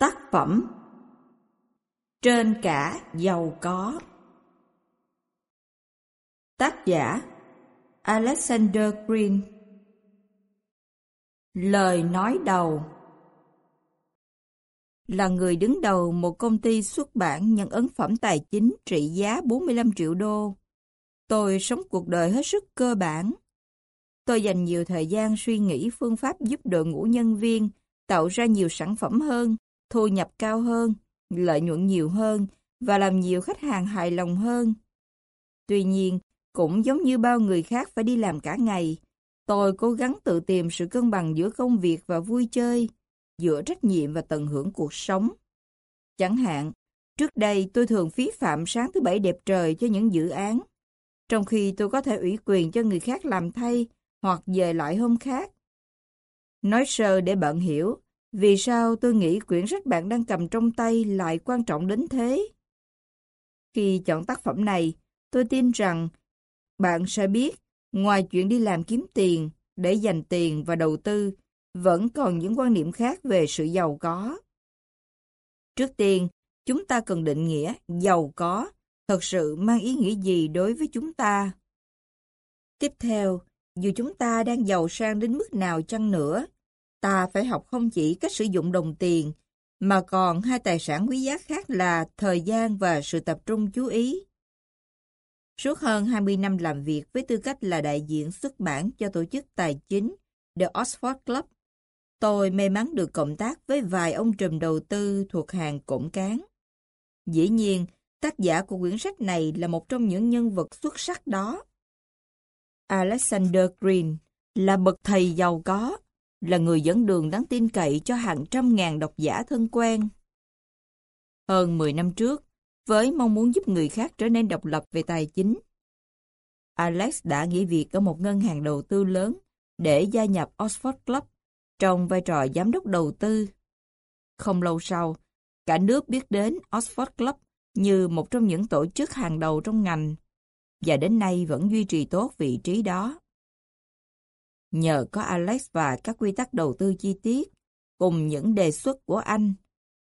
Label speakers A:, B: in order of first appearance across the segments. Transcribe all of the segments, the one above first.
A: Tác phẩm Trên cả giàu có Tác giả Alexander Green Lời nói đầu Là người đứng đầu một công ty xuất bản nhận ấn phẩm tài chính trị giá 45 triệu đô. Tôi sống cuộc đời hết sức cơ bản. Tôi dành nhiều thời gian suy nghĩ phương pháp giúp đội ngũ nhân viên tạo ra nhiều sản phẩm hơn, thu nhập cao hơn, lợi nhuận nhiều hơn và làm nhiều khách hàng hài lòng hơn. Tuy nhiên, cũng giống như bao người khác phải đi làm cả ngày, tôi cố gắng tự tìm sự cân bằng giữa công việc và vui chơi, giữa trách nhiệm và tận hưởng cuộc sống. Chẳng hạn, trước đây tôi thường phí phạm sáng thứ bảy đẹp trời cho những dự án, trong khi tôi có thể ủy quyền cho người khác làm thay hoặc về lại hôm khác. Nói sơ để bạn hiểu, vì sao tôi nghĩ quyển sách bạn đang cầm trong tay lại quan trọng đến thế? Khi chọn tác phẩm này, tôi tin rằng bạn sẽ biết, ngoài chuyện đi làm kiếm tiền, để dành tiền và đầu tư, vẫn còn những quan niệm khác về sự giàu có. Trước tiên, chúng ta cần định nghĩa giàu có thật sự mang ý nghĩa gì đối với chúng ta. Tiếp theo, dù chúng ta đang giàu sang đến mức nào chăng nữa, ta phải học không chỉ cách sử dụng đồng tiền, mà còn hai tài sản quý giá khác là thời gian và sự tập trung chú ý. Suốt hơn 20 năm làm việc với tư cách là đại diện xuất bản cho tổ chức tài chính The Oxford Club, tôi may mắn được cộng tác với vài ông trùm đầu tư thuộc hàng cổng cán. Dĩ nhiên, tác giả của quyển sách này là một trong những nhân vật xuất sắc đó. Alexander Green là bậc thầy giàu có, là người dẫn đường đáng tin cậy cho hàng trăm ngàn độc giả thân quen. Hơn 10 năm trước, với mong muốn giúp người khác trở nên độc lập về tài chính, Alex đã nghỉ việc ở một ngân hàng đầu tư lớn để gia nhập Oxford Club trong vai trò giám đốc đầu tư. Không lâu sau, cả nước biết đến Oxford Club như một trong những tổ chức hàng đầu trong ngành và đến nay vẫn duy trì tốt vị trí đó. Nhờ có Alex và các quy tắc đầu tư chi tiết, cùng những đề xuất của anh,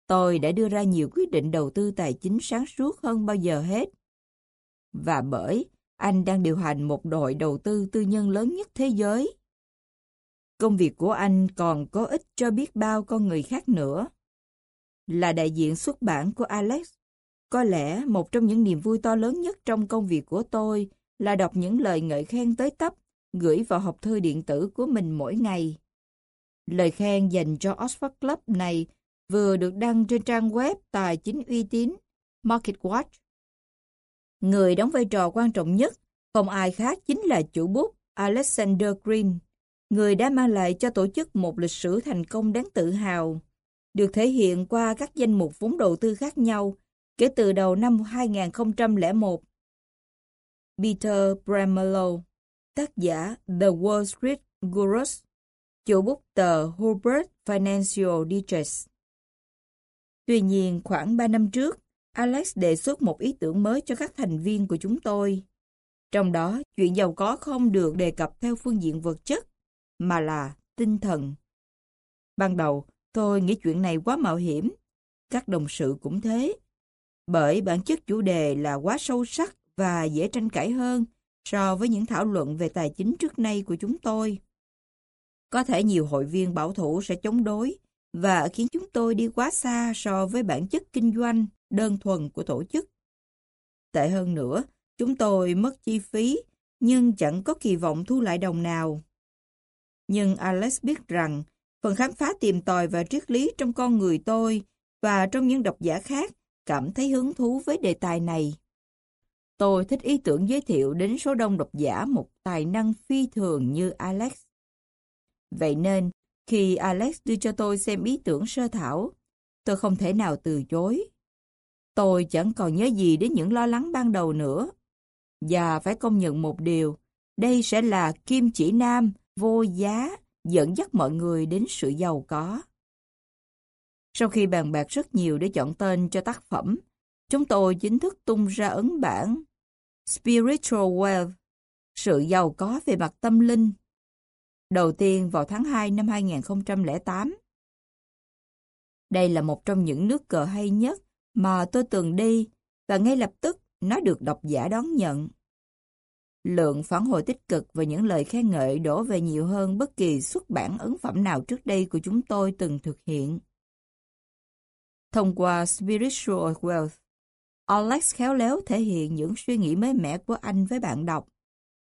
A: tôi đã đưa ra nhiều quyết định đầu tư tài chính sáng suốt hơn bao giờ hết. Và bởi anh đang điều hành một đội đầu tư tư nhân lớn nhất thế giới. Công việc của anh còn có ích cho biết bao con người khác nữa. Là đại diện xuất bản của Alex, có lẽ một trong những niềm vui to lớn nhất trong công việc của tôi là đọc những lời ngợi khen tới tấp gửi vào hộp thư điện tử của mình mỗi ngày. Lời khen dành cho Oxford Club này vừa được đăng trên trang web tài chính uy tín MarketWatch. Người đóng vai trò quan trọng nhất, không ai khác chính là chủ bút Alexander Green, người đã mang lại cho tổ chức một lịch sử thành công đáng tự hào, được thể hiện qua các danh mục vốn đầu tư khác nhau kể từ đầu năm 2001. Peter Bramelow tác giả The Wall Street Gurus, chủ bút tờ Hubert Financial Digest. Tuy nhiên, khoảng 3 năm trước, Alex đề xuất một ý tưởng mới cho các thành viên của chúng tôi. Trong đó, chuyện giàu có không được đề cập theo phương diện vật chất, mà là tinh thần. Ban đầu, tôi nghĩ chuyện này quá mạo hiểm. Các đồng sự cũng thế. Bởi bản chất chủ đề là quá sâu sắc và dễ tranh cãi hơn so với những thảo luận về tài chính trước nay của chúng tôi. Có thể nhiều hội viên bảo thủ sẽ chống đối và khiến chúng tôi đi quá xa so với bản chất kinh doanh đơn thuần của tổ chức. Tệ hơn nữa, chúng tôi mất chi phí nhưng chẳng có kỳ vọng thu lại đồng nào. Nhưng Alex biết rằng phần khám phá tìm tòi và triết lý trong con người tôi và trong những độc giả khác cảm thấy hứng thú với đề tài này. Tôi thích ý tưởng giới thiệu đến số đông độc giả một tài năng phi thường như Alex. Vậy nên, khi Alex đưa cho tôi xem ý tưởng sơ thảo, tôi không thể nào từ chối. Tôi chẳng còn nhớ gì đến những lo lắng ban đầu nữa. Và phải công nhận một điều, đây sẽ là kim chỉ nam, vô giá, dẫn dắt mọi người đến sự giàu có. Sau khi bàn bạc rất nhiều để chọn tên cho tác phẩm, chúng tôi chính thức tung ra ấn bản Spiritual Wealth, sự giàu có về mặt tâm linh. Đầu tiên vào tháng 2 năm 2008. Đây là một trong những nước cờ hay nhất mà tôi từng đi và ngay lập tức nó được độc giả đón nhận. Lượng phản hồi tích cực và những lời khen ngợi đổ về nhiều hơn bất kỳ xuất bản ấn phẩm nào trước đây của chúng tôi từng thực hiện. Thông qua Spiritual Wealth, Alex khéo léo thể hiện những suy nghĩ mới mẻ của anh với bạn đọc,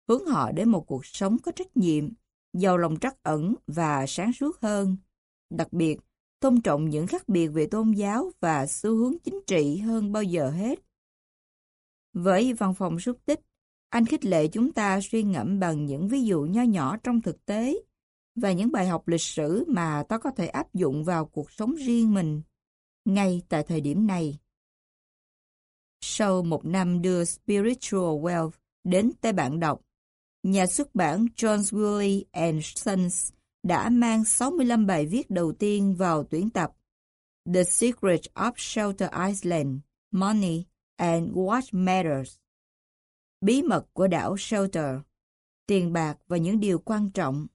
A: hướng họ đến một cuộc sống có trách nhiệm, giàu lòng trắc ẩn và sáng suốt hơn. Đặc biệt, tôn trọng những khác biệt về tôn giáo và xu hướng chính trị hơn bao giờ hết. Với văn phòng xúc tích, anh khích lệ chúng ta suy ngẫm bằng những ví dụ nho nhỏ trong thực tế và những bài học lịch sử mà ta có thể áp dụng vào cuộc sống riêng mình, ngay tại thời điểm này. Sau một năm đưa Spiritual Wealth đến tay bạn đọc, nhà xuất bản John Wiley and Sons đã mang 65 bài viết đầu tiên vào tuyển tập The Secret of Shelter Island, Money and What Matters. Bí mật của đảo Shelter, tiền bạc và những điều quan trọng.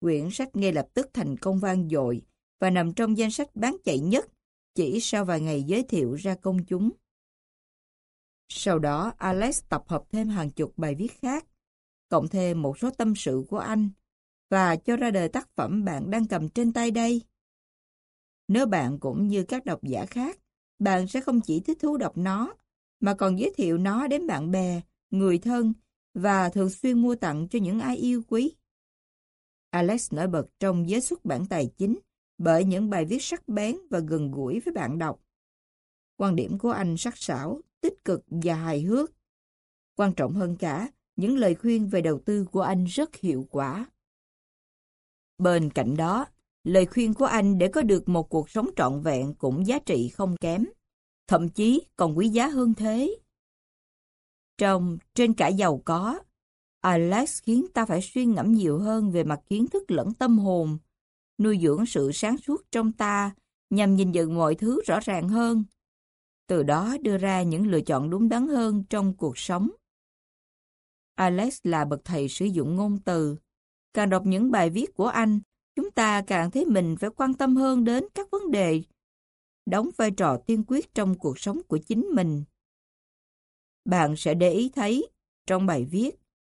A: Quyển sách ngay lập tức thành công vang dội và nằm trong danh sách bán chạy nhất chỉ sau vài ngày giới thiệu ra công chúng. Sau đó, Alex tập hợp thêm hàng chục bài viết khác, cộng thêm một số tâm sự của anh, và cho ra đời tác phẩm bạn đang cầm trên tay đây. Nếu bạn cũng như các độc giả khác, bạn sẽ không chỉ thích thú đọc nó, mà còn giới thiệu nó đến bạn bè, người thân và thường xuyên mua tặng cho những ai yêu quý. Alex nổi bật trong giới xuất bản tài chính bởi những bài viết sắc bén và gần gũi với bạn đọc. Quan điểm của anh sắc sảo, tích cực và hài hước. Quan trọng hơn cả, những lời khuyên về đầu tư của anh rất hiệu quả. Bên cạnh đó, lời khuyên của anh để có được một cuộc sống trọn vẹn cũng giá trị không kém, thậm chí còn quý giá hơn thế. Trong Trên cả giàu có, Alex khiến ta phải suy ngẫm nhiều hơn về mặt kiến thức lẫn tâm hồn, nuôi dưỡng sự sáng suốt trong ta nhằm nhìn nhận mọi thứ rõ ràng hơn. Từ đó đưa ra những lựa chọn đúng đắn hơn trong cuộc sống. Alex là bậc thầy sử dụng ngôn từ. Càng đọc những bài viết của anh, chúng ta càng thấy mình phải quan tâm hơn đến các vấn đề đóng vai trò tiên quyết trong cuộc sống của chính mình. Bạn sẽ để ý thấy, trong bài viết,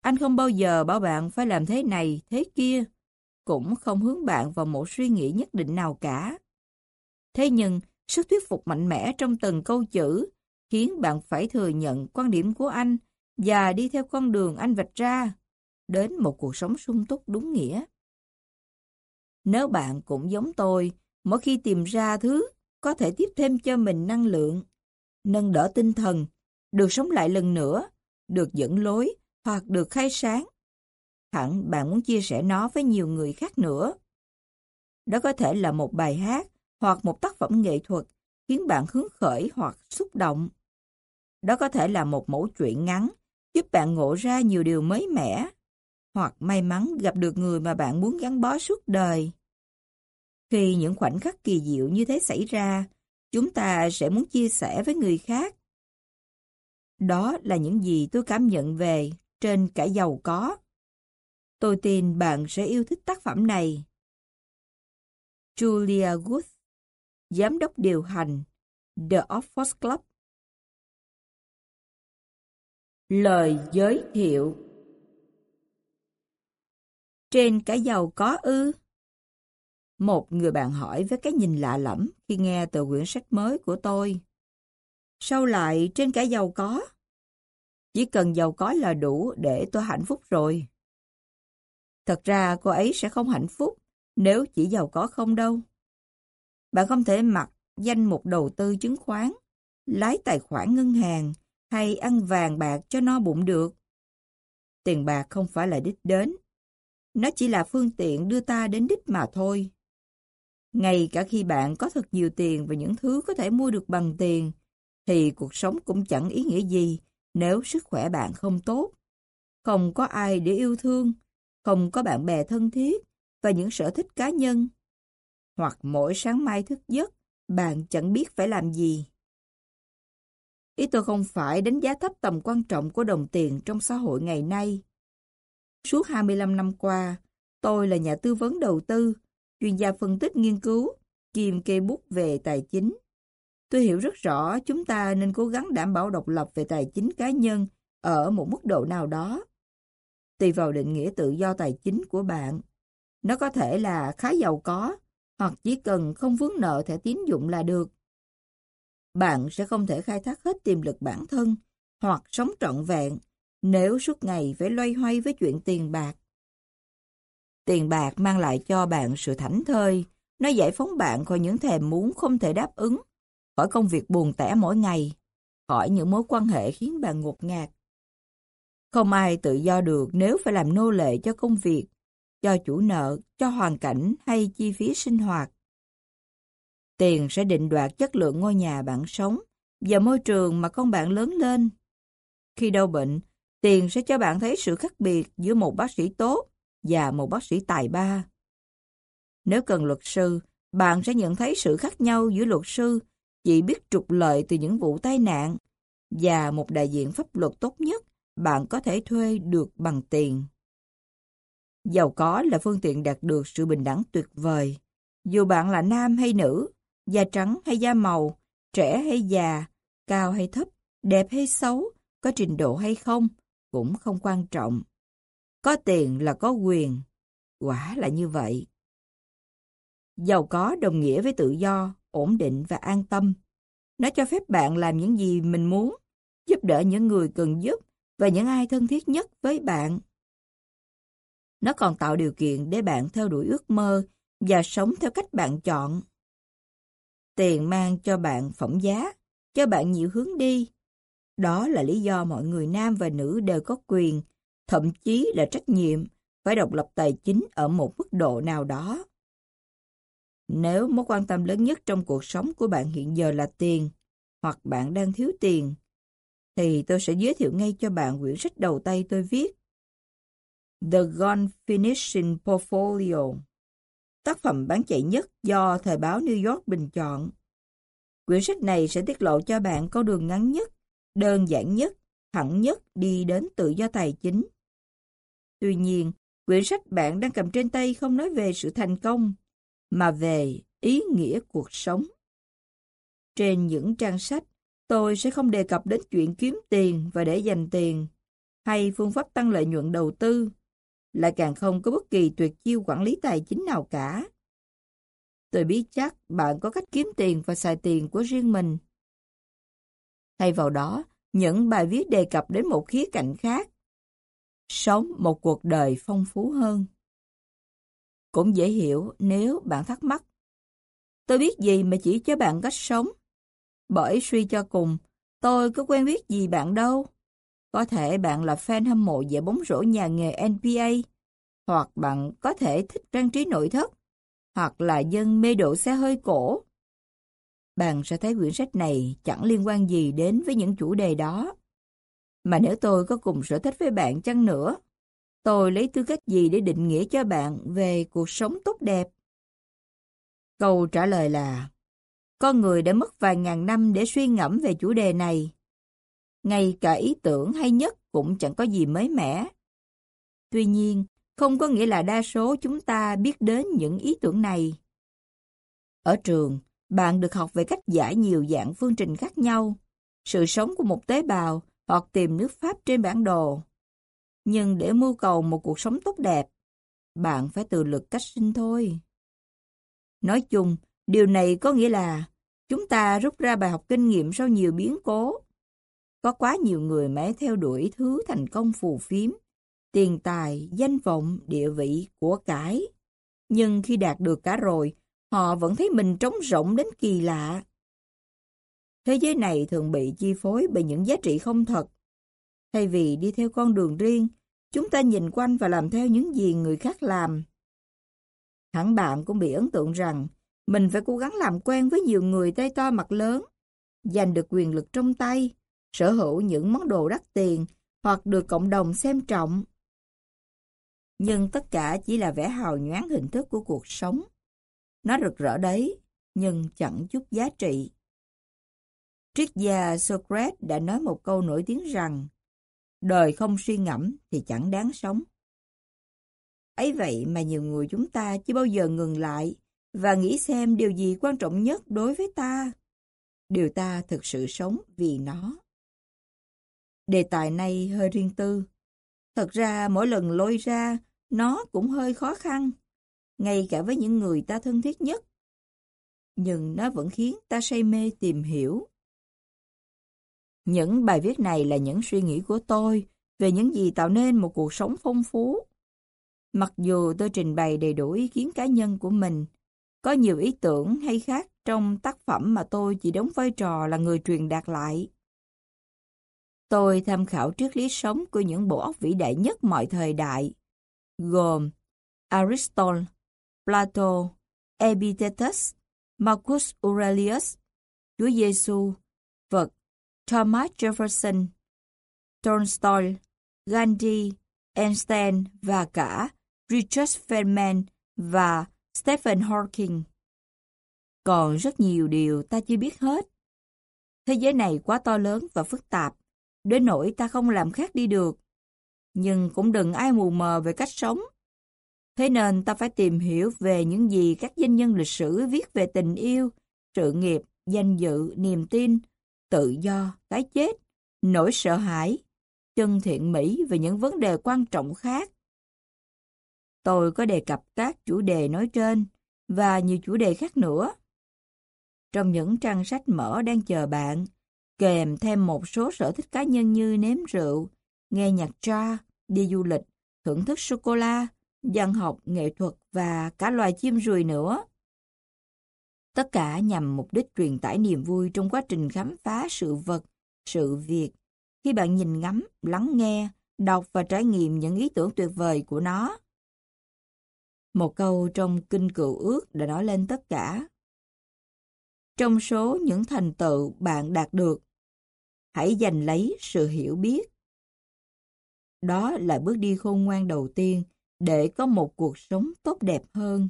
A: anh không bao giờ bảo bạn phải làm thế này, thế kia, cũng không hướng bạn vào một suy nghĩ nhất định nào cả. Thế nhưng, sức thuyết phục mạnh mẽ trong từng câu chữ khiến bạn phải thừa nhận quan điểm của anh và đi theo con đường anh vạch ra, đến một cuộc sống sung túc đúng nghĩa. Nếu bạn cũng giống tôi, mỗi khi tìm ra thứ có thể tiếp thêm cho mình năng lượng, nâng đỡ tinh thần, được sống lại lần nữa, được dẫn lối hoặc được khai sáng, hẳn bạn muốn chia sẻ nó với nhiều người khác nữa. Đó có thể là một bài hát hoặc một tác phẩm nghệ thuật khiến bạn hứng khởi hoặc xúc động. Đó có thể là một mẫu truyện ngắn giúp bạn ngộ ra nhiều điều mới mẻ hoặc may mắn gặp được người mà bạn muốn gắn bó suốt đời. Khi những khoảnh khắc kỳ diệu như thế xảy ra, chúng ta sẽ muốn chia sẻ với người khác. Đó là những gì tôi cảm nhận về trên cả giàu có. Tôi tin bạn sẽ yêu thích tác phẩm này. Julia Wood, Giám đốc điều hành The Oxford Club Lời giới thiệu Trên cả giàu có ư? Một người bạn hỏi với cái nhìn lạ lẫm khi nghe từ quyển sách mới của tôi. Sao lại trên cả giàu có? Chỉ cần giàu có là đủ để tôi hạnh phúc rồi. Thật ra cô ấy sẽ không hạnh phúc nếu chỉ giàu có không đâu. Bạn không thể mặc danh một đầu tư chứng khoán, lái tài khoản ngân hàng hay ăn vàng bạc cho no bụng được. Tiền bạc không phải là đích đến. Nó chỉ là phương tiện đưa ta đến đích mà thôi. Ngay cả khi bạn có thật nhiều tiền và những thứ có thể mua được bằng tiền, thì cuộc sống cũng chẳng ý nghĩa gì nếu sức khỏe bạn không tốt. Không có ai để yêu thương, không có bạn bè thân thiết và những sở thích cá nhân. Hoặc mỗi sáng mai thức giấc, bạn chẳng biết phải làm gì. Ý tôi không phải đánh giá thấp tầm quan trọng của đồng tiền trong xã hội ngày nay. Suốt 25 năm qua, tôi là nhà tư vấn đầu tư chuyên gia phân tích nghiên cứu, kiêm kê bút về tài chính. Tôi hiểu rất rõ chúng ta nên cố gắng đảm bảo độc lập về tài chính cá nhân ở một mức độ nào đó. Tùy vào định nghĩa tự do tài chính của bạn. Nó có thể là khá giàu có, hoặc chỉ cần không vướng nợ thẻ tín dụng là được. Bạn sẽ không thể khai thác hết tiềm lực bản thân, hoặc sống trọn vẹn, nếu suốt ngày phải loay hoay với chuyện tiền bạc. Tiền bạc mang lại cho bạn sự thảnh thơi, nó giải phóng bạn khỏi những thèm muốn không thể đáp ứng, khỏi công việc buồn tẻ mỗi ngày, khỏi những mối quan hệ khiến bạn ngột ngạt. Không ai tự do được nếu phải làm nô lệ cho công việc, cho chủ nợ, cho hoàn cảnh hay chi phí sinh hoạt. Tiền sẽ định đoạt chất lượng ngôi nhà bạn sống và môi trường mà con bạn lớn lên. Khi đau bệnh, tiền sẽ cho bạn thấy sự khác biệt giữa một bác sĩ tốt và một bác sĩ tài ba. Nếu cần luật sư, bạn sẽ nhận thấy sự khác nhau giữa luật sư chỉ biết trục lợi từ những vụ tai nạn và một đại diện pháp luật tốt nhất bạn có thể thuê được bằng tiền. Giàu có là phương tiện đạt được sự bình đẳng tuyệt vời. Dù bạn là nam hay nữ, da trắng hay da màu, trẻ hay già, cao hay thấp, đẹp hay xấu, có trình độ hay không, cũng không quan trọng. Có tiền là có quyền. Quả là như vậy. Giàu có đồng nghĩa với tự do, ổn định và an tâm. Nó cho phép bạn làm những gì mình muốn, giúp đỡ những người cần giúp và những ai thân thiết nhất với bạn. Nó còn tạo điều kiện để bạn theo đuổi ước mơ và sống theo cách bạn chọn. Tiền mang cho bạn phẩm giá, cho bạn nhiều hướng đi. Đó là lý do mọi người nam và nữ đều có quyền, thậm chí là trách nhiệm, phải độc lập tài chính ở một mức độ nào đó. Nếu mối quan tâm lớn nhất trong cuộc sống của bạn hiện giờ là tiền, hoặc bạn đang thiếu tiền, thì tôi sẽ giới thiệu ngay cho bạn quyển sách đầu tay tôi viết. The Gone Finishing Portfolio Tác phẩm bán chạy nhất do Thời báo New York bình chọn. Quyển sách này sẽ tiết lộ cho bạn con đường ngắn nhất, đơn giản nhất, thẳng nhất đi đến tự do tài chính. Tuy nhiên, quyển sách bạn đang cầm trên tay không nói về sự thành công, mà về ý nghĩa cuộc sống. Trên những trang sách, tôi sẽ không đề cập đến chuyện kiếm tiền và để dành tiền, hay phương pháp tăng lợi nhuận đầu tư, lại càng không có bất kỳ tuyệt chiêu quản lý tài chính nào cả. Tôi biết chắc bạn có cách kiếm tiền và xài tiền của riêng mình. Thay vào đó, những bài viết đề cập đến một khía cạnh khác. Sống một cuộc đời phong phú hơn. Cũng dễ hiểu nếu bạn thắc mắc. Tôi biết gì mà chỉ cho bạn cách sống. Bởi suy cho cùng, tôi có quen biết gì bạn đâu. Có thể bạn là fan hâm mộ giải bóng rổ nhà nghề NBA, hoặc bạn có thể thích trang trí nội thất, hoặc là dân mê độ xe hơi cổ. Bạn sẽ thấy quyển sách này chẳng liên quan gì đến với những chủ đề đó. Mà nếu tôi có cùng sở thích với bạn chăng nữa, tôi lấy tư cách gì để định nghĩa cho bạn về cuộc sống tốt đẹp? Câu trả lời là, con người đã mất vài ngàn năm để suy ngẫm về chủ đề này. Ngay cả ý tưởng hay nhất cũng chẳng có gì mới mẻ. Tuy nhiên, không có nghĩa là đa số chúng ta biết đến những ý tưởng này. Ở trường, bạn được học về cách giải nhiều dạng phương trình khác nhau, sự sống của một tế bào hoặc tìm nước Pháp trên bản đồ. Nhưng để mưu cầu một cuộc sống tốt đẹp, bạn phải tự lực cách sinh thôi. Nói chung, điều này có nghĩa là chúng ta rút ra bài học kinh nghiệm sau nhiều biến cố. Có quá nhiều người mãi theo đuổi thứ thành công phù phiếm, tiền tài, danh vọng, địa vị, của cải. Nhưng khi đạt được cả rồi, họ vẫn thấy mình trống rỗng đến kỳ lạ. Thế giới này thường bị chi phối bởi những giá trị không thật. Thay vì đi theo con đường riêng, chúng ta nhìn quanh và làm theo những gì người khác làm. Hẳn bạn cũng bị ấn tượng rằng mình phải cố gắng làm quen với nhiều người tay to mặt lớn, giành được quyền lực trong tay, sở hữu những món đồ đắt tiền hoặc được cộng đồng xem trọng. Nhưng tất cả chỉ là vẻ hào nhoáng hình thức của cuộc sống. Nó rực rỡ đấy, nhưng chẳng chút giá trị. Triết gia Socrates đã nói một câu nổi tiếng rằng đời không suy ngẫm thì chẳng đáng sống. ấy vậy mà nhiều người chúng ta chưa bao giờ ngừng lại và nghĩ xem điều gì quan trọng nhất đối với ta. Điều ta thực sự sống vì nó. Đề tài này hơi riêng tư. Thật ra mỗi lần lôi ra, nó cũng hơi khó khăn, ngay cả với những người ta thân thiết nhất. Nhưng nó vẫn khiến ta say mê tìm hiểu. Những bài viết này là những suy nghĩ của tôi về những gì tạo nên một cuộc sống phong phú. Mặc dù tôi trình bày đầy đủ ý kiến cá nhân của mình, có nhiều ý tưởng hay khác trong tác phẩm mà tôi chỉ đóng vai trò là người truyền đạt lại. Tôi tham khảo triết lý sống của những bộ óc vĩ đại nhất mọi thời đại, gồm Aristotle, Plato, Epictetus, Marcus Aurelius, Chúa Giêsu, Phật, Thomas Jefferson, Tolstoy, Gandhi, Einstein và cả Richard Feynman và Stephen Hawking. Còn rất nhiều điều ta chưa biết hết. Thế giới này quá to lớn và phức tạp, đến nỗi ta không làm khác đi được. Nhưng cũng đừng ai mù mờ về cách sống. Thế nên ta phải tìm hiểu về những gì các danh nhân lịch sử viết về tình yêu, sự nghiệp, danh dự, niềm tin, tự do, cái chết, nỗi sợ hãi, chân thiện mỹ và những vấn đề quan trọng khác. Tôi có đề cập các chủ đề nói trên và nhiều chủ đề khác nữa. Trong những trang sách mở đang chờ bạn, kèm thêm một số sở thích cá nhân như nếm rượu, nghe nhạc tra, đi du lịch, thưởng thức sô-cô-la, văn học, nghệ thuật và cả loài chim ruồi nữa. Tất cả nhằm mục đích truyền tải niềm vui trong quá trình khám phá sự vật, sự việc, khi bạn nhìn ngắm, lắng nghe, đọc và trải nghiệm những ý tưởng tuyệt vời của nó. Một câu trong Kinh Cựu Ước đã nói lên tất cả. Trong số những thành tựu bạn đạt được, hãy giành lấy sự hiểu biết. Đó là bước đi khôn ngoan đầu tiên để có một cuộc sống tốt đẹp hơn.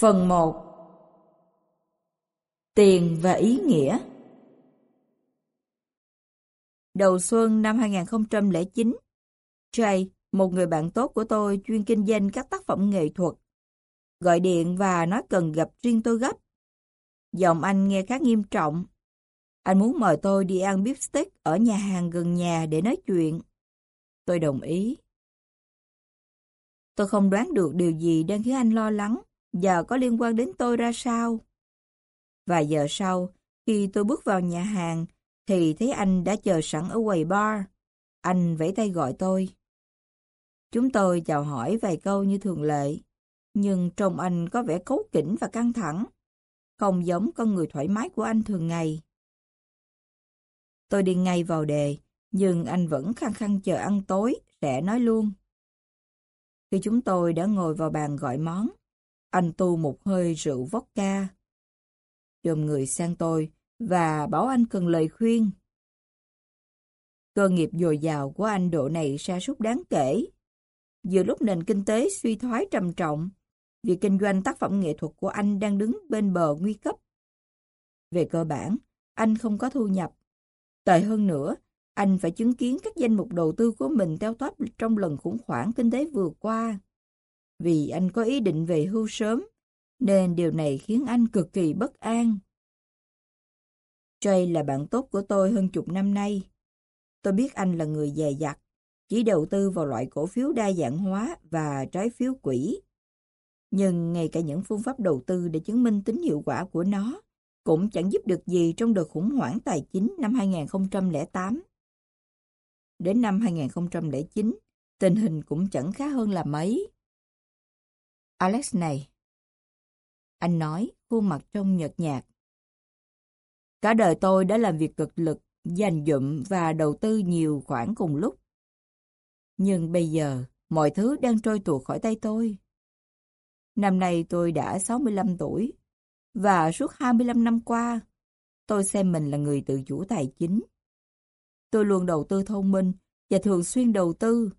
A: Phần 1 Tiền và ý nghĩa Đầu xuân năm 2009, Jay, một người bạn tốt của tôi chuyên kinh doanh các tác phẩm nghệ thuật, gọi điện và nói cần gặp riêng tôi gấp. Giọng anh nghe khá nghiêm trọng. Anh muốn mời tôi đi ăn beef steak ở nhà hàng gần nhà để nói chuyện. Tôi đồng ý. Tôi không đoán được điều gì đang khiến anh lo lắng và có liên quan đến tôi ra sao. Vài giờ sau, khi tôi bước vào nhà hàng, thì thấy anh đã chờ sẵn ở quầy bar. Anh vẫy tay gọi tôi. Chúng tôi chào hỏi vài câu như thường lệ, nhưng trông anh có vẻ cấu kỉnh và căng thẳng, không giống con người thoải mái của anh thường ngày. Tôi đi ngay vào đề, nhưng anh vẫn khăng khăng chờ ăn tối, sẽ nói luôn. Khi chúng tôi đã ngồi vào bàn gọi món, anh tu một hơi rượu vodka. Dòm người sang tôi và bảo anh cần lời khuyên. Cơ nghiệp dồi dào của anh độ này sa sút đáng kể. Giữa lúc nền kinh tế suy thoái trầm trọng, việc kinh doanh tác phẩm nghệ thuật của anh đang đứng bên bờ nguy cấp. Về cơ bản, anh không có thu nhập. Tệ hơn nữa, anh phải chứng kiến các danh mục đầu tư của mình teo tóp trong lần khủng hoảng kinh tế vừa qua. Vì anh có ý định về hưu sớm, nên điều này khiến anh cực kỳ bất an. Jay là bạn tốt của tôi hơn chục năm nay. Tôi biết anh là người dè dặt, chỉ đầu tư vào loại cổ phiếu đa dạng hóa và trái phiếu quỹ. Nhưng ngay cả những phương pháp đầu tư để chứng minh tính hiệu quả của nó cũng chẳng giúp được gì trong đợt khủng hoảng tài chính năm 2008. Đến năm 2009, tình hình cũng chẳng khá hơn là mấy. Alex này. Anh nói, khuôn mặt trông nhợt nhạt. Cả đời tôi đã làm việc cực lực, dành dụm và đầu tư nhiều khoản cùng lúc. Nhưng bây giờ, mọi thứ đang trôi tuột khỏi tay tôi. Năm nay tôi đã 65 tuổi, và suốt 25 năm qua, tôi xem mình là người tự chủ tài chính. Tôi luôn đầu tư thông minh và thường xuyên đầu tư.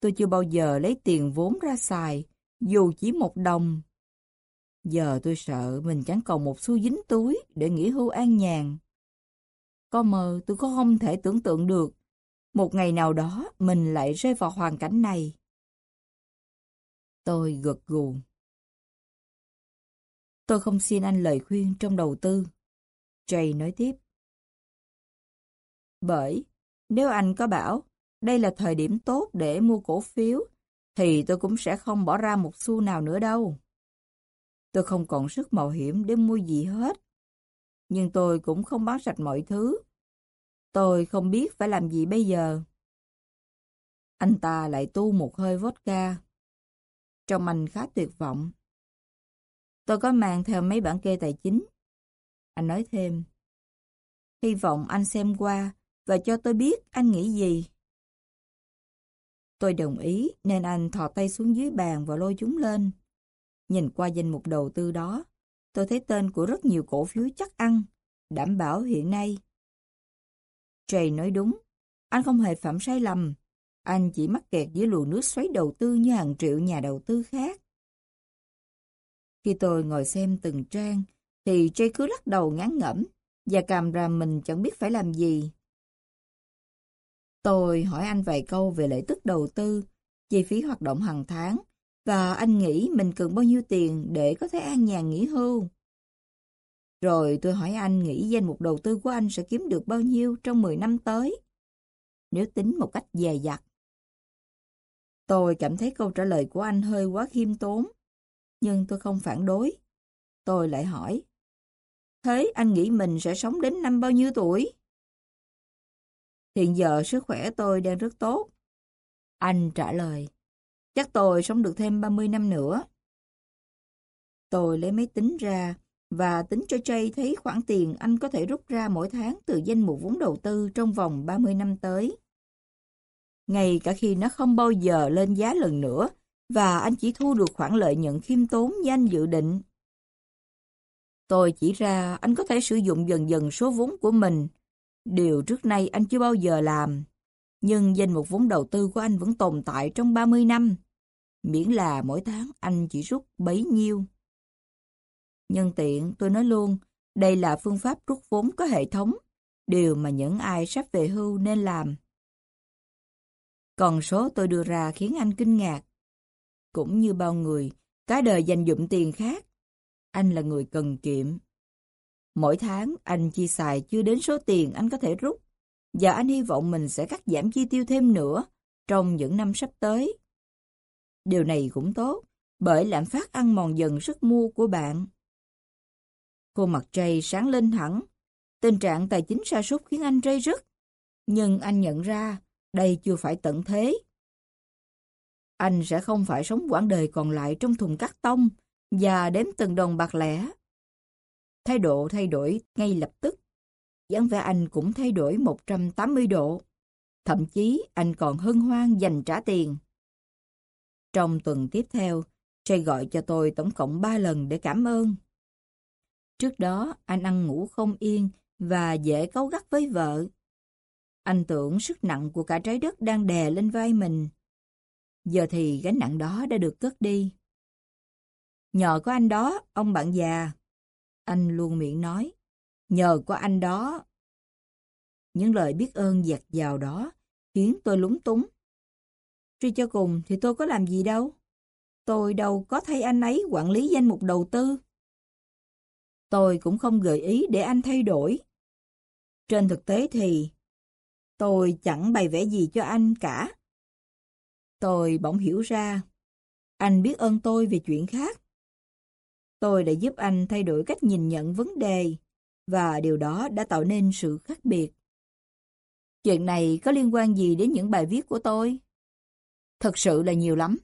A: Tôi chưa bao giờ lấy tiền vốn ra xài, dù chỉ một đồng. Giờ tôi sợ mình chẳng còn một xu dính túi để nghỉ hưu an nhàn. Có mơ tôi có không thể tưởng tượng được một ngày nào đó mình lại rơi vào hoàn cảnh này. Tôi gật gù. Tôi không xin anh lời khuyên trong đầu tư. Jay nói tiếp. Bởi, nếu anh có bảo đây là thời điểm tốt để mua cổ phiếu, thì tôi cũng sẽ không bỏ ra một xu nào nữa đâu. Tôi không còn sức mạo hiểm để mua gì hết. Nhưng tôi cũng không bán sạch mọi thứ. Tôi không biết phải làm gì bây giờ. Anh ta lại tu một hơi vodka. Trong anh khá tuyệt vọng. Tôi có mang theo mấy bản kê tài chính. Anh nói thêm. Hy vọng anh xem qua và cho tôi biết anh nghĩ gì. Tôi đồng ý nên anh thò tay xuống dưới bàn và lôi chúng lên. Nhìn qua danh mục đầu tư đó, tôi thấy tên của rất nhiều cổ phiếu chắc ăn, đảm bảo hiện nay. Trey nói đúng, anh không hề phạm sai lầm. Anh chỉ mắc kẹt dưới luồng nước xoáy đầu tư như hàng triệu nhà đầu tư khác. Khi tôi ngồi xem từng trang, thì Jay cứ lắc đầu ngán ngẩm và càm ra mình chẳng biết phải làm gì. Tôi hỏi anh vài câu về lợi tức đầu tư, chi phí hoạt động hàng tháng, và anh nghĩ mình cần bao nhiêu tiền để có thể an nhàn nghỉ hưu. Rồi tôi hỏi anh nghĩ danh mục đầu tư của anh sẽ kiếm được bao nhiêu trong 10 năm tới, nếu tính một cách dè dặt. Tôi cảm thấy câu trả lời của anh hơi quá khiêm tốn, nhưng tôi không phản đối. Tôi lại hỏi, thế anh nghĩ mình sẽ sống đến năm bao nhiêu tuổi? Hiện giờ sức khỏe tôi đang rất tốt. Anh trả lời, chắc tôi sống được thêm 30 năm nữa. Tôi lấy máy tính ra và tính cho Jay thấy khoản tiền anh có thể rút ra mỗi tháng từ danh mục vốn đầu tư trong vòng 30 năm tới. Ngay cả khi nó không bao giờ lên giá lần nữa, và anh chỉ thu được khoản lợi nhuận khiêm tốn như anh dự định. Tôi chỉ ra anh có thể sử dụng dần dần số vốn của mình Điều trước nay anh chưa bao giờ làm. Nhưng danh mục vốn đầu tư của anh vẫn tồn tại trong 30 năm. Miễn là mỗi tháng anh chỉ rút bấy nhiêu. Nhân tiện, tôi nói luôn, đây là phương pháp rút vốn có hệ thống, điều mà những ai sắp về hưu nên làm. Còn số tôi đưa ra khiến anh kinh ngạc. Cũng như bao người, cả đời dành dụm tiền khác. Anh là người cần kiệm, Mỗi tháng anh chi xài chưa đến số tiền anh có thể rút và anh hy vọng mình sẽ cắt giảm chi tiêu thêm nữa trong những năm sắp tới. Điều này cũng tốt bởi lạm phát ăn mòn dần sức mua của bạn. Khuôn mặt Jay sáng lên hẳn. Tình trạng tài chính sa sút khiến anh rây rứt. Nhưng anh nhận ra đây chưa phải tận thế. Anh sẽ không phải sống quãng đời còn lại trong thùng cắt tông và đếm từng đồng bạc lẻ Thái độ thay đổi ngay lập tức. dáng vẻ anh cũng thay đổi 180 độ. Thậm chí anh còn hân hoan dành trả tiền. Trong tuần tiếp theo, Jay gọi cho tôi tổng cộng 3 lần để cảm ơn. Trước đó, anh ăn ngủ không yên và dễ cáu gắt với vợ. Anh tưởng sức nặng của cả trái đất đang đè lên vai mình. Giờ thì gánh nặng đó đã được cất đi. Nhờ có anh đó, ông bạn già, anh luôn miệng nói, nhờ có anh đó. Những lời biết ơn dạt dào đó khiến tôi lúng túng. Truy cho cùng thì tôi có làm gì đâu. Tôi đâu có thay anh ấy quản lý danh mục đầu tư. Tôi cũng không gợi ý để anh thay đổi. Trên thực tế thì tôi chẳng bày vẽ gì cho anh cả. Tôi bỗng hiểu ra, anh biết ơn tôi về chuyện khác. Tôi đã giúp anh thay đổi cách nhìn nhận vấn đề, và điều đó đã tạo nên sự khác biệt. Chuyện này có liên quan gì đến những bài viết của tôi? Thật sự là nhiều lắm.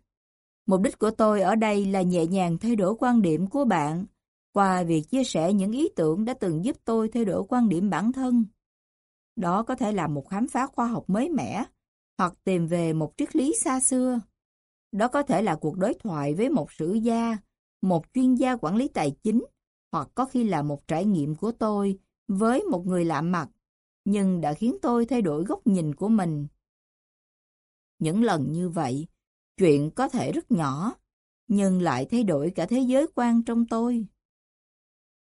A: Mục đích của tôi ở đây là nhẹ nhàng thay đổi quan điểm của bạn qua việc chia sẻ những ý tưởng đã từng giúp tôi thay đổi quan điểm bản thân. Đó có thể là một khám phá khoa học mới mẻ, hoặc tìm về một triết lý xa xưa. Đó có thể là cuộc đối thoại với một sử gia một chuyên gia quản lý tài chính, hoặc có khi là một trải nghiệm của tôi với một người lạ mặt, nhưng đã khiến tôi thay đổi góc nhìn của mình. Những lần như vậy, chuyện có thể rất nhỏ, nhưng lại thay đổi cả thế giới quan trong tôi.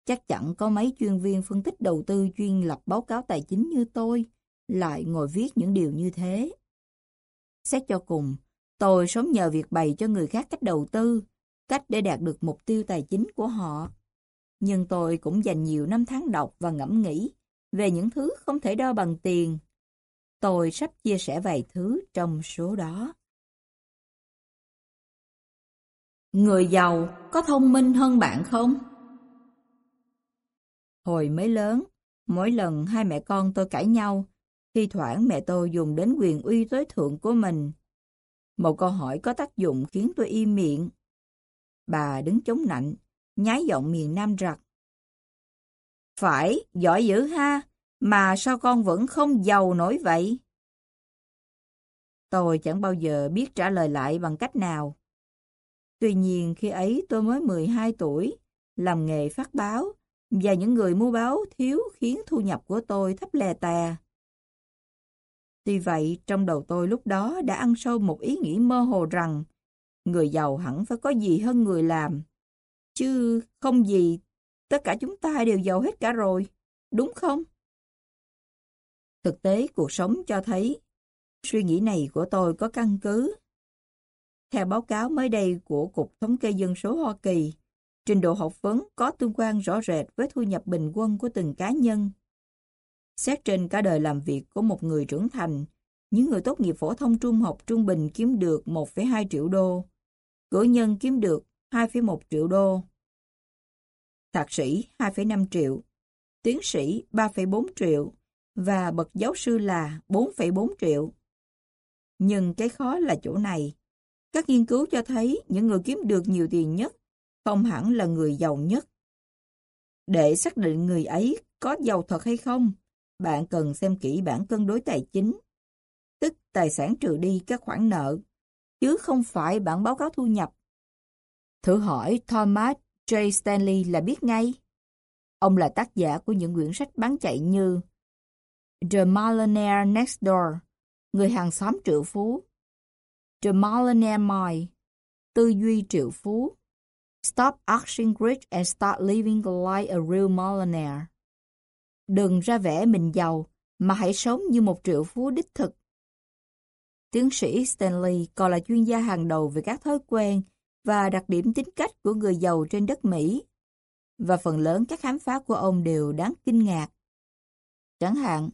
A: Chắc chắn có mấy chuyên viên phân tích đầu tư chuyên lập báo cáo tài chính như tôi, lại ngồi viết những điều như thế. Xét cho cùng, tôi sống nhờ việc bày cho người khác cách đầu tư, cách để đạt được mục tiêu tài chính của họ. Nhưng tôi cũng dành nhiều năm tháng đọc và ngẫm nghĩ về những thứ không thể đo bằng tiền. Tôi sắp chia sẻ vài thứ trong số đó. Người giàu có thông minh hơn bạn không? Hồi mới lớn, mỗi lần hai mẹ con tôi cãi nhau, thi thoảng mẹ tôi dùng đến quyền uy tối thượng của mình. Một câu hỏi có tác dụng khiến tôi im miệng. Bà đứng chống nạnh, nhái giọng miền Nam rặt. Phải, giỏi dữ ha, mà sao con vẫn không giàu nổi vậy? Tôi chẳng bao giờ biết trả lời lại bằng cách nào. Tuy nhiên khi ấy tôi mới 12 tuổi, làm nghề phát báo, và những người mua báo thiếu khiến thu nhập của tôi thấp lè tè. Tuy vậy, trong đầu tôi lúc đó đã ăn sâu một ý nghĩ mơ hồ rằng người giàu hẳn phải có gì hơn người làm. Chứ không gì, tất cả chúng ta đều giàu hết cả rồi, đúng không? Thực tế cuộc sống cho thấy suy nghĩ này của tôi có căn cứ. Theo báo cáo mới đây của Cục Thống kê Dân số Hoa Kỳ, trình độ học vấn có tương quan rõ rệt với thu nhập bình quân của từng cá nhân. Xét trên cả đời làm việc của một người trưởng thành, những người tốt nghiệp phổ thông trung học trung bình kiếm được 1,2 triệu đô, cử nhân kiếm được 2,1 triệu đô, thạc sĩ 2,5 triệu, tiến sĩ 3,4 triệu và bậc giáo sư là 4,4 triệu. Nhưng cái khó là chỗ này. Các nghiên cứu cho thấy những người kiếm được nhiều tiền nhất không hẳn là người giàu nhất. Để xác định người ấy có giàu thật hay không, bạn cần xem kỹ bản cân đối tài chính, tức tài sản trừ đi các khoản nợ, chứ không phải bản báo cáo thu nhập. Thử hỏi Thomas J. Stanley là biết ngay. Ông là tác giả của những quyển sách bán chạy như The Millionaire Next Door, Người hàng xóm triệu phú, The Millionaire Mind, Tư duy triệu phú, Stop acting rich and start living like a real millionaire. Đừng ra vẻ mình giàu, mà hãy sống như một triệu phú đích thực. Tiến sĩ Stanley còn là chuyên gia hàng đầu về các thói quen và đặc điểm tính cách của người giàu trên đất Mỹ. Và phần lớn các khám phá của ông đều đáng kinh ngạc. Chẳng hạn,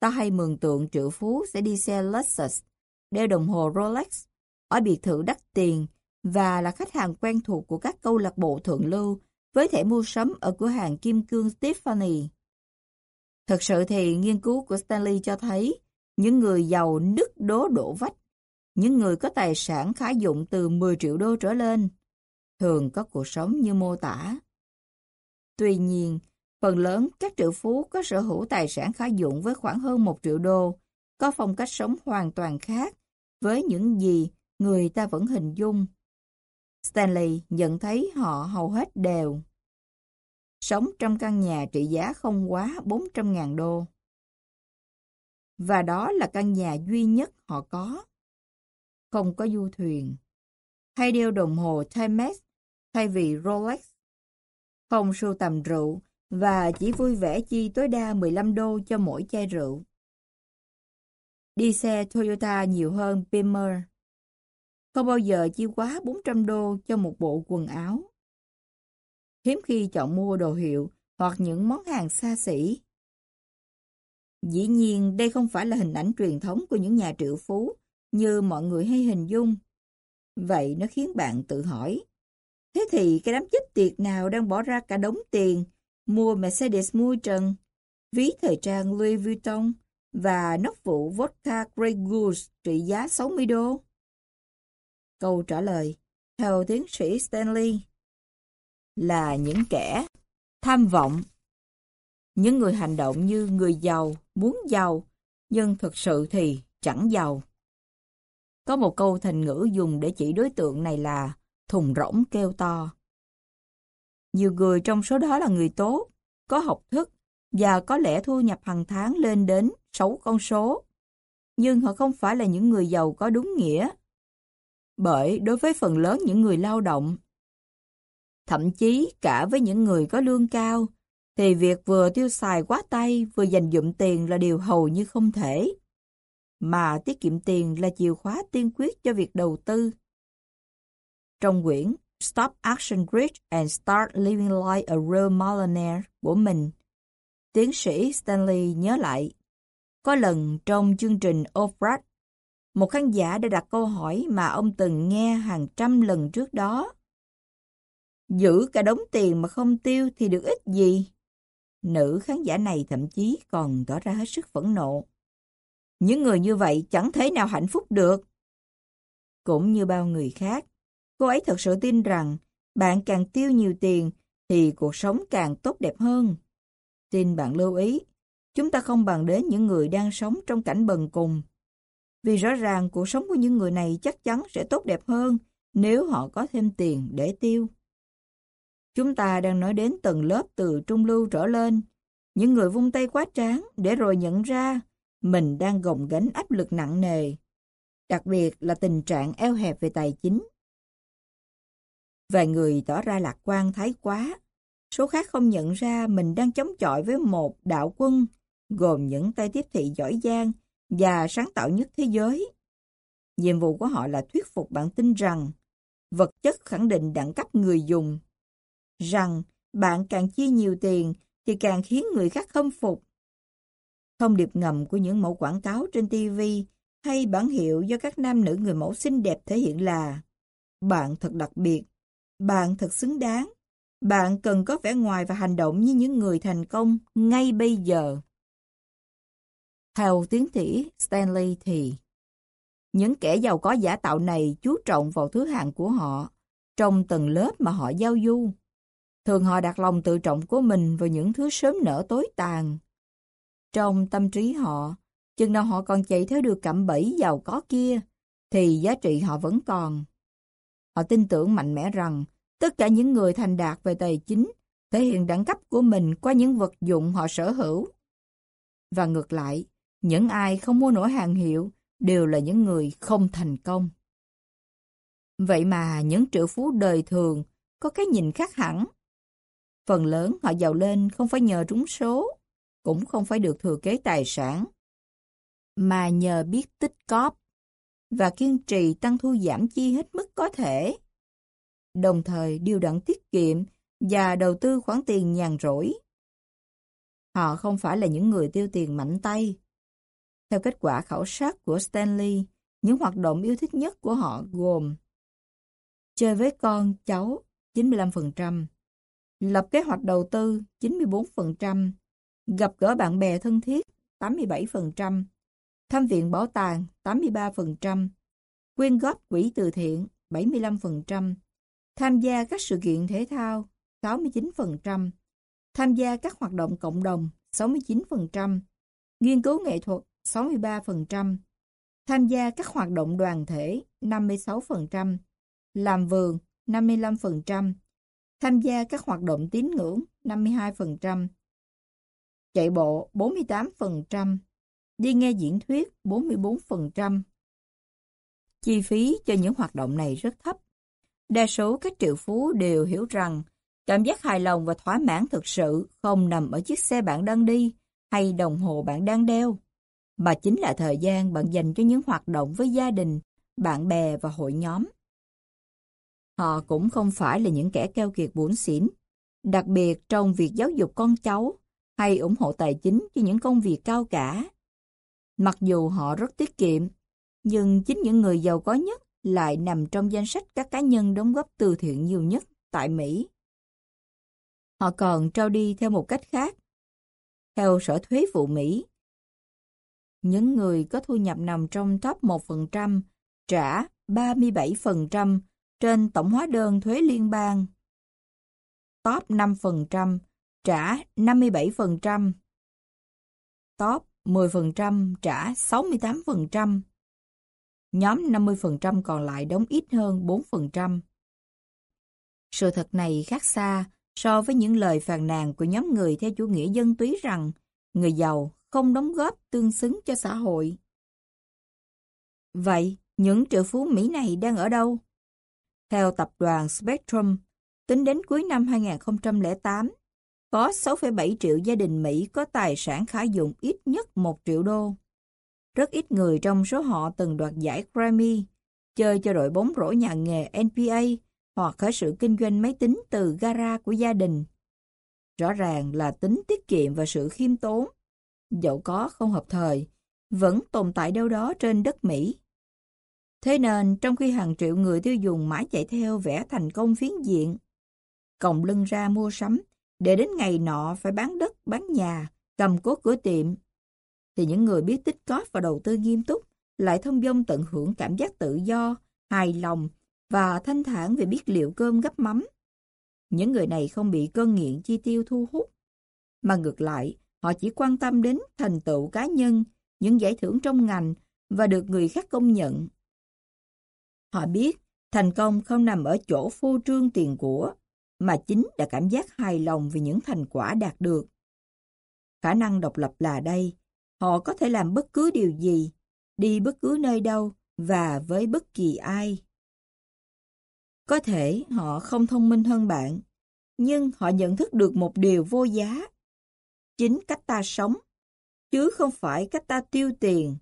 A: ta hay mường tượng triệu phú sẽ đi xe Lexus, đeo đồng hồ Rolex, ở biệt thự đắt tiền và là khách hàng quen thuộc của các câu lạc bộ thượng lưu với thể mua sắm ở cửa hàng kim cương Tiffany. Thật sự thì nghiên cứu của Stanley cho thấy những người giàu nứt đố đổ vách, những người có tài sản khá dụng từ 10 triệu đô trở lên, thường có cuộc sống như mô tả. Tuy nhiên, phần lớn các triệu phú có sở hữu tài sản khá dụng với khoảng hơn 1 triệu đô, có phong cách sống hoàn toàn khác với những gì người ta vẫn hình dung. Stanley nhận thấy họ hầu hết đều sống trong căn nhà trị giá không quá 400.000 đô. Và đó là căn nhà duy nhất họ có. Không có du thuyền. Hay đeo đồng hồ Timex thay vì Rolex. Không sưu tầm rượu và chỉ vui vẻ chi tối đa 15 đô cho mỗi chai rượu. Đi xe Toyota nhiều hơn Beamer. Không bao giờ chi quá 400 đô cho một bộ quần áo hiếm khi chọn mua đồ hiệu hoặc những món hàng xa xỉ. Dĩ nhiên, đây không phải là hình ảnh truyền thống của những nhà triệu phú như mọi người hay hình dung. Vậy nó khiến bạn tự hỏi, thế thì cái đám chết tiệt nào đang bỏ ra cả đống tiền mua Mercedes mui trần, ví thời trang Louis Vuitton và nóc vụ vodka Grey Goose trị giá 60 đô? Câu trả lời, theo tiến sĩ Stanley, là những kẻ tham vọng. Những người hành động như người giàu, muốn giàu, nhưng thực sự thì chẳng giàu. Có một câu thành ngữ dùng để chỉ đối tượng này là thùng rỗng kêu to. Nhiều người trong số đó là người tốt, có học thức và có lẽ thu nhập hàng tháng lên đến 6 con số. Nhưng họ không phải là những người giàu có đúng nghĩa. Bởi đối với phần lớn những người lao động, Thậm chí cả với những người có lương cao, thì việc vừa tiêu xài quá tay vừa dành dụm tiền là điều hầu như không thể. Mà tiết kiệm tiền là chìa khóa tiên quyết cho việc đầu tư. Trong quyển Stop Action Rich and Start Living Like a Real Millionaire của mình, tiến sĩ Stanley nhớ lại, có lần trong chương trình Oprah, một khán giả đã đặt câu hỏi mà ông từng nghe hàng trăm lần trước đó. Giữ cả đống tiền mà không tiêu thì được ích gì? Nữ khán giả này thậm chí còn tỏ ra hết sức phẫn nộ. Những người như vậy chẳng thể nào hạnh phúc được. Cũng như bao người khác, cô ấy thật sự tin rằng bạn càng tiêu nhiều tiền thì cuộc sống càng tốt đẹp hơn. Xin bạn lưu ý, chúng ta không bàn đến những người đang sống trong cảnh bần cùng. Vì rõ ràng cuộc sống của những người này chắc chắn sẽ tốt đẹp hơn nếu họ có thêm tiền để tiêu. Chúng ta đang nói đến tầng lớp từ trung lưu trở lên, những người vung tay quá tráng để rồi nhận ra mình đang gồng gánh áp lực nặng nề, đặc biệt là tình trạng eo hẹp về tài chính. Vài người tỏ ra lạc quan thái quá, số khác không nhận ra mình đang chống chọi với một đạo quân gồm những tay tiếp thị giỏi giang và sáng tạo nhất thế giới. Nhiệm vụ của họ là thuyết phục bạn tin rằng vật chất khẳng định đẳng cấp người dùng rằng bạn càng chi nhiều tiền thì càng khiến người khác khâm phục. Thông điệp ngầm của những mẫu quảng cáo trên TV hay bản hiệu do các nam nữ người mẫu xinh đẹp thể hiện là Bạn thật đặc biệt, bạn thật xứng đáng, bạn cần có vẻ ngoài và hành động như những người thành công ngay bây giờ. Theo tiến sĩ Stanley thì những kẻ giàu có giả tạo này chú trọng vào thứ hạng của họ trong tầng lớp mà họ giao du. Thường họ đặt lòng tự trọng của mình vào những thứ sớm nở tối tàn. Trong tâm trí họ, chừng nào họ còn chạy theo được cạm bẫy giàu có kia, thì giá trị họ vẫn còn. Họ tin tưởng mạnh mẽ rằng tất cả những người thành đạt về tài chính thể hiện đẳng cấp của mình qua những vật dụng họ sở hữu. Và ngược lại, những ai không mua nổi hàng hiệu đều là những người không thành công. Vậy mà những triệu phú đời thường có cái nhìn khác hẳn. Phần lớn họ giàu lên không phải nhờ trúng số, cũng không phải được thừa kế tài sản, mà nhờ biết tích cóp và kiên trì tăng thu giảm chi hết mức có thể. Đồng thời điều đặn tiết kiệm và đầu tư khoản tiền nhàn rỗi. Họ không phải là những người tiêu tiền mạnh tay. Theo kết quả khảo sát của Stanley, những hoạt động yêu thích nhất của họ gồm chơi với con, cháu 95%, lập kế hoạch đầu tư 94%, gặp gỡ bạn bè thân thiết 87%, thăm viện bảo tàng 83%, quyên góp quỹ từ thiện 75%, tham gia các sự kiện thể thao 69%, tham gia các hoạt động cộng đồng 69%, nghiên cứu nghệ thuật 63%, tham gia các hoạt động đoàn thể 56%, làm vườn 55%, tham gia các hoạt động tín ngưỡng 52%, chạy bộ 48%, đi nghe diễn thuyết 44%. Chi phí cho những hoạt động này rất thấp. Đa số các triệu phú đều hiểu rằng cảm giác hài lòng và thỏa mãn thực sự không nằm ở chiếc xe bạn đang đi hay đồng hồ bạn đang đeo, mà chính là thời gian bạn dành cho những hoạt động với gia đình, bạn bè và hội nhóm. Họ cũng không phải là những kẻ keo kiệt bủn xỉn, đặc biệt trong việc giáo dục con cháu hay ủng hộ tài chính cho những công việc cao cả. Mặc dù họ rất tiết kiệm, nhưng chính những người giàu có nhất lại nằm trong danh sách các cá nhân đóng góp từ thiện nhiều nhất tại Mỹ. Họ còn trao đi theo một cách khác. Theo Sở Thuế vụ Mỹ, những người có thu nhập nằm trong top 1% trả 37% trên tổng hóa đơn thuế liên bang. Top 5% trả 57%. Top 10% trả 68%. Nhóm 50% còn lại đóng ít hơn 4%. Sự thật này khác xa so với những lời phàn nàn của nhóm người theo chủ nghĩa dân túy rằng người giàu không đóng góp tương xứng cho xã hội. Vậy, những triệu phú Mỹ này đang ở đâu? Theo tập đoàn Spectrum, tính đến cuối năm 2008, có 6,7 triệu gia đình Mỹ có tài sản khả dụng ít nhất 1 triệu đô. Rất ít người trong số họ từng đoạt giải Grammy, chơi cho đội bóng rổ nhà nghề NBA hoặc khởi sự kinh doanh máy tính từ gara của gia đình. Rõ ràng là tính tiết kiệm và sự khiêm tốn, dẫu có không hợp thời, vẫn tồn tại đâu đó trên đất Mỹ. Thế nên, trong khi hàng triệu người tiêu dùng mãi chạy theo vẽ thành công phiến diện, còng lưng ra mua sắm, để đến ngày nọ phải bán đất, bán nhà, cầm cố cửa tiệm, thì những người biết tích cóp và đầu tư nghiêm túc lại thông dong tận hưởng cảm giác tự do, hài lòng và thanh thản về biết liệu cơm gấp mắm. Những người này không bị cơn nghiện chi tiêu thu hút, mà ngược lại, họ chỉ quan tâm đến thành tựu cá nhân, những giải thưởng trong ngành và được người khác công nhận. Họ biết thành công không nằm ở chỗ phô trương tiền của, mà chính là cảm giác hài lòng về những thành quả đạt được. Khả năng độc lập là đây, họ có thể làm bất cứ điều gì, đi bất cứ nơi đâu và với bất kỳ ai. Có thể họ không thông minh hơn bạn, nhưng họ nhận thức được một điều vô giá. Chính cách ta sống, chứ không phải cách ta tiêu tiền,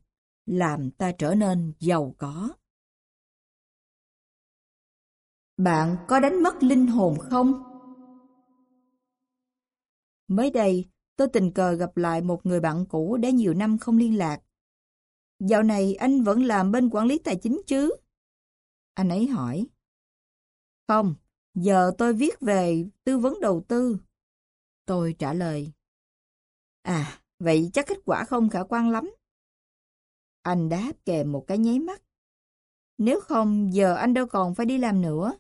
A: làm ta trở nên giàu có. Bạn có đánh mất linh hồn không? Mới đây, tôi tình cờ gặp lại một người bạn cũ đã nhiều năm không liên lạc. Dạo này anh vẫn làm bên quản lý tài chính chứ? Anh ấy hỏi. Không, giờ tôi viết về tư vấn đầu tư. Tôi trả lời. À, vậy chắc kết quả không khả quan lắm. Anh đáp kèm một cái nháy mắt. Nếu không, giờ anh đâu còn phải đi làm nữa.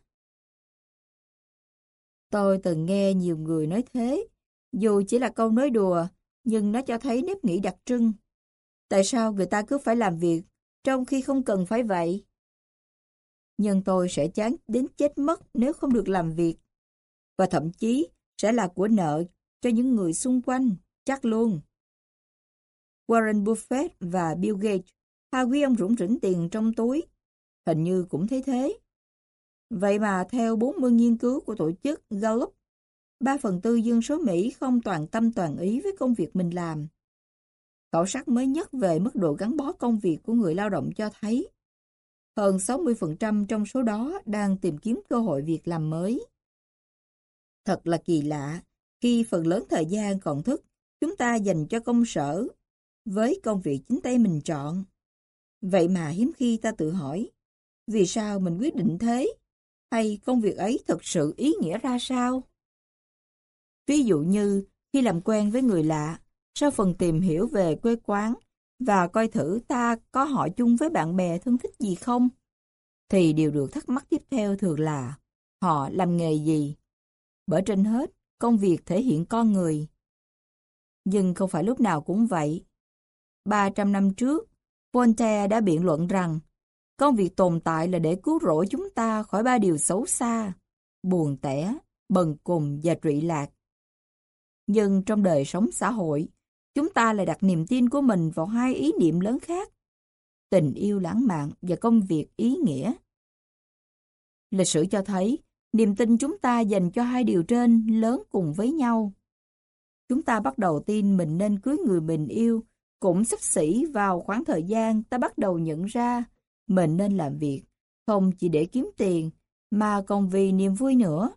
A: Tôi từng nghe nhiều người nói thế, dù chỉ là câu nói đùa, nhưng nó cho thấy nếp nghĩ đặc trưng. Tại sao người ta cứ phải làm việc, trong khi không cần phải vậy? Nhưng tôi sẽ chán đến chết mất nếu không được làm việc. Và thậm chí sẽ là của nợ cho những người xung quanh, chắc luôn. Warren Buffett và Bill Gates, hai quý ông rủng rỉnh tiền trong túi, hình như cũng thấy thế. Vậy mà theo 40 nghiên cứu của tổ chức Gallup, 3 phần tư dân số Mỹ không toàn tâm toàn ý với công việc mình làm. Khảo sát mới nhất về mức độ gắn bó công việc của người lao động cho thấy hơn 60% trong số đó đang tìm kiếm cơ hội việc làm mới. Thật là kỳ lạ, khi phần lớn thời gian còn thức, chúng ta dành cho công sở với công việc chính tay mình chọn. Vậy mà hiếm khi ta tự hỏi, vì sao mình quyết định thế? Hay công việc ấy thật sự ý nghĩa ra sao? Ví dụ như, khi làm quen với người lạ, sau phần tìm hiểu về quê quán và coi thử ta có họ chung với bạn bè thân thích gì không, thì điều được thắc mắc tiếp theo thường là họ làm nghề gì. Bởi trên hết, công việc thể hiện con người. Nhưng không phải lúc nào cũng vậy. 300 năm trước, Voltaire đã biện luận rằng công việc tồn tại là để cứu rỗi chúng ta khỏi ba điều xấu xa, buồn tẻ, bần cùng và trụy lạc. Nhưng trong đời sống xã hội, chúng ta lại đặt niềm tin của mình vào hai ý niệm lớn khác. Tình yêu lãng mạn và công việc ý nghĩa. Lịch sử cho thấy, niềm tin chúng ta dành cho hai điều trên lớn cùng với nhau. Chúng ta bắt đầu tin mình nên cưới người mình yêu, cũng sắp xỉ vào khoảng thời gian ta bắt đầu nhận ra mình nên làm việc, không chỉ để kiếm tiền, mà còn vì niềm vui nữa.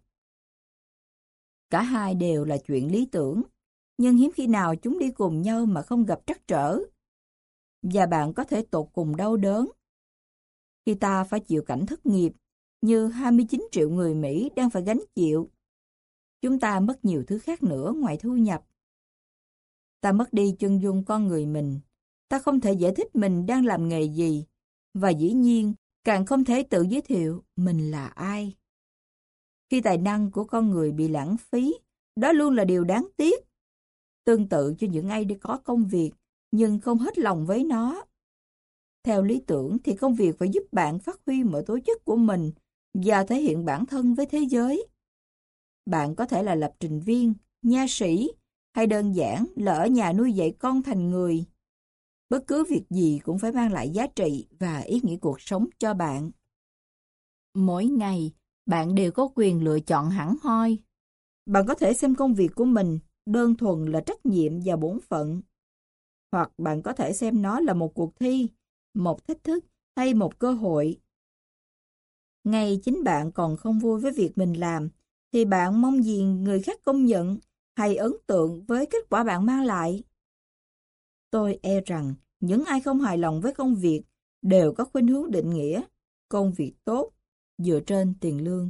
A: Cả hai đều là chuyện lý tưởng, nhưng hiếm khi nào chúng đi cùng nhau mà không gặp trắc trở. Và bạn có thể tột cùng đau đớn. Khi ta phải chịu cảnh thất nghiệp, như 29 triệu người Mỹ đang phải gánh chịu, chúng ta mất nhiều thứ khác nữa ngoài thu nhập. Ta mất đi chân dung con người mình, ta không thể giải thích mình đang làm nghề gì, và dĩ nhiên càng không thể tự giới thiệu mình là ai. Khi tài năng của con người bị lãng phí, đó luôn là điều đáng tiếc. Tương tự cho những ai đi có công việc, nhưng không hết lòng với nó. Theo lý tưởng thì công việc phải giúp bạn phát huy mọi tố chất của mình và thể hiện bản thân với thế giới. Bạn có thể là lập trình viên, nha sĩ, hay đơn giản là ở nhà nuôi dạy con thành người. Bất cứ việc gì cũng phải mang lại giá trị và ý nghĩa cuộc sống cho bạn. Mỗi ngày, bạn đều có quyền lựa chọn hẳn hoi. Bạn có thể xem công việc của mình đơn thuần là trách nhiệm và bổn phận. Hoặc bạn có thể xem nó là một cuộc thi, một thách thức hay một cơ hội. Ngay chính bạn còn không vui với việc mình làm, thì bạn mong gì người khác công nhận hay ấn tượng với kết quả bạn mang lại. Tôi e rằng những ai không hài lòng với công việc đều có khuynh hướng định nghĩa công việc tốt dựa trên tiền lương.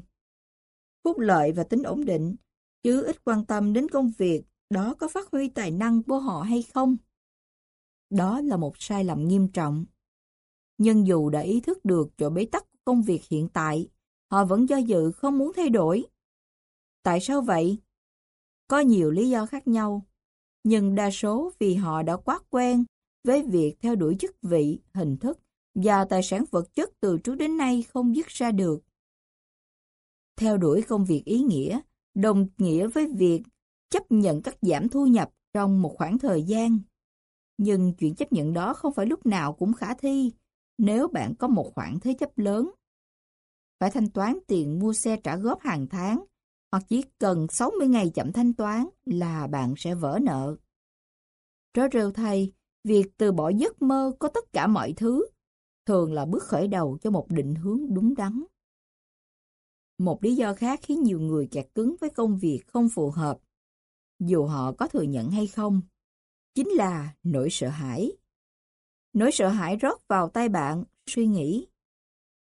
A: Phúc lợi và tính ổn định, chứ ít quan tâm đến công việc đó có phát huy tài năng của họ hay không. Đó là một sai lầm nghiêm trọng. Nhưng dù đã ý thức được chỗ bế tắc của công việc hiện tại, họ vẫn do dự không muốn thay đổi. Tại sao vậy? Có nhiều lý do khác nhau, nhưng đa số vì họ đã quá quen với việc theo đuổi chức vị, hình thức và tài sản vật chất từ trước đến nay không dứt ra được. Theo đuổi công việc ý nghĩa, đồng nghĩa với việc chấp nhận cắt giảm thu nhập trong một khoảng thời gian. Nhưng chuyện chấp nhận đó không phải lúc nào cũng khả thi nếu bạn có một khoản thế chấp lớn. Phải thanh toán tiền mua xe trả góp hàng tháng hoặc chỉ cần 60 ngày chậm thanh toán là bạn sẽ vỡ nợ. Rõ rêu thay, việc từ bỏ giấc mơ có tất cả mọi thứ thường là bước khởi đầu cho một định hướng đúng đắn. Một lý do khác khiến nhiều người kẹt cứng với công việc không phù hợp, dù họ có thừa nhận hay không, chính là nỗi sợ hãi. Nỗi sợ hãi rót vào tay bạn, suy nghĩ.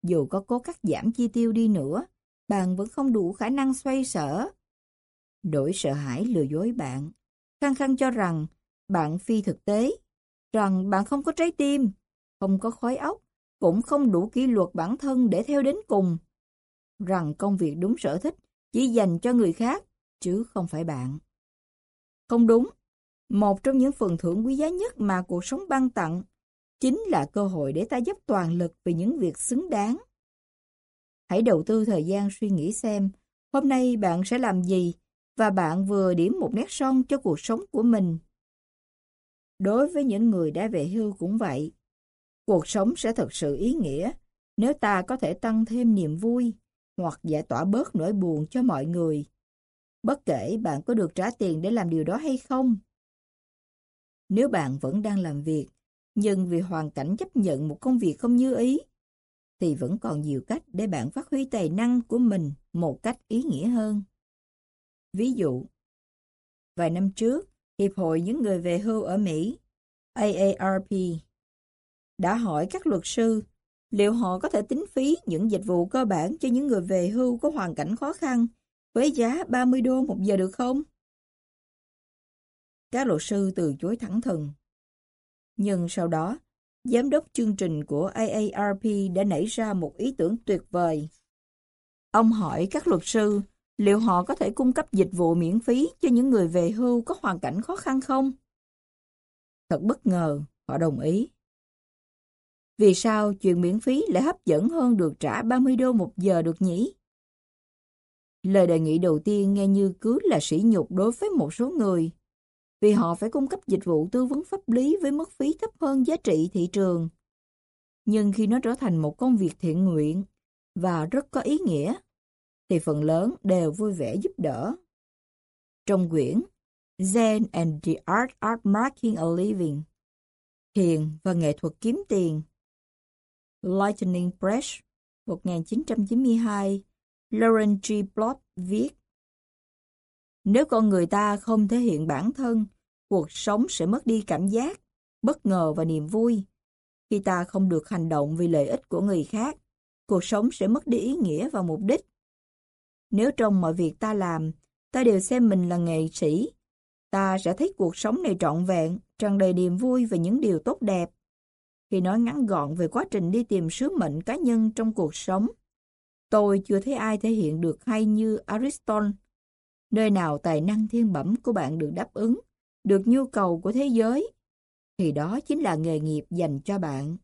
A: Dù có cố cắt giảm chi tiêu đi nữa, bạn vẫn không đủ khả năng xoay sở. đổi sợ hãi lừa dối bạn, khăng khăng cho rằng bạn phi thực tế, rằng bạn không có trái tim, không có khói óc, cũng không đủ kỷ luật bản thân để theo đến cùng. Rằng công việc đúng sở thích chỉ dành cho người khác, chứ không phải bạn. Không đúng. Một trong những phần thưởng quý giá nhất mà cuộc sống ban tặng chính là cơ hội để ta dốc toàn lực vì những việc xứng đáng. Hãy đầu tư thời gian suy nghĩ xem hôm nay bạn sẽ làm gì và bạn vừa điểm một nét son cho cuộc sống của mình. Đối với những người đã về hưu cũng vậy. Cuộc sống sẽ thật sự ý nghĩa nếu ta có thể tăng thêm niềm vui hoặc giải tỏa bớt nỗi buồn cho mọi người. Bất kể bạn có được trả tiền để làm điều đó hay không. Nếu bạn vẫn đang làm việc, nhưng vì hoàn cảnh chấp nhận một công việc không như ý, thì vẫn còn nhiều cách để bạn phát huy tài năng của mình một cách ý nghĩa hơn. Ví dụ, vài năm trước, Hiệp hội những người về hưu ở Mỹ, AARP, đã hỏi các luật sư liệu họ có thể tính phí những dịch vụ cơ bản cho những người về hưu có hoàn cảnh khó khăn với giá 30 đô một giờ được không? Các luật sư từ chối thẳng thừng. Nhưng sau đó, giám đốc chương trình của AARP đã nảy ra một ý tưởng tuyệt vời. Ông hỏi các luật sư liệu họ có thể cung cấp dịch vụ miễn phí cho những người về hưu có hoàn cảnh khó khăn không? Thật bất ngờ, họ đồng ý. Vì sao chuyện miễn phí lại hấp dẫn hơn được trả 30 đô một giờ được nhỉ? Lời đề nghị đầu tiên nghe như cứ là sỉ nhục đối với một số người, vì họ phải cung cấp dịch vụ tư vấn pháp lý với mức phí thấp hơn giá trị thị trường. Nhưng khi nó trở thành một công việc thiện nguyện và rất có ý nghĩa, thì phần lớn đều vui vẻ giúp đỡ. Trong quyển Zen and the Art of Making a Living Thiền và nghệ thuật kiếm tiền Lightning Press 1992 Lauren G. Block viết nếu con người ta không thể hiện bản thân, cuộc sống sẽ mất đi cảm giác, bất ngờ và niềm vui. Khi ta không được hành động vì lợi ích của người khác, cuộc sống sẽ mất đi ý nghĩa và mục đích. Nếu trong mọi việc ta làm, ta đều xem mình là nghệ sĩ, ta sẽ thấy cuộc sống này trọn vẹn, tràn đầy niềm vui và những điều tốt đẹp. Khi nói ngắn gọn về quá trình đi tìm sứ mệnh cá nhân trong cuộc sống, tôi chưa thấy ai thể hiện được hay như Aristotle. Nơi nào tài năng thiên bẩm của bạn được đáp ứng, được nhu cầu của thế giới, thì đó chính là nghề nghiệp dành cho bạn.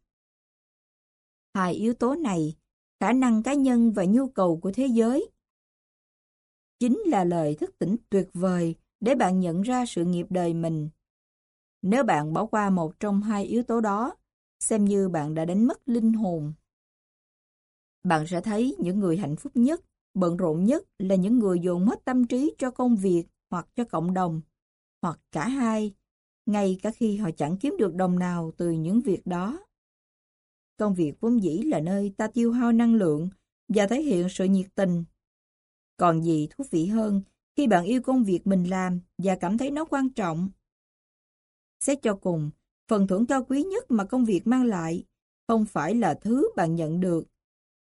A: Hai yếu tố này, khả năng cá nhân và nhu cầu của thế giới, chính là lời thức tỉnh tuyệt vời để bạn nhận ra sự nghiệp đời mình. Nếu bạn bỏ qua một trong hai yếu tố đó, xem như bạn đã đánh mất linh hồn. Bạn sẽ thấy những người hạnh phúc nhất bận rộn nhất là những người dồn hết tâm trí cho công việc hoặc cho cộng đồng, hoặc cả hai, ngay cả khi họ chẳng kiếm được đồng nào từ những việc đó. Công việc vốn dĩ là nơi ta tiêu hao năng lượng và thể hiện sự nhiệt tình. Còn gì thú vị hơn khi bạn yêu công việc mình làm và cảm thấy nó quan trọng. Xét cho cùng, phần thưởng cao quý nhất mà công việc mang lại không phải là thứ bạn nhận được,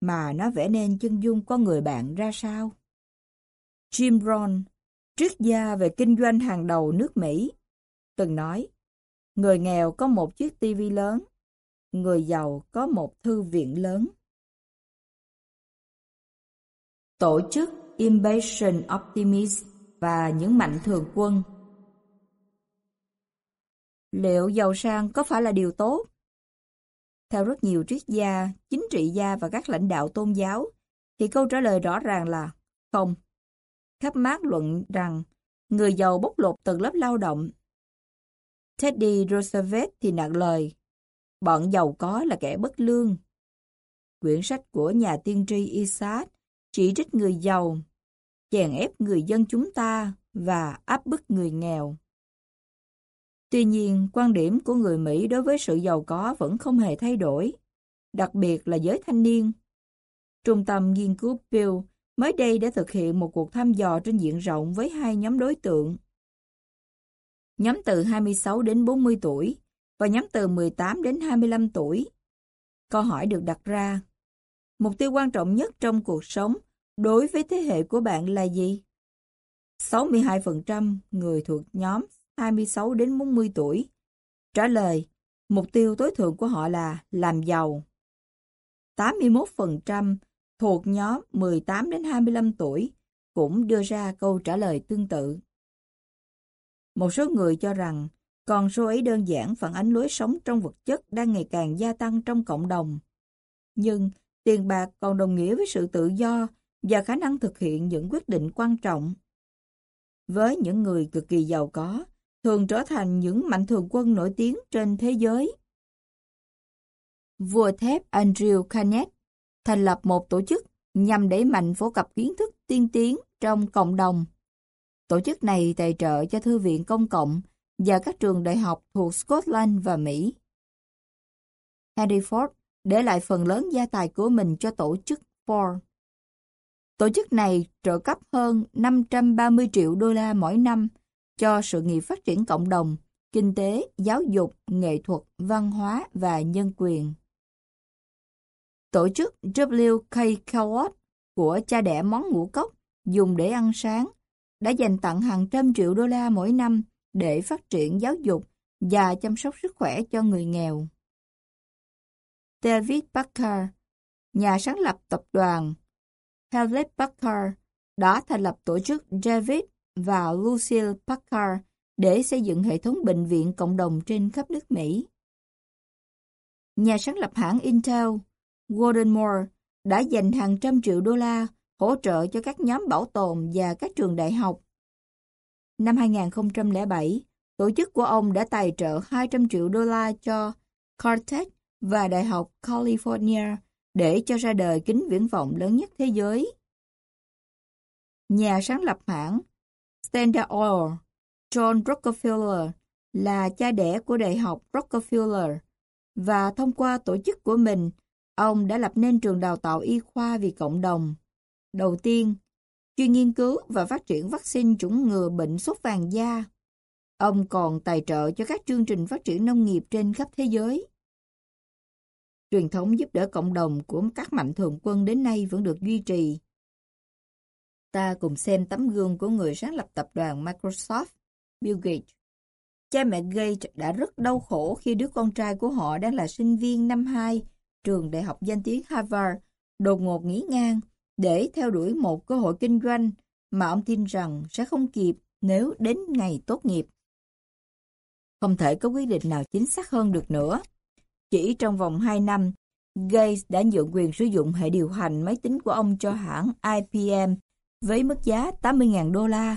A: mà nó vẽ nên chân dung con người bạn ra sao. Jim Brown, triết gia về kinh doanh hàng đầu nước Mỹ, từng nói, người nghèo có một chiếc tivi lớn, người giàu có một thư viện lớn. Tổ chức Impatient Optimist và những mạnh thường quân Liệu giàu sang có phải là điều tốt? Theo rất nhiều triết gia, chính trị gia và các lãnh đạo tôn giáo, thì câu trả lời rõ ràng là không. Khắp mát luận rằng người giàu bóc lột từng lớp lao động. Teddy Roosevelt thì nặng lời, bọn giàu có là kẻ bất lương. Quyển sách của nhà tiên tri Isaac chỉ trích người giàu, chèn ép người dân chúng ta và áp bức người nghèo. Tuy nhiên, quan điểm của người Mỹ đối với sự giàu có vẫn không hề thay đổi, đặc biệt là giới thanh niên. Trung tâm nghiên cứu Pew mới đây đã thực hiện một cuộc thăm dò trên diện rộng với hai nhóm đối tượng. Nhóm từ 26 đến 40 tuổi và nhóm từ 18 đến 25 tuổi. Câu hỏi được đặt ra, mục tiêu quan trọng nhất trong cuộc sống đối với thế hệ của bạn là gì? 62% người thuộc nhóm 26 đến 40 tuổi. Trả lời, mục tiêu tối thượng của họ là làm giàu. 81% thuộc nhóm 18 đến 25 tuổi cũng đưa ra câu trả lời tương tự. Một số người cho rằng con số ấy đơn giản phản ánh lối sống trong vật chất đang ngày càng gia tăng trong cộng đồng. Nhưng tiền bạc còn đồng nghĩa với sự tự do và khả năng thực hiện những quyết định quan trọng. Với những người cực kỳ giàu có, thường trở thành những mạnh thường quân nổi tiếng trên thế giới. Vua thép Andrew Carnegie thành lập một tổ chức nhằm đẩy mạnh phổ cập kiến thức tiên tiến trong cộng đồng. Tổ chức này tài trợ cho thư viện công cộng và các trường đại học thuộc Scotland và Mỹ. Henry Ford để lại phần lớn gia tài của mình cho tổ chức Ford. Tổ chức này trợ cấp hơn 530 triệu đô la mỗi năm cho sự nghiệp phát triển cộng đồng, kinh tế, giáo dục, nghệ thuật, văn hóa và nhân quyền. Tổ chức W.K. Kellogg của cha đẻ món ngũ cốc dùng để ăn sáng đã dành tặng hàng trăm triệu đô la mỗi năm để phát triển giáo dục và chăm sóc sức khỏe cho người nghèo. David Parker, nhà sáng lập tập đoàn Hewlett Parker đã thành lập tổ chức David và Lucille Packard để xây dựng hệ thống bệnh viện cộng đồng trên khắp nước Mỹ. Nhà sáng lập hãng Intel, Gordon Moore, đã dành hàng trăm triệu đô la hỗ trợ cho các nhóm bảo tồn và các trường đại học. Năm 2007, tổ chức của ông đã tài trợ 200 triệu đô la cho Caltech và Đại học California để cho ra đời kính viễn vọng lớn nhất thế giới. Nhà sáng lập hãng Standard Oil, John Rockefeller là cha đẻ của Đại học Rockefeller và thông qua tổ chức của mình, ông đã lập nên trường đào tạo y khoa vì cộng đồng. Đầu tiên, chuyên nghiên cứu và phát triển vaccine chủng ngừa bệnh sốt vàng da. Ông còn tài trợ cho các chương trình phát triển nông nghiệp trên khắp thế giới. Truyền thống giúp đỡ cộng đồng của các mạnh thường quân đến nay vẫn được duy trì. Ta cùng xem tấm gương của người sáng lập tập đoàn Microsoft, Bill Gates. Cha mẹ Gates đã rất đau khổ khi đứa con trai của họ đang là sinh viên năm 2 trường đại học danh tiếng Harvard đột ngột nghỉ ngang để theo đuổi một cơ hội kinh doanh mà ông tin rằng sẽ không kịp nếu đến ngày tốt nghiệp. Không thể có quyết định nào chính xác hơn được nữa. Chỉ trong vòng 2 năm, Gates đã nhượng quyền sử dụng hệ điều hành máy tính của ông cho hãng IBM với mức giá 80.000 đô la,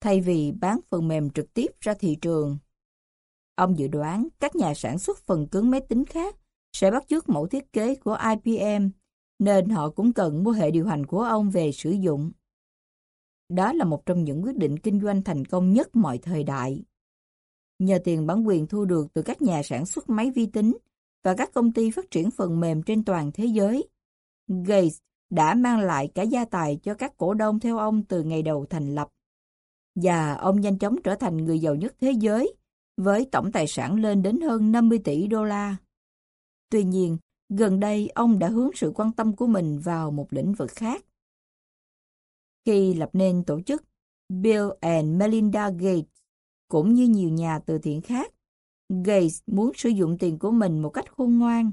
A: thay vì bán phần mềm trực tiếp ra thị trường. Ông dự đoán các nhà sản xuất phần cứng máy tính khác sẽ bắt chước mẫu thiết kế của IBM nên họ cũng cần mua hệ điều hành của ông về sử dụng. Đó là một trong những quyết định kinh doanh thành công nhất mọi thời đại. Nhờ tiền bản quyền thu được từ các nhà sản xuất máy vi tính và các công ty phát triển phần mềm trên toàn thế giới, Gates đã mang lại cả gia tài cho các cổ đông theo ông từ ngày đầu thành lập. Và ông nhanh chóng trở thành người giàu nhất thế giới, với tổng tài sản lên đến hơn 50 tỷ đô la. Tuy nhiên, gần đây ông đã hướng sự quan tâm của mình vào một lĩnh vực khác. Khi lập nên tổ chức Bill and Melinda Gates, cũng như nhiều nhà từ thiện khác, Gates muốn sử dụng tiền của mình một cách khôn ngoan.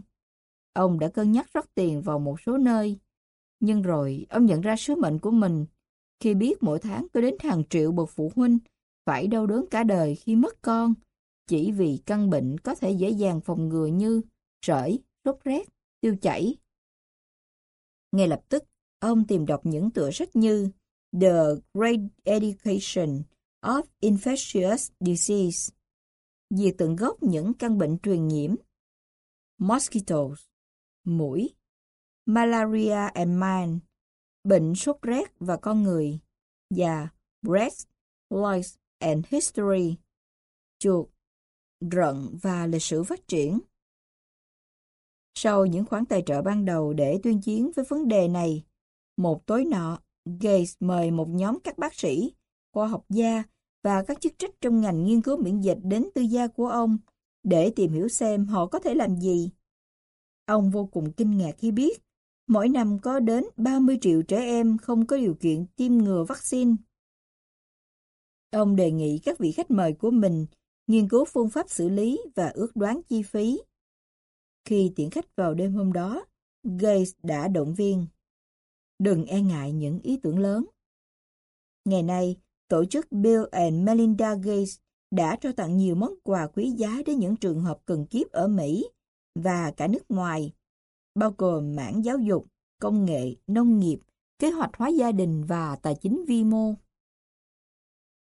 A: Ông đã cân nhắc rót tiền vào một số nơi, nhưng rồi ông nhận ra sứ mệnh của mình khi biết mỗi tháng có đến hàng triệu bậc phụ huynh phải đau đớn cả đời khi mất con, chỉ vì căn bệnh có thể dễ dàng phòng ngừa như sởi, sốt rét, tiêu chảy. Ngay lập tức, ông tìm đọc những tựa sách như The Great Education of Infectious Disease, về tận gốc những căn bệnh truyền nhiễm, mosquitoes, mũi, malaria and man, bệnh sốt rét và con người, và breast, life and history, chuột, rận và lịch sử phát triển. Sau những khoản tài trợ ban đầu để tuyên chiến với vấn đề này, một tối nọ, Gates mời một nhóm các bác sĩ, khoa học gia và các chức trách trong ngành nghiên cứu miễn dịch đến tư gia của ông để tìm hiểu xem họ có thể làm gì. Ông vô cùng kinh ngạc khi biết mỗi năm có đến 30 triệu trẻ em không có điều kiện tiêm ngừa vaccine. Ông đề nghị các vị khách mời của mình nghiên cứu phương pháp xử lý và ước đoán chi phí. Khi tiễn khách vào đêm hôm đó, Gates đã động viên. Đừng e ngại những ý tưởng lớn. Ngày nay, tổ chức Bill and Melinda Gates đã trao tặng nhiều món quà quý giá đến những trường hợp cần kiếp ở Mỹ và cả nước ngoài, bao gồm mảng giáo dục, công nghệ, nông nghiệp, kế hoạch hóa gia đình và tài chính vi mô.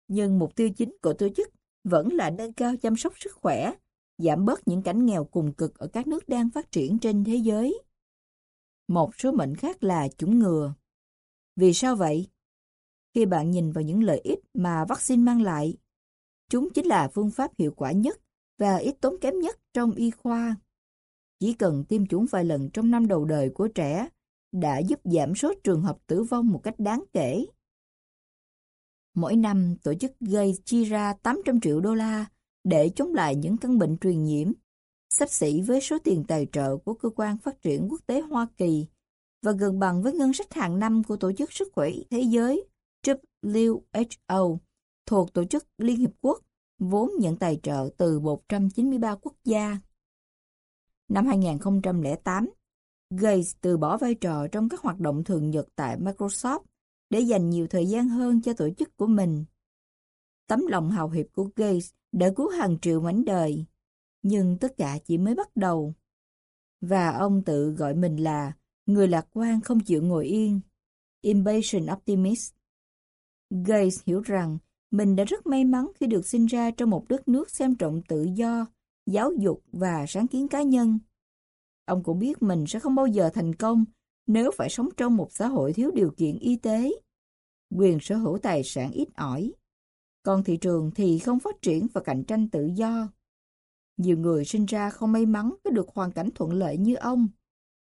A: Nhưng mục tiêu chính của tổ chức vẫn là nâng cao chăm sóc sức khỏe, giảm bớt những cảnh nghèo cùng cực ở các nước đang phát triển trên thế giới. Một số mệnh khác là chủng ngừa. Vì sao vậy? Khi bạn nhìn vào những lợi ích mà vaccine mang lại, chúng chính là phương pháp hiệu quả nhất và ít tốn kém nhất trong y khoa. Chỉ cần tiêm chủng vài lần trong năm đầu đời của trẻ đã giúp giảm số trường hợp tử vong một cách đáng kể. Mỗi năm, tổ chức gây chi ra 800 triệu đô la để chống lại những căn bệnh truyền nhiễm, sắp xỉ với số tiền tài trợ của Cơ quan Phát triển Quốc tế Hoa Kỳ và gần bằng với ngân sách hàng năm của Tổ chức Sức khỏe Thế giới WHO thuộc Tổ chức Liên Hiệp Quốc vốn nhận tài trợ từ 193 quốc gia. Năm 2008, Gates từ bỏ vai trò trong các hoạt động thường nhật tại Microsoft để dành nhiều thời gian hơn cho tổ chức của mình. Tấm lòng hào hiệp của Gates đã cứu hàng triệu mảnh đời, nhưng tất cả chỉ mới bắt đầu. Và ông tự gọi mình là người lạc quan không chịu ngồi yên, impatient optimist. Gates hiểu rằng mình đã rất may mắn khi được sinh ra trong một đất nước xem trọng tự do, giáo dục và sáng kiến cá nhân. Ông cũng biết mình sẽ không bao giờ thành công nếu phải sống trong một xã hội thiếu điều kiện y tế, quyền sở hữu tài sản ít ỏi. Còn thị trường thì không phát triển và cạnh tranh tự do. Nhiều người sinh ra không may mắn có được hoàn cảnh thuận lợi như ông,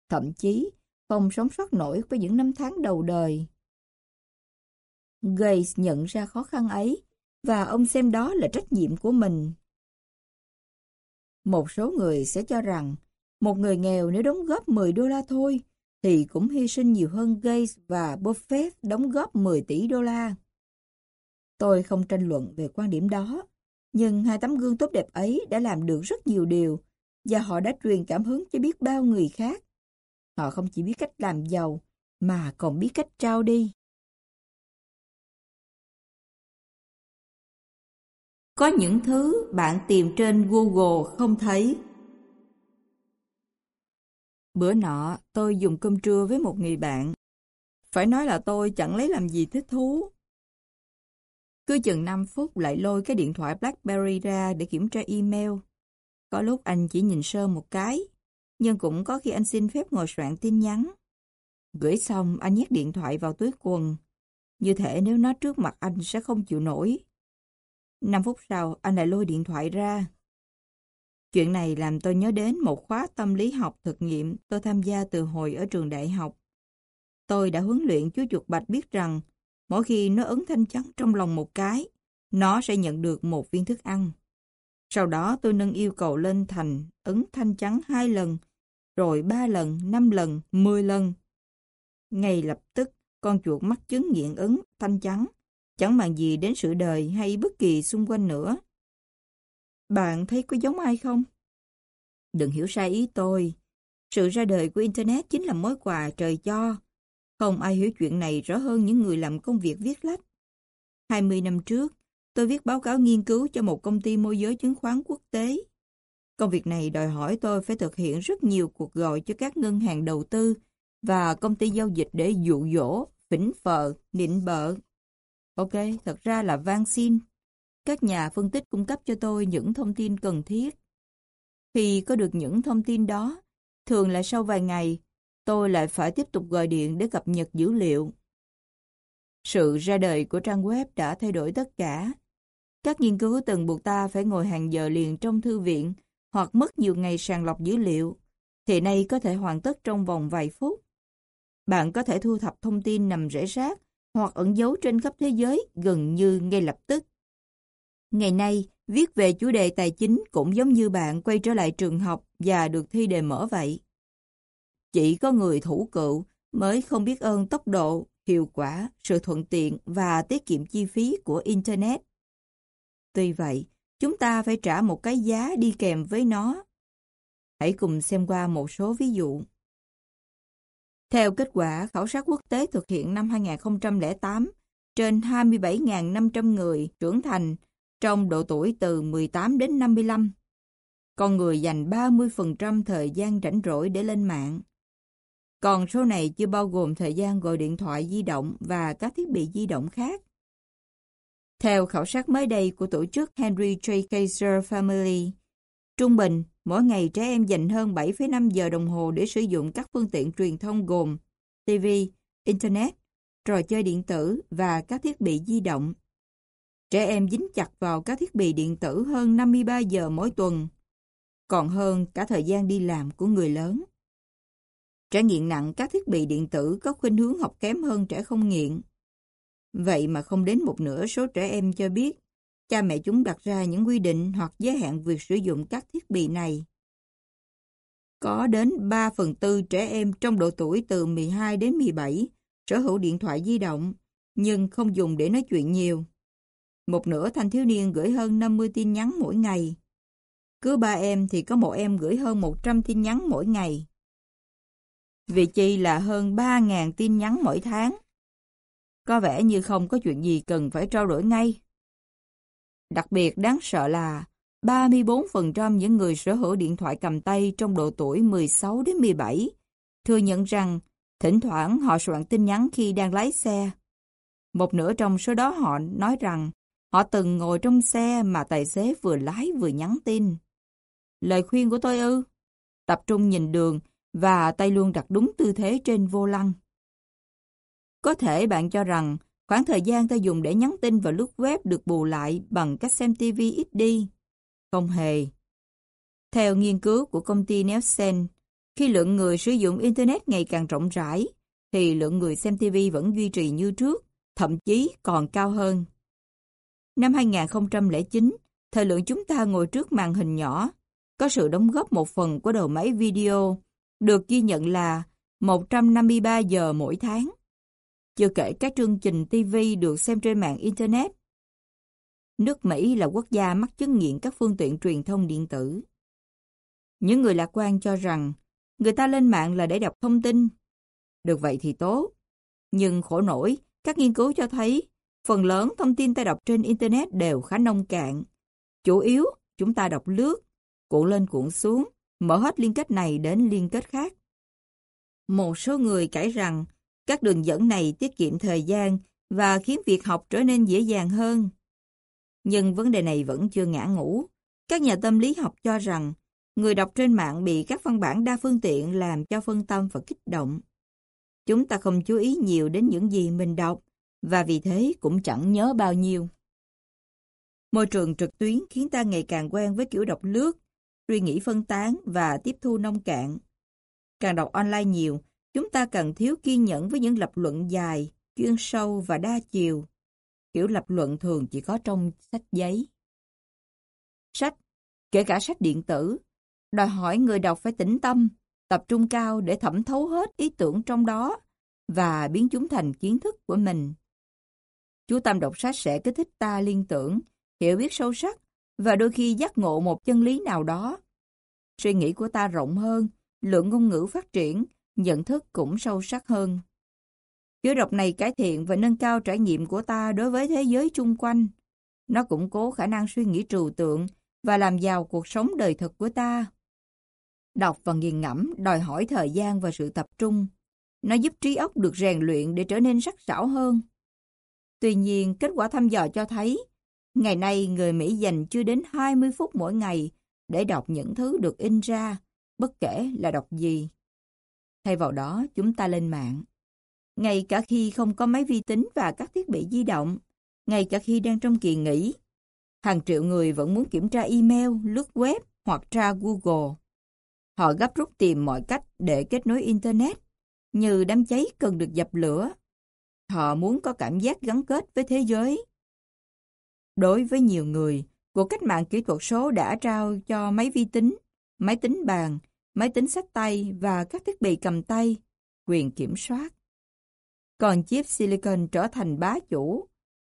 A: thậm chí không sống sót nổi với những năm tháng đầu đời. Gates nhận ra khó khăn ấy và ông xem đó là trách nhiệm của mình. Một số người sẽ cho rằng một người nghèo nếu đóng góp 10 đô la thôi thì cũng hy sinh nhiều hơn Gates và Buffett đóng góp 10 tỷ đô la. Tôi không tranh luận về quan điểm đó, nhưng hai tấm gương tốt đẹp ấy đã làm được rất nhiều điều và họ đã truyền cảm hứng cho biết bao người khác. Họ không chỉ biết cách làm giàu, mà còn biết cách trao đi. Có những thứ bạn tìm trên Google không thấy. Bữa nọ, tôi dùng cơm trưa với một người bạn. Phải nói là tôi chẳng lấy làm gì thích thú. Cứ chừng 5 phút lại lôi cái điện thoại BlackBerry ra để kiểm tra email. Có lúc anh chỉ nhìn sơ một cái, nhưng cũng có khi anh xin phép ngồi soạn tin nhắn. Gửi xong, anh nhét điện thoại vào túi quần. Như thể nếu nó trước mặt anh sẽ không chịu nổi. 5 phút sau, anh lại lôi điện thoại ra. Chuyện này làm tôi nhớ đến một khóa tâm lý học thực nghiệm tôi tham gia từ hồi ở trường đại học. Tôi đã huấn luyện chú chuột bạch biết rằng mỗi khi nó ấn thanh chắn trong lòng một cái, nó sẽ nhận được một viên thức ăn. Sau đó tôi nâng yêu cầu lên thành ấn thanh chắn hai lần, rồi ba lần, năm lần, mười lần. Ngay lập tức, con chuột mắc chứng nghiện ấn thanh chắn, chẳng màng gì đến sự đời hay bất kỳ xung quanh nữa. Bạn thấy có giống ai không? Đừng hiểu sai ý tôi. Sự ra đời của Internet chính là mối quà trời cho. Không ai hiểu chuyện này rõ hơn những người làm công việc viết lách. 20 năm trước, tôi viết báo cáo nghiên cứu cho một công ty môi giới chứng khoán quốc tế. Công việc này đòi hỏi tôi phải thực hiện rất nhiều cuộc gọi cho các ngân hàng đầu tư và công ty giao dịch để dụ dỗ, phỉnh phờ, nịnh bợ. Ok, thật ra là van xin. Các nhà phân tích cung cấp cho tôi những thông tin cần thiết. Khi có được những thông tin đó, thường là sau vài ngày, tôi lại phải tiếp tục gọi điện để cập nhật dữ liệu. Sự ra đời của trang web đã thay đổi tất cả. Các nghiên cứu từng buộc ta phải ngồi hàng giờ liền trong thư viện hoặc mất nhiều ngày sàng lọc dữ liệu, thì nay có thể hoàn tất trong vòng vài phút. Bạn có thể thu thập thông tin nằm rải rác hoặc ẩn dấu trên khắp thế giới gần như ngay lập tức. Ngày nay, viết về chủ đề tài chính cũng giống như bạn quay trở lại trường học và được thi đề mở vậy. Chỉ có người thủ cựu mới không biết ơn tốc độ, hiệu quả, sự thuận tiện và tiết kiệm chi phí của Internet. Tuy vậy, chúng ta phải trả một cái giá đi kèm với nó. Hãy cùng xem qua một số ví dụ. Theo kết quả khảo sát quốc tế thực hiện năm 2008, trên 27.500 người trưởng thành trong độ tuổi từ 18 đến 55, con người dành 30% thời gian rảnh rỗi để lên mạng. Còn số này chưa bao gồm thời gian gọi điện thoại di động và các thiết bị di động khác. Theo khảo sát mới đây của tổ chức Henry J. Kaiser Family, trung bình, mỗi ngày trẻ em dành hơn 7,5 giờ đồng hồ để sử dụng các phương tiện truyền thông gồm TV, Internet, trò chơi điện tử và các thiết bị di động. Trẻ em dính chặt vào các thiết bị điện tử hơn 53 giờ mỗi tuần, còn hơn cả thời gian đi làm của người lớn. Trẻ nghiện nặng các thiết bị điện tử có khuynh hướng học kém hơn trẻ không nghiện. Vậy mà không đến một nửa số trẻ em cho biết cha mẹ chúng đặt ra những quy định hoặc giới hạn việc sử dụng các thiết bị này. Có đến 3 phần tư trẻ em trong độ tuổi từ 12 đến 17 sở hữu điện thoại di động, nhưng không dùng để nói chuyện nhiều. Một nửa thanh thiếu niên gửi hơn 50 tin nhắn mỗi ngày. Cứ ba em thì có một em gửi hơn 100 tin nhắn mỗi ngày. vị chi là hơn 3.000 tin nhắn mỗi tháng. Có vẻ như không có chuyện gì cần phải trao đổi ngay. Đặc biệt đáng sợ là 34% những người sở hữu điện thoại cầm tay trong độ tuổi 16 đến 17 thừa nhận rằng thỉnh thoảng họ soạn tin nhắn khi đang lái xe. Một nửa trong số đó họ nói rằng họ từng ngồi trong xe mà tài xế vừa lái vừa nhắn tin. Lời khuyên của tôi ư? Tập trung nhìn đường và tay luôn đặt đúng tư thế trên vô lăng. Có thể bạn cho rằng khoảng thời gian ta dùng để nhắn tin và lướt web được bù lại bằng cách xem TV ít đi. Không hề. Theo nghiên cứu của công ty Nielsen, khi lượng người sử dụng Internet ngày càng rộng rãi, thì lượng người xem TV vẫn duy trì như trước, thậm chí còn cao hơn. Năm 2009, thời lượng chúng ta ngồi trước màn hình nhỏ, có sự đóng góp một phần của đầu máy video, được ghi nhận là 153 giờ mỗi tháng. Chưa kể các chương trình TV được xem trên mạng Internet. Nước Mỹ là quốc gia mắc chứng nghiện các phương tiện truyền thông điện tử. Những người lạc quan cho rằng người ta lên mạng là để đọc thông tin. Được vậy thì tốt. Nhưng khổ nổi, các nghiên cứu cho thấy phần lớn thông tin ta đọc trên Internet đều khá nông cạn. Chủ yếu, chúng ta đọc lướt, cuộn lên cuộn xuống, mở hết liên kết này đến liên kết khác. Một số người cãi rằng các đường dẫn này tiết kiệm thời gian và khiến việc học trở nên dễ dàng hơn. Nhưng vấn đề này vẫn chưa ngã ngủ. Các nhà tâm lý học cho rằng người đọc trên mạng bị các văn bản đa phương tiện làm cho phân tâm và kích động. Chúng ta không chú ý nhiều đến những gì mình đọc, và vì thế cũng chẳng nhớ bao nhiêu. Môi trường trực tuyến khiến ta ngày càng quen với kiểu đọc lướt, suy nghĩ phân tán và tiếp thu nông cạn. Càng đọc online nhiều, chúng ta cần thiếu kiên nhẫn với những lập luận dài, chuyên sâu và đa chiều. Kiểu lập luận thường chỉ có trong sách giấy. Sách, kể cả sách điện tử, đòi hỏi người đọc phải tĩnh tâm, tập trung cao để thẩm thấu hết ý tưởng trong đó và biến chúng thành kiến thức của mình. Chú tâm đọc sách sẽ kích thích ta liên tưởng, hiểu biết sâu sắc và đôi khi giác ngộ một chân lý nào đó. Suy nghĩ của ta rộng hơn, lượng ngôn ngữ phát triển, nhận thức cũng sâu sắc hơn. Chứa đọc này cải thiện và nâng cao trải nghiệm của ta đối với thế giới chung quanh. Nó củng cố khả năng suy nghĩ trừu tượng và làm giàu cuộc sống đời thực của ta. Đọc và nghiền ngẫm đòi hỏi thời gian và sự tập trung. Nó giúp trí óc được rèn luyện để trở nên sắc sảo hơn. Tuy nhiên, kết quả thăm dò cho thấy, ngày nay người Mỹ dành chưa đến 20 phút mỗi ngày để đọc những thứ được in ra, bất kể là đọc gì. Thay vào đó, chúng ta lên mạng. Ngay cả khi không có máy vi tính và các thiết bị di động, ngay cả khi đang trong kỳ nghỉ, hàng triệu người vẫn muốn kiểm tra email, lướt web hoặc tra Google. Họ gấp rút tìm mọi cách để kết nối Internet, như đám cháy cần được dập lửa. Họ muốn có cảm giác gắn kết với thế giới. Đối với nhiều người, cuộc cách mạng kỹ thuật số đã trao cho máy vi tính, máy tính bàn, máy tính sách tay và các thiết bị cầm tay quyền kiểm soát. Còn chip silicon trở thành bá chủ,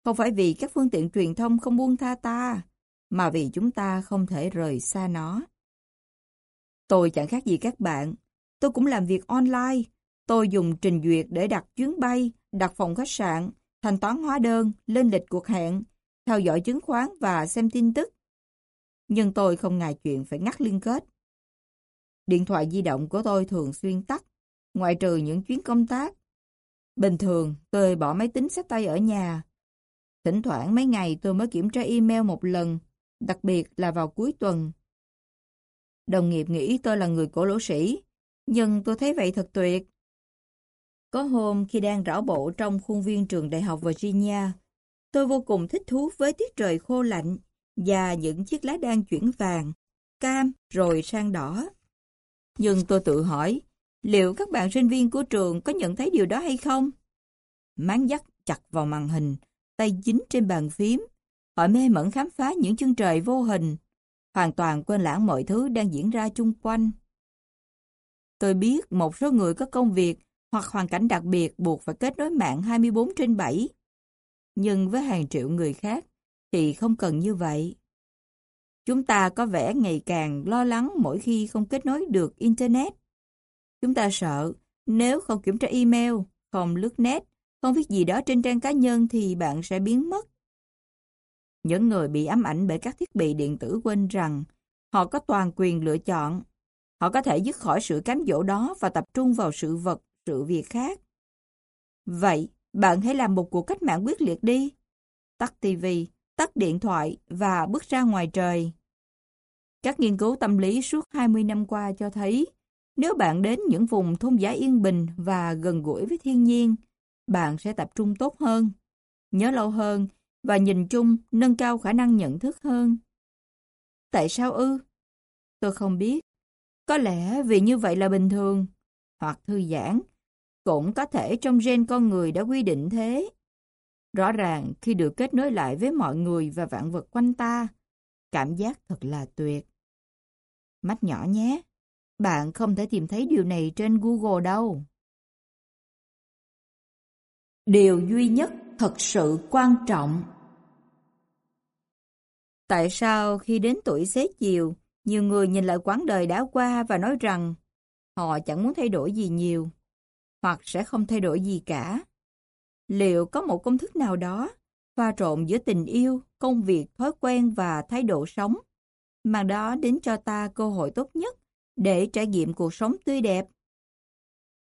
A: không phải vì các phương tiện truyền thông không buông tha ta, mà vì chúng ta không thể rời xa nó. Tôi chẳng khác gì các bạn. Tôi cũng làm việc online. Tôi dùng trình duyệt để đặt chuyến bay, đặt phòng khách sạn, thanh toán hóa đơn, lên lịch cuộc hẹn, theo dõi chứng khoán và xem tin tức. Nhưng tôi không ngại chuyện phải ngắt liên kết. Điện thoại di động của tôi thường xuyên tắt, ngoại trừ những chuyến công tác. Bình thường, tôi bỏ máy tính sách tay ở nhà. Thỉnh thoảng mấy ngày tôi mới kiểm tra email một lần, đặc biệt là vào cuối tuần. Đồng nghiệp nghĩ tôi là người cổ lỗ sĩ, nhưng tôi thấy vậy thật tuyệt. Có hôm khi đang rảo bộ trong khuôn viên trường đại học Virginia, tôi vô cùng thích thú với tiết trời khô lạnh và những chiếc lá đang chuyển vàng, cam rồi sang đỏ. Nhưng tôi tự hỏi, liệu các bạn sinh viên của trường có nhận thấy điều đó hay không? Máng dắt chặt vào màn hình, tay dính trên bàn phím. Họ mê mẩn khám phá những chân trời vô hình, hoàn toàn quên lãng mọi thứ đang diễn ra chung quanh. Tôi biết một số người có công việc hoặc hoàn cảnh đặc biệt buộc phải kết nối mạng 24 trên 7. Nhưng với hàng triệu người khác thì không cần như vậy. Chúng ta có vẻ ngày càng lo lắng mỗi khi không kết nối được Internet. Chúng ta sợ nếu không kiểm tra email, không lướt net, không viết gì đó trên trang cá nhân thì bạn sẽ biến mất. Những người bị ám ảnh bởi các thiết bị điện tử quên rằng họ có toàn quyền lựa chọn. Họ có thể dứt khỏi sự cám dỗ đó và tập trung vào sự vật, sự việc khác. Vậy, bạn hãy làm một cuộc cách mạng quyết liệt đi. Tắt TV, tắt điện thoại và bước ra ngoài trời. Các nghiên cứu tâm lý suốt 20 năm qua cho thấy, nếu bạn đến những vùng thôn giá yên bình và gần gũi với thiên nhiên, bạn sẽ tập trung tốt hơn, nhớ lâu hơn và nhìn chung nâng cao khả năng nhận thức hơn. Tại sao ư? Tôi không biết. Có lẽ vì như vậy là bình thường, hoặc thư giãn, cũng có thể trong gen con người đã quy định thế. Rõ ràng khi được kết nối lại với mọi người và vạn vật quanh ta, cảm giác thật là tuyệt. Mắt nhỏ nhé, bạn không thể tìm thấy điều này trên Google đâu. Điều duy nhất thật sự quan trọng Tại sao khi đến tuổi xế chiều, nhiều người nhìn lại quãng đời đã qua và nói rằng họ chẳng muốn thay đổi gì nhiều, hoặc sẽ không thay đổi gì cả? Liệu có một công thức nào đó pha trộn giữa tình yêu, công việc, thói quen và thái độ sống, mà đó đến cho ta cơ hội tốt nhất để trải nghiệm cuộc sống tươi đẹp?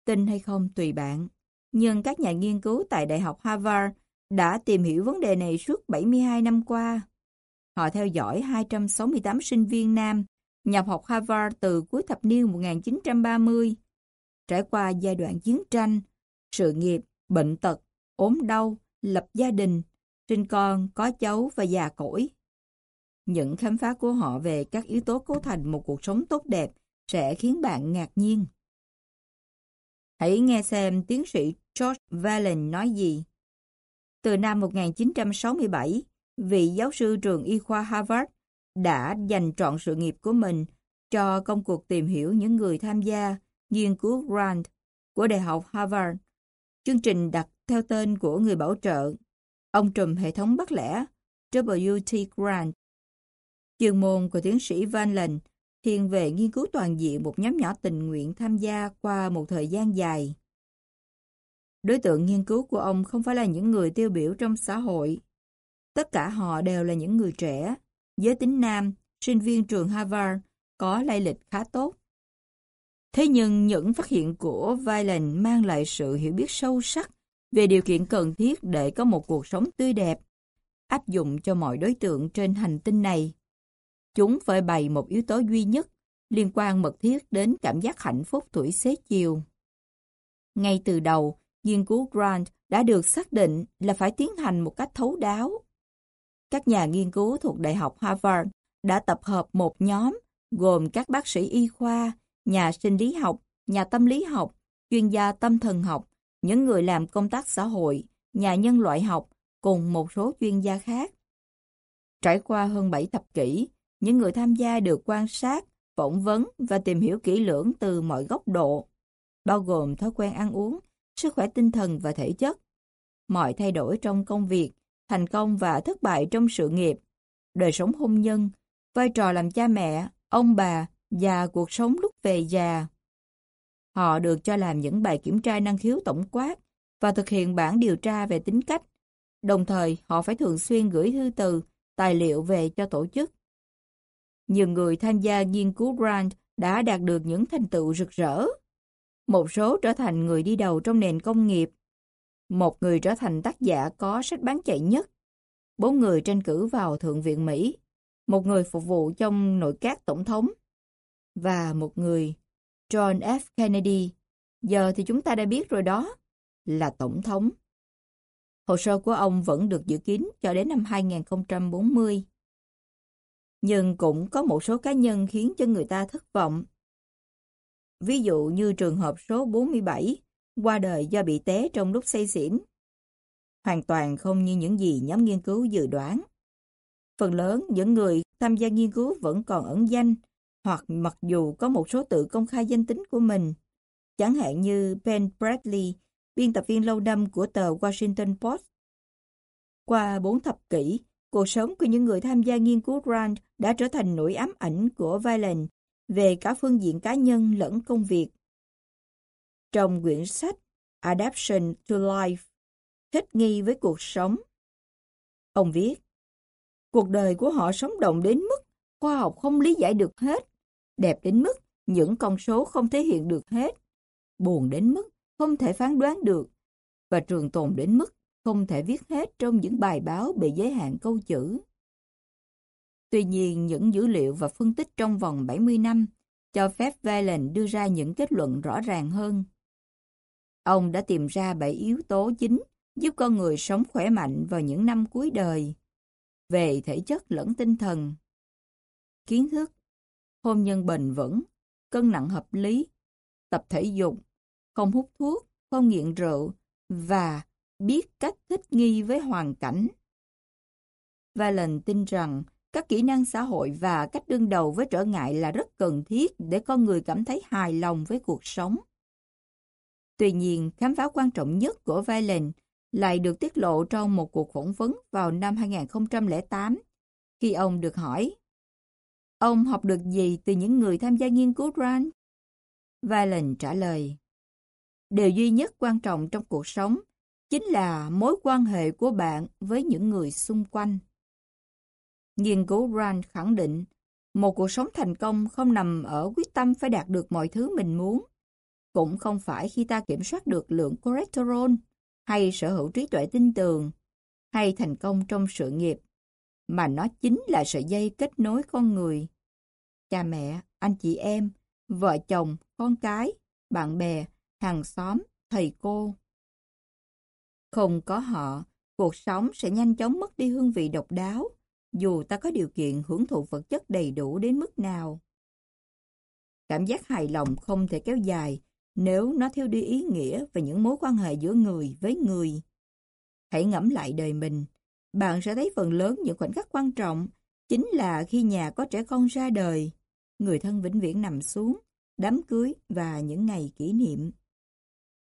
A: Tin hay không tùy bạn, nhưng các nhà nghiên cứu tại Đại học Harvard đã tìm hiểu vấn đề này suốt 72 năm qua. Họ theo dõi 268 sinh viên nam nhập học Harvard từ cuối thập niên 1930. Trải qua giai đoạn chiến tranh, sự nghiệp, bệnh tật, ốm đau, lập gia đình, sinh con, có cháu và già cỗi. Những khám phá của họ về các yếu tố cấu thành một cuộc sống tốt đẹp sẽ khiến bạn ngạc nhiên. Hãy nghe xem tiến sĩ George Valen nói gì. Từ năm 1967, vị giáo sư trường y khoa Harvard đã dành trọn sự nghiệp của mình cho công cuộc tìm hiểu những người tham gia nghiên cứu grant của Đại học Harvard. Chương trình đặt theo tên của người bảo trợ, ông trùm hệ thống bắt lẻ W.T. Grant. Chuyên môn của tiến sĩ Van Lần thiên về nghiên cứu toàn diện một nhóm nhỏ tình nguyện tham gia qua một thời gian dài. Đối tượng nghiên cứu của ông không phải là những người tiêu biểu trong xã hội. Tất cả họ đều là những người trẻ, giới tính nam, sinh viên trường Harvard, có lai lịch khá tốt. Thế nhưng những phát hiện của Violent mang lại sự hiểu biết sâu sắc về điều kiện cần thiết để có một cuộc sống tươi đẹp, áp dụng cho mọi đối tượng trên hành tinh này. Chúng phơi bày một yếu tố duy nhất liên quan mật thiết đến cảm giác hạnh phúc tuổi xế chiều. Ngay từ đầu, nghiên cứu Grant đã được xác định là phải tiến hành một cách thấu đáo. Các nhà nghiên cứu thuộc Đại học Harvard đã tập hợp một nhóm gồm các bác sĩ y khoa, nhà sinh lý học, nhà tâm lý học, chuyên gia tâm thần học, những người làm công tác xã hội, nhà nhân loại học cùng một số chuyên gia khác. Trải qua hơn 7 thập kỷ, những người tham gia được quan sát, phỏng vấn và tìm hiểu kỹ lưỡng từ mọi góc độ, bao gồm thói quen ăn uống, sức khỏe tinh thần và thể chất, mọi thay đổi trong công việc, thành công và thất bại trong sự nghiệp, đời sống hôn nhân, vai trò làm cha mẹ, ông bà và cuộc sống lúc về già. Họ được cho làm những bài kiểm tra năng khiếu tổng quát và thực hiện bản điều tra về tính cách. Đồng thời, họ phải thường xuyên gửi thư từ, tài liệu về cho tổ chức. Nhiều người tham gia nghiên cứu Grant đã đạt được những thành tựu rực rỡ. Một số trở thành người đi đầu trong nền công nghiệp. Một người trở thành tác giả có sách bán chạy nhất. Bốn người tranh cử vào Thượng viện Mỹ. Một người phục vụ trong nội các tổng thống. Và một người, John F. Kennedy, giờ thì chúng ta đã biết rồi đó, là tổng thống. Hồ sơ của ông vẫn được giữ kín cho đến năm 2040 nhưng cũng có một số cá nhân khiến cho người ta thất vọng. Ví dụ như trường hợp số 47, qua đời do bị té trong lúc say xỉn. Hoàn toàn không như những gì nhóm nghiên cứu dự đoán. Phần lớn những người tham gia nghiên cứu vẫn còn ẩn danh, hoặc mặc dù có một số tự công khai danh tính của mình. Chẳng hạn như Ben Bradley, biên tập viên lâu năm của tờ Washington Post. Qua bốn thập kỷ, Cuộc sống của những người tham gia nghiên cứu Grant đã trở thành nỗi ám ảnh của Violent về cả phương diện cá nhân lẫn công việc. Trong quyển sách Adaptation to Life, thích nghi với cuộc sống, ông viết, cuộc đời của họ sống động đến mức khoa học không lý giải được hết, đẹp đến mức những con số không thể hiện được hết, buồn đến mức không thể phán đoán được, và trường tồn đến mức không thể viết hết trong những bài báo bị giới hạn câu chữ. Tuy nhiên, những dữ liệu và phân tích trong vòng 70 năm cho phép Valen đưa ra những kết luận rõ ràng hơn. Ông đã tìm ra bảy yếu tố chính giúp con người sống khỏe mạnh vào những năm cuối đời, về thể chất lẫn tinh thần. Kiến thức, hôn nhân bền vững, cân nặng hợp lý, tập thể dục, không hút thuốc, không nghiện rượu và biết cách thích nghi với hoàn cảnh. Valen tin rằng các kỹ năng xã hội và cách đương đầu với trở ngại là rất cần thiết để con người cảm thấy hài lòng với cuộc sống. Tuy nhiên, khám phá quan trọng nhất của Valen lại được tiết lộ trong một cuộc phỏng vấn vào năm 2008, khi ông được hỏi Ông học được gì từ những người tham gia nghiên cứu Grant? Valen trả lời Điều duy nhất quan trọng trong cuộc sống chính là mối quan hệ của bạn với những người xung quanh. Nghiên cứu Rand khẳng định, một cuộc sống thành công không nằm ở quyết tâm phải đạt được mọi thứ mình muốn, cũng không phải khi ta kiểm soát được lượng cholesterol, hay sở hữu trí tuệ tin tường, hay thành công trong sự nghiệp, mà nó chính là sợi dây kết nối con người. Cha mẹ, anh chị em, vợ chồng, con cái, bạn bè, hàng xóm, thầy cô, Không có họ, cuộc sống sẽ nhanh chóng mất đi hương vị độc đáo, dù ta có điều kiện hưởng thụ vật chất đầy đủ đến mức nào. Cảm giác hài lòng không thể kéo dài nếu nó thiếu đi ý nghĩa và những mối quan hệ giữa người với người. Hãy ngẫm lại đời mình, bạn sẽ thấy phần lớn những khoảnh khắc quan trọng chính là khi nhà có trẻ con ra đời, người thân vĩnh viễn nằm xuống, đám cưới và những ngày kỷ niệm.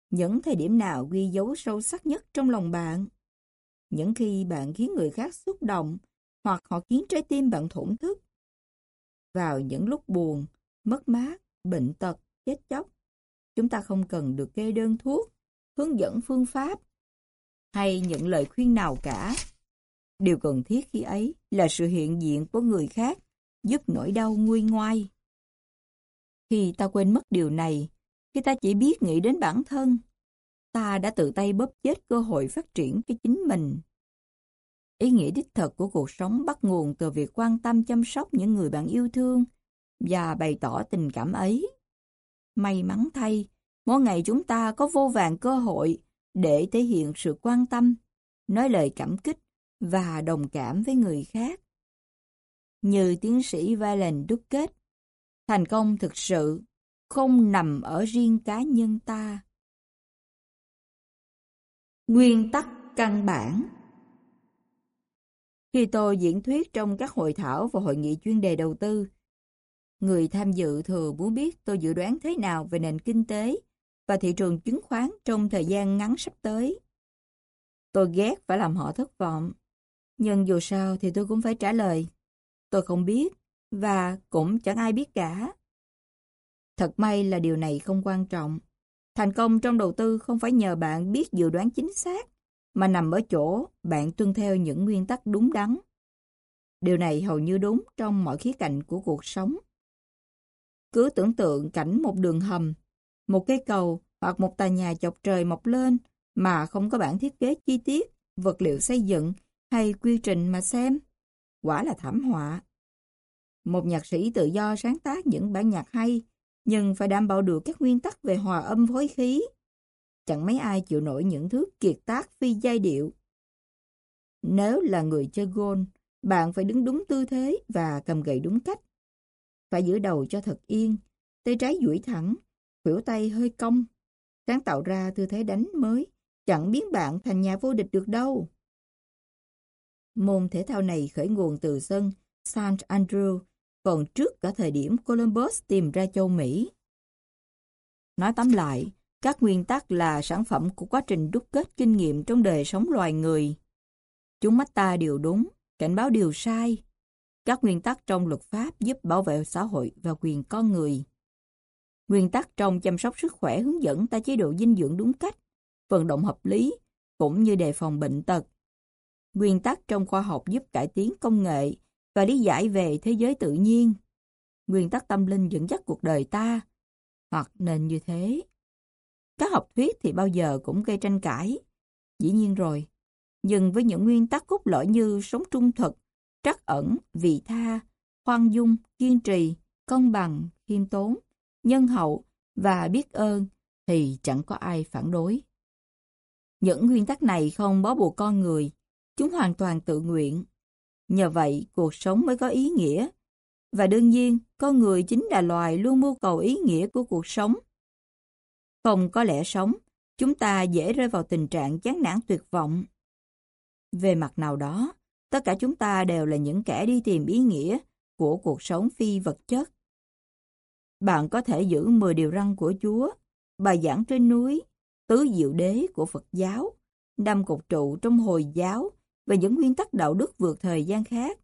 A: Những thời điểm nào ghi dấu sâu sắc nhất trong lòng bạn? Những khi bạn khiến người khác xúc động hoặc họ khiến trái tim bạn thổn thức. Vào những lúc buồn, mất mát, bệnh tật, chết chóc, chúng ta không cần được kê đơn thuốc, hướng dẫn phương pháp hay những lời khuyên nào cả. Điều cần thiết khi ấy là sự hiện diện của người khác giúp nỗi đau nguôi ngoai. Khi ta quên mất điều này, khi ta chỉ biết nghĩ đến bản thân, ta đã tự tay bóp chết cơ hội phát triển cho chính mình. Ý nghĩa đích thực của cuộc sống bắt nguồn từ việc quan tâm chăm sóc những người bạn yêu thương và bày tỏ tình cảm ấy. May mắn thay, mỗi ngày chúng ta có vô vàng cơ hội để thể hiện sự quan tâm, nói lời cảm kích và đồng cảm với người khác. Như tiến sĩ Valen đúc kết, thành công thực sự không nằm ở riêng cá nhân ta. Nguyên tắc căn bản Khi tôi diễn thuyết trong các hội thảo và hội nghị chuyên đề đầu tư, người tham dự thường muốn biết tôi dự đoán thế nào về nền kinh tế và thị trường chứng khoán trong thời gian ngắn sắp tới. Tôi ghét phải làm họ thất vọng. Nhưng dù sao thì tôi cũng phải trả lời. Tôi không biết, và cũng chẳng ai biết cả. Thật may là điều này không quan trọng. Thành công trong đầu tư không phải nhờ bạn biết dự đoán chính xác, mà nằm ở chỗ bạn tuân theo những nguyên tắc đúng đắn. Điều này hầu như đúng trong mọi khía cạnh của cuộc sống. Cứ tưởng tượng cảnh một đường hầm, một cây cầu hoặc một tòa nhà chọc trời mọc lên mà không có bản thiết kế chi tiết, vật liệu xây dựng hay quy trình mà xem. Quả là thảm họa. Một nhạc sĩ tự do sáng tác những bản nhạc hay, nhưng phải đảm bảo được các nguyên tắc về hòa âm phối khí. Chẳng mấy ai chịu nổi những thứ kiệt tác phi giai điệu. Nếu là người chơi gôn, bạn phải đứng đúng tư thế và cầm gậy đúng cách. Phải giữ đầu cho thật yên, tay trái duỗi thẳng, khuỷu tay hơi cong. Sáng tạo ra tư thế đánh mới, chẳng biến bạn thành nhà vô địch được đâu. Môn thể thao này khởi nguồn từ sân St. Andrew, còn trước cả thời điểm Columbus tìm ra châu Mỹ. Nói tóm lại, các nguyên tắc là sản phẩm của quá trình đúc kết kinh nghiệm trong đời sống loài người. Chúng mắt ta điều đúng, cảnh báo điều sai. Các nguyên tắc trong luật pháp giúp bảo vệ xã hội và quyền con người. Nguyên tắc trong chăm sóc sức khỏe hướng dẫn ta chế độ dinh dưỡng đúng cách, vận động hợp lý, cũng như đề phòng bệnh tật. Nguyên tắc trong khoa học giúp cải tiến công nghệ và lý giải về thế giới tự nhiên. Nguyên tắc tâm linh dẫn dắt cuộc đời ta, hoặc nên như thế. Các học thuyết thì bao giờ cũng gây tranh cãi. Dĩ nhiên rồi, nhưng với những nguyên tắc cốt lõi như sống trung thực, trắc ẩn, vị tha, khoan dung, kiên trì, công bằng, khiêm tốn, nhân hậu và biết ơn thì chẳng có ai phản đối. Những nguyên tắc này không bó buộc con người, chúng hoàn toàn tự nguyện. Nhờ vậy, cuộc sống mới có ý nghĩa. Và đương nhiên, con người chính là loài luôn mưu cầu ý nghĩa của cuộc sống. Không có lẽ sống, chúng ta dễ rơi vào tình trạng chán nản tuyệt vọng. Về mặt nào đó, tất cả chúng ta đều là những kẻ đi tìm ý nghĩa của cuộc sống phi vật chất. Bạn có thể giữ 10 điều răn của Chúa, bài giảng trên núi, tứ diệu đế của Phật giáo, năm cột trụ trong Hồi giáo và những nguyên tắc đạo đức vượt thời gian khác.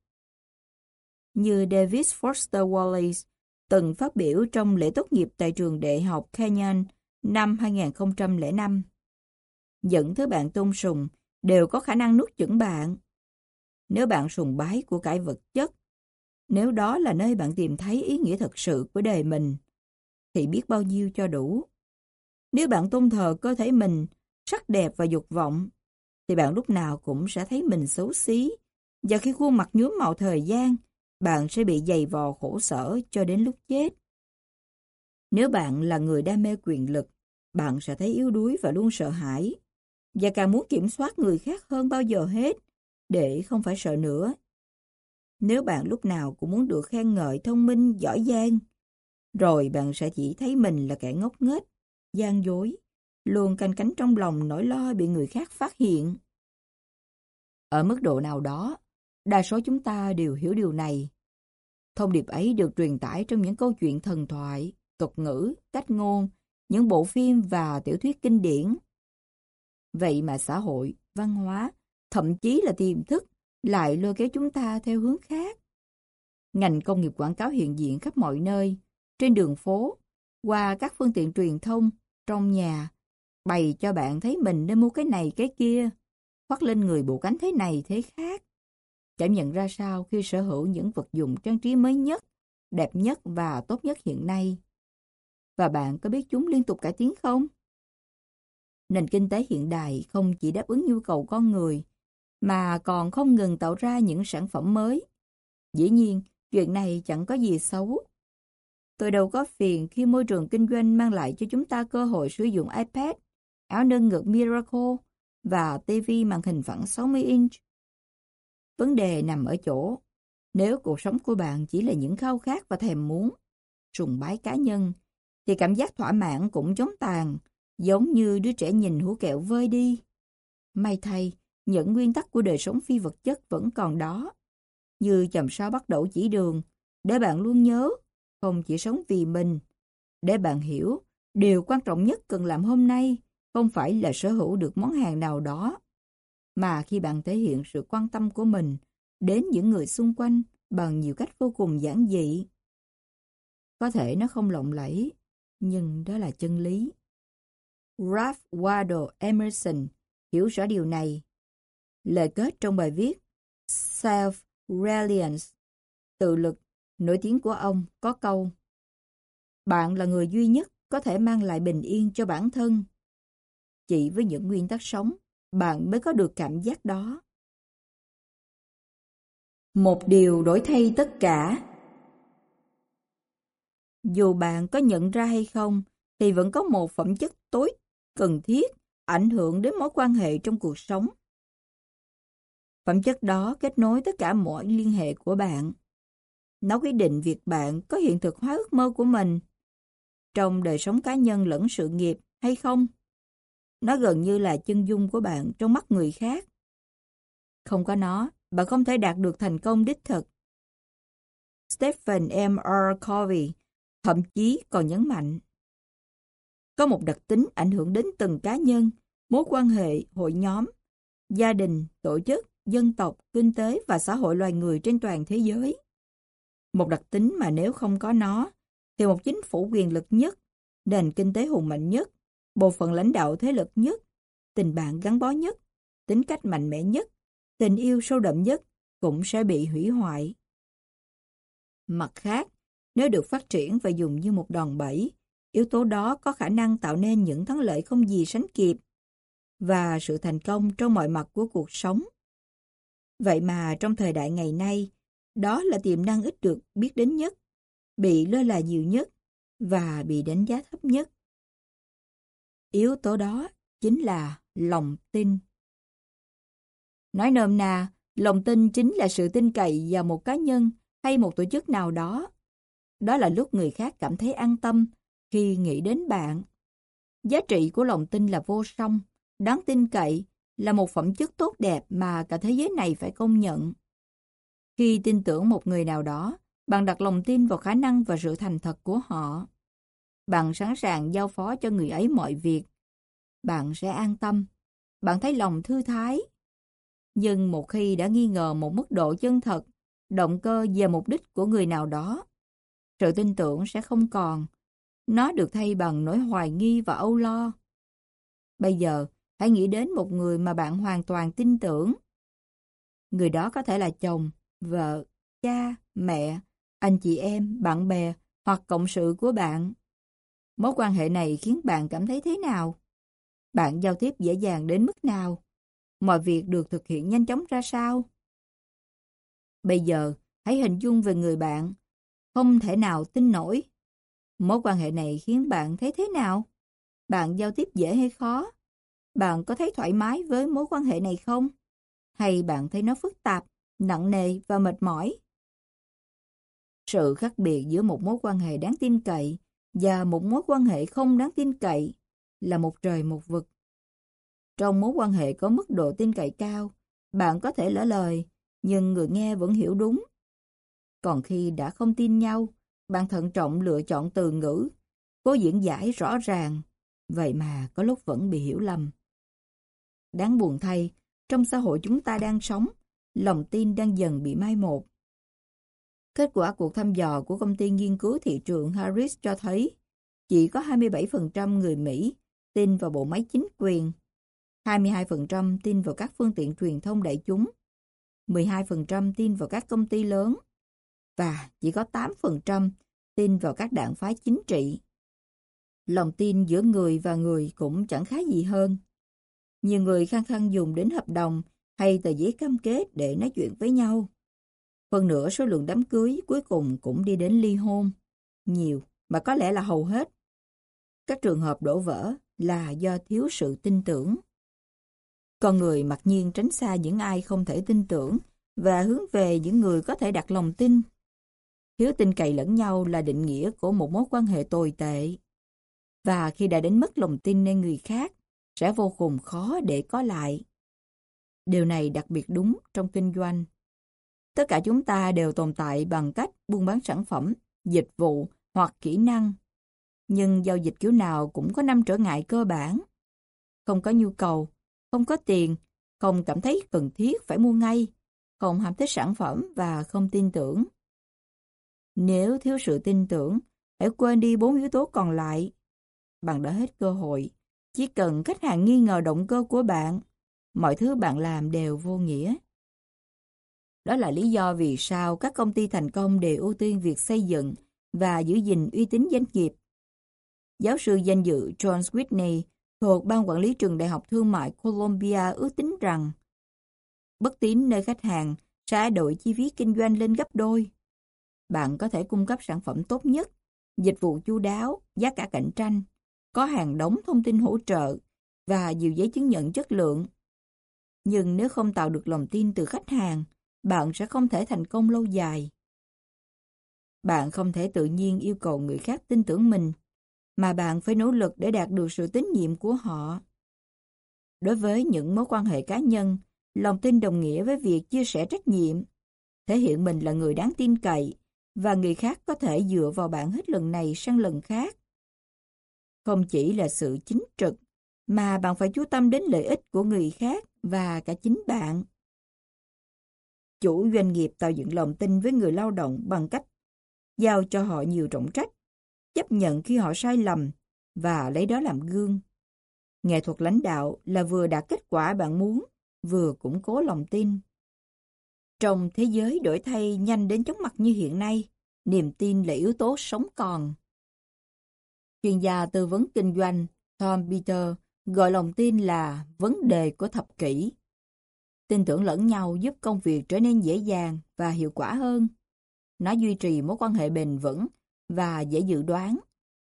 A: Như David Foster Wallace từng phát biểu trong lễ tốt nghiệp tại trường đại học Kenyon năm 2005. Những thứ bạn tôn sùng đều có khả năng nuốt chửng bạn. Nếu bạn sùng bái của cải vật chất, nếu đó là nơi bạn tìm thấy ý nghĩa thật sự của đời mình, thì biết bao nhiêu cho đủ. Nếu bạn tôn thờ cơ thể mình, sắc đẹp và dục vọng, thì bạn lúc nào cũng sẽ thấy mình xấu xí. Và khi khuôn mặt nhuốm màu thời gian, bạn sẽ bị dày vò khổ sở cho đến lúc chết. Nếu bạn là người đam mê quyền lực, bạn sẽ thấy yếu đuối và luôn sợ hãi. và càng muốn kiểm soát người khác hơn bao giờ hết, để không phải sợ nữa. Nếu bạn lúc nào cũng muốn được khen ngợi thông minh, giỏi giang, rồi bạn sẽ chỉ thấy mình là kẻ ngốc nghếch, gian dối, luôn canh cánh trong lòng nỗi lo bị người khác phát hiện. Ở mức độ nào đó, đa số chúng ta đều hiểu điều này. Thông điệp ấy được truyền tải trong những câu chuyện thần thoại, tục ngữ, cách ngôn, những bộ phim và tiểu thuyết kinh điển. Vậy mà xã hội, văn hóa, thậm chí là tiềm thức lại lôi kéo chúng ta theo hướng khác. Ngành công nghiệp quảng cáo hiện diện khắp mọi nơi, trên đường phố, qua các phương tiện truyền thông, trong nhà, bày cho bạn thấy mình nên mua cái này cái kia, khoác lên người bộ cánh thế này thế khác. Cảm nhận ra sao khi sở hữu những vật dụng trang trí mới nhất, đẹp nhất và tốt nhất hiện nay? Và bạn có biết chúng liên tục cải tiến không? Nền kinh tế hiện đại không chỉ đáp ứng nhu cầu con người, mà còn không ngừng tạo ra những sản phẩm mới. Dĩ nhiên, chuyện này chẳng có gì xấu. Tôi đâu có phiền khi môi trường kinh doanh mang lại cho chúng ta cơ hội sử dụng iPad, áo nâng ngực Miracle và TV màn hình phẳng 60 inch. Vấn đề nằm ở chỗ, nếu cuộc sống của bạn chỉ là những khao khát và thèm muốn, sùng bái cá nhân, thì cảm giác thỏa mãn cũng chống tàn, giống như đứa trẻ nhìn hũ kẹo vơi đi. May thay, những nguyên tắc của đời sống phi vật chất vẫn còn đó. Như chầm sao bắt đầu chỉ đường, để bạn luôn nhớ, không chỉ sống vì mình. Để bạn hiểu, điều quan trọng nhất cần làm hôm nay không phải là sở hữu được món hàng nào đó, mà khi bạn thể hiện sự quan tâm của mình đến những người xung quanh bằng nhiều cách vô cùng giản dị. Có thể nó không lộng lẫy, nhưng đó là chân lý. Ralph Waldo Emerson hiểu rõ điều này. Lời kết trong bài viết Self-Reliance, tự lực, nổi tiếng của ông có câu Bạn là người duy nhất có thể mang lại bình yên cho bản thân. Chỉ với những nguyên tắc sống, bạn mới có được cảm giác đó. Một điều đổi thay tất cả Dù bạn có nhận ra hay không, thì vẫn có một phẩm chất tối cần thiết ảnh hưởng đến mối quan hệ trong cuộc sống. Phẩm chất đó kết nối tất cả mọi liên hệ của bạn. Nó quyết định việc bạn có hiện thực hóa ước mơ của mình trong đời sống cá nhân lẫn sự nghiệp hay không. Nó gần như là chân dung của bạn trong mắt người khác. Không có nó, bạn không thể đạt được thành công đích thực. Stephen M. R. Covey thậm chí còn nhấn mạnh có một đặc tính ảnh hưởng đến từng cá nhân, mối quan hệ, hội nhóm, gia đình, tổ chức, dân tộc, kinh tế và xã hội loài người trên toàn thế giới. Một đặc tính mà nếu không có nó, thì một chính phủ quyền lực nhất, nền kinh tế hùng mạnh nhất, bộ phận lãnh đạo thế lực nhất, tình bạn gắn bó nhất, tính cách mạnh mẽ nhất, tình yêu sâu đậm nhất cũng sẽ bị hủy hoại. Mặt khác, nếu được phát triển và dùng như một đòn bẩy, yếu tố đó có khả năng tạo nên những thắng lợi không gì sánh kịp và sự thành công trong mọi mặt của cuộc sống. Vậy mà trong thời đại ngày nay, đó là tiềm năng ít được biết đến nhất, bị lơ là nhiều nhất và bị đánh giá thấp nhất. Yếu tố đó chính là lòng tin. Nói nôm na, lòng tin chính là sự tin cậy vào một cá nhân hay một tổ chức nào đó. Đó là lúc người khác cảm thấy an tâm khi nghĩ đến bạn. Giá trị của lòng tin là vô song, đáng tin cậy, là một phẩm chất tốt đẹp mà cả thế giới này phải công nhận. Khi tin tưởng một người nào đó, bạn đặt lòng tin vào khả năng và sự thành thật của họ. Bạn sẵn sàng giao phó cho người ấy mọi việc. Bạn sẽ an tâm. Bạn thấy lòng thư thái. Nhưng một khi đã nghi ngờ một mức độ chân thật, động cơ và mục đích của người nào đó, sự tin tưởng sẽ không còn nó được thay bằng nỗi hoài nghi và âu lo. Bây giờ, hãy nghĩ đến một người mà bạn hoàn toàn tin tưởng. Người đó có thể là chồng, vợ, cha, mẹ, anh chị em, bạn bè hoặc cộng sự của bạn. Mối quan hệ này khiến bạn cảm thấy thế nào? Bạn giao tiếp dễ dàng đến mức nào? Mọi việc được thực hiện nhanh chóng ra sao? Bây giờ, hãy hình dung về người bạn. Không thể nào tin nổi Mối quan hệ này khiến bạn thấy thế nào? Bạn giao tiếp dễ hay khó? bạn có thấy thoải mái với mối quan hệ này không? Hay bạn thấy nó phức tạp, nặng nề và mệt mỏi? Sự khác biệt giữa một mối quan hệ đáng tin cậy và một mối quan hệ không đáng tin cậy là một trời một vực. Trong mối quan hệ có mức độ tin cậy cao, bạn có thể lỡ lời, nhưng người nghe vẫn hiểu đúng. Còn khi đã không tin nhau, bạn thận trọng lựa chọn từ ngữ, cố diễn giải rõ ràng, vậy mà có lúc vẫn bị hiểu lầm. Đáng buồn thay, trong xã hội chúng ta đang sống, lòng tin đang dần bị mai một. Kết quả cuộc thăm dò của công ty nghiên cứu thị trường Harris cho thấy chỉ có 27% người Mỹ tin vào bộ máy chính quyền, 22% tin vào các phương tiện truyền thông đại chúng, 12% tin vào các công ty lớn và chỉ có 8% tin vào các đảng phái chính trị. Lòng tin giữa người và người cũng chẳng khá gì hơn. Nhiều người khăng khăng dùng đến hợp đồng hay tờ giấy cam kết để nói chuyện với nhau. Hơn nữa số lượng đám cưới cuối cùng cũng đi đến ly hôn. Nhiều, mà có lẽ là hầu hết. Các trường hợp đổ vỡ là do thiếu sự tin tưởng. Con người mặc nhiên tránh xa những ai không thể tin tưởng và hướng về những người có thể đặt lòng tin. Thiếu tin cậy lẫn nhau là định nghĩa của một mối quan hệ tồi tệ. Và khi đã đến mất lòng tin nơi người khác, sẽ vô cùng khó để có lại. Điều này đặc biệt đúng trong kinh doanh. Tất cả chúng ta đều tồn tại bằng cách buôn bán sản phẩm, dịch vụ hoặc kỹ năng. Nhưng giao dịch kiểu nào cũng có năm trở ngại cơ bản. Không có nhu cầu, không có tiền, không cảm thấy cần thiết phải mua ngay, không ham thích sản phẩm và không tin tưởng. Nếu thiếu sự tin tưởng, hãy quên đi bốn yếu tố còn lại. Bạn đã hết cơ hội. Chỉ cần khách hàng nghi ngờ động cơ của bạn, mọi thứ bạn làm đều vô nghĩa. Đó là lý do vì sao các công ty thành công đều ưu tiên việc xây dựng và giữ gìn uy tín doanh nghiệp. Giáo sư danh dự John Whitney thuộc Ban Quản lý Trường Đại học Thương mại Columbia ước tính rằng bất tín nơi khách hàng sẽ đổi chi phí kinh doanh lên gấp đôi. Bạn có thể cung cấp sản phẩm tốt nhất, dịch vụ chu đáo, giá cả cạnh tranh, có hàng đóng thông tin hỗ trợ và nhiều giấy chứng nhận chất lượng. Nhưng nếu không tạo được lòng tin từ khách hàng, bạn sẽ không thể thành công lâu dài. Bạn không thể tự nhiên yêu cầu người khác tin tưởng mình, mà bạn phải nỗ lực để đạt được sự tín nhiệm của họ. Đối với những mối quan hệ cá nhân, lòng tin đồng nghĩa với việc chia sẻ trách nhiệm, thể hiện mình là người đáng tin cậy và người khác có thể dựa vào bạn hết lần này sang lần khác. Không chỉ là sự chính trực, mà bạn phải chú tâm đến lợi ích của người khác và cả chính bạn. Chủ doanh nghiệp tạo dựng lòng tin với người lao động bằng cách giao cho họ nhiều trọng trách, chấp nhận khi họ sai lầm và lấy đó làm gương. Nghệ thuật lãnh đạo là vừa đạt kết quả bạn muốn, vừa củng cố lòng tin. Trong thế giới đổi thay nhanh đến chóng mặt như hiện nay, niềm tin là yếu tố sống còn. Chuyên gia tư vấn kinh doanh Tom Peter gọi lòng tin là vấn đề của thập kỷ. Tin tưởng lẫn nhau giúp công việc trở nên dễ dàng và hiệu quả hơn. Nó duy trì mối quan hệ bền vững và dễ dự đoán.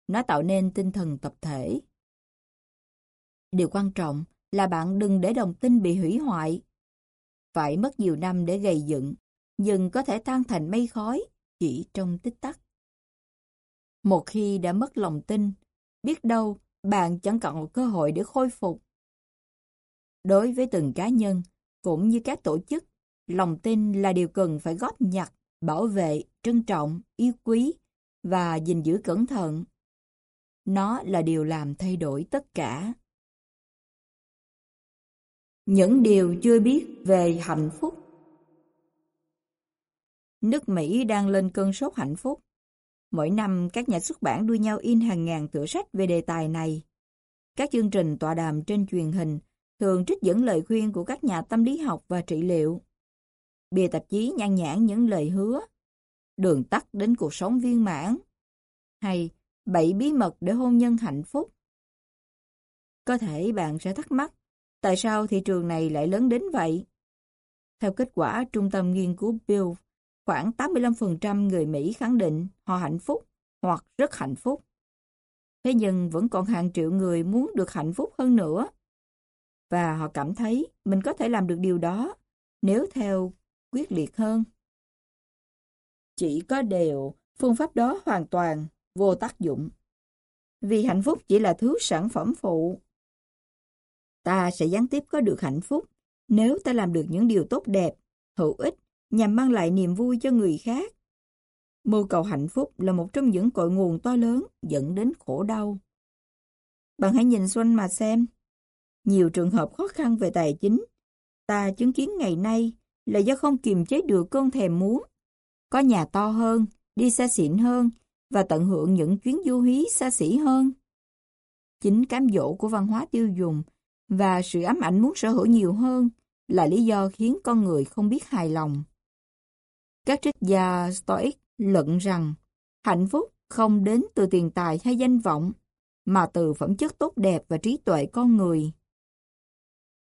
A: Nó tạo nên tinh thần tập thể. Điều quan trọng là bạn đừng để đồng tin bị hủy hoại. Phải mất nhiều năm để gây dựng, nhưng có thể tan thành mây khói chỉ trong tích tắc. Một khi đã mất lòng tin, biết đâu bạn chẳng còn cơ hội để khôi phục. Đối với từng cá nhân, cũng như các tổ chức, lòng tin là điều cần phải góp nhặt, bảo vệ, trân trọng, yêu quý và gìn giữ cẩn thận. Nó là điều làm thay đổi tất cả. Những điều chưa biết về hạnh phúc Nước Mỹ đang lên cơn sốt hạnh phúc. Mỗi năm, các nhà xuất bản đua nhau in hàng ngàn tựa sách về đề tài này. Các chương trình tọa đàm trên truyền hình thường trích dẫn lời khuyên của các nhà tâm lý học và trị liệu. Bìa tạp chí nhan nhãn những lời hứa, đường tắt đến cuộc sống viên mãn, hay bảy bí mật để hôn nhân hạnh phúc. Có thể bạn sẽ thắc mắc, tại sao thị trường này lại lớn đến vậy? Theo kết quả Trung tâm Nghiên cứu Bill Khoảng 85% người Mỹ khẳng định họ hạnh phúc hoặc rất hạnh phúc. Thế nhưng vẫn còn hàng triệu người muốn được hạnh phúc hơn nữa và họ cảm thấy mình có thể làm được điều đó nếu theo quyết liệt hơn. Chỉ có điều, phương pháp đó hoàn toàn vô tác dụng. Vì hạnh phúc chỉ là thứ sản phẩm phụ. Ta sẽ gián tiếp có được hạnh phúc nếu ta làm được những điều tốt đẹp, hữu ích nhằm mang lại niềm vui cho người khác. Mưu cầu hạnh phúc là một trong những cội nguồn to lớn dẫn đến khổ đau. Bạn hãy nhìn xung mà xem. Nhiều trường hợp khó khăn về tài chính, ta chứng kiến ngày nay là do không kiềm chế được cơn thèm muốn. Có nhà to hơn, đi xa xịn hơn và tận hưởng những chuyến du hí xa xỉ hơn. Chính cám dỗ của văn hóa tiêu dùng và sự ám ảnh muốn sở hữu nhiều hơn là lý do khiến con người không biết hài lòng. Các triết gia Stoic luận rằng hạnh phúc không đến từ tiền tài hay danh vọng, mà từ phẩm chất tốt đẹp và trí tuệ con người.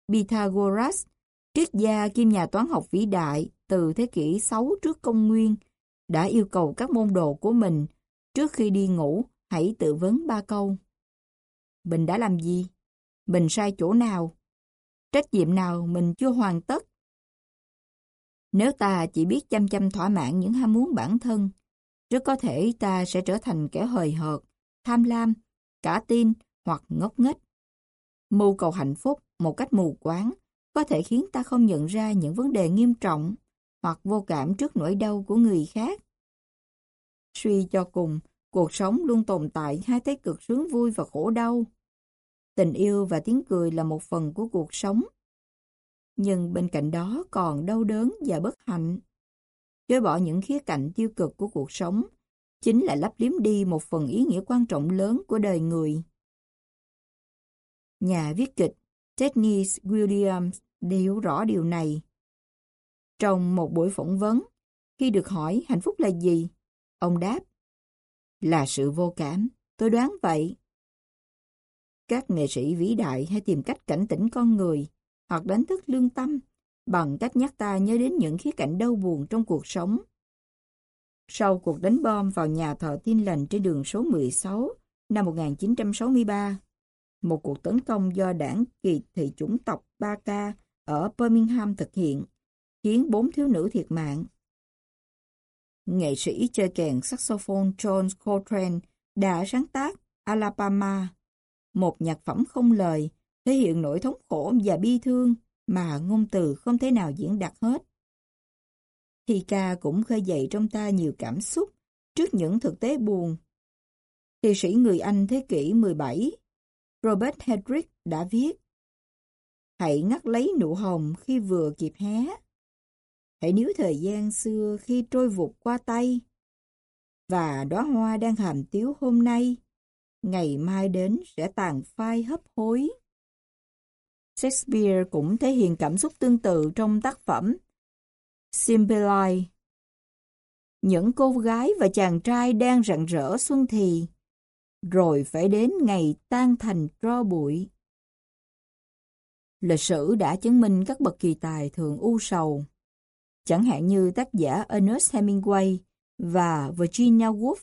A: Pythagoras, triết gia kim nhà toán học vĩ đại từ thế kỷ 6 trước công nguyên, đã yêu cầu các môn đồ của mình trước khi đi ngủ hãy tự vấn ba câu. Mình đã làm gì? Mình sai chỗ nào? Trách nhiệm nào mình chưa hoàn tất? Nếu ta chỉ biết chăm chăm thỏa mãn những ham muốn bản thân, rất có thể ta sẽ trở thành kẻ hời hợt, tham lam, cả tin hoặc ngốc nghếch. Mưu cầu hạnh phúc một cách mù quáng có thể khiến ta không nhận ra những vấn đề nghiêm trọng hoặc vô cảm trước nỗi đau của người khác. Suy cho cùng, cuộc sống luôn tồn tại hai thế cực sướng vui và khổ đau. Tình yêu và tiếng cười là một phần của cuộc sống. Nhưng bên cạnh đó còn đau đớn và bất hạnh. Chối bỏ những khía cạnh tiêu cực của cuộc sống chính là lấp liếm đi một phần ý nghĩa quan trọng lớn của đời người. Nhà viết kịch Tedney Williams đều hiểu rõ điều này. Trong một buổi phỏng vấn, khi được hỏi hạnh phúc là gì, ông đáp, là sự vô cảm, tôi đoán vậy. Các nghệ sĩ vĩ đại hay tìm cách cảnh tỉnh con người hoặc đánh thức lương tâm bằng cách nhắc ta nhớ đến những khía cạnh đau buồn trong cuộc sống. Sau cuộc đánh bom vào nhà thờ tin lành trên đường số 16 năm 1963, một cuộc tấn công do đảng kỳ thị chủng tộc Ba-ca ở Birmingham thực hiện, khiến bốn thiếu nữ thiệt mạng. Nghệ sĩ chơi kèn saxophone John Coltrane đã sáng tác Alabama, một nhạc phẩm không lời, thể hiện nỗi thống khổ và bi thương mà ngôn từ không thể nào diễn đạt hết. Thì ca cũng khơi dậy trong ta nhiều cảm xúc trước những thực tế buồn. Thi sĩ người Anh thế kỷ 17, Robert Hedrick đã viết Hãy ngắt lấy nụ hồng khi vừa kịp hé. Hãy níu thời gian xưa khi trôi vụt qua tay. Và đóa hoa đang hàm tiếu hôm nay, ngày mai đến sẽ tàn phai hấp hối. Shakespeare cũng thể hiện cảm xúc tương tự trong tác phẩm Cymbeline. Những cô gái và chàng trai đang rạng rỡ xuân thì, rồi phải đến ngày tan thành tro bụi. Lịch sử đã chứng minh các bậc kỳ tài thường u sầu, chẳng hạn như tác giả Ernest Hemingway và Virginia Woolf,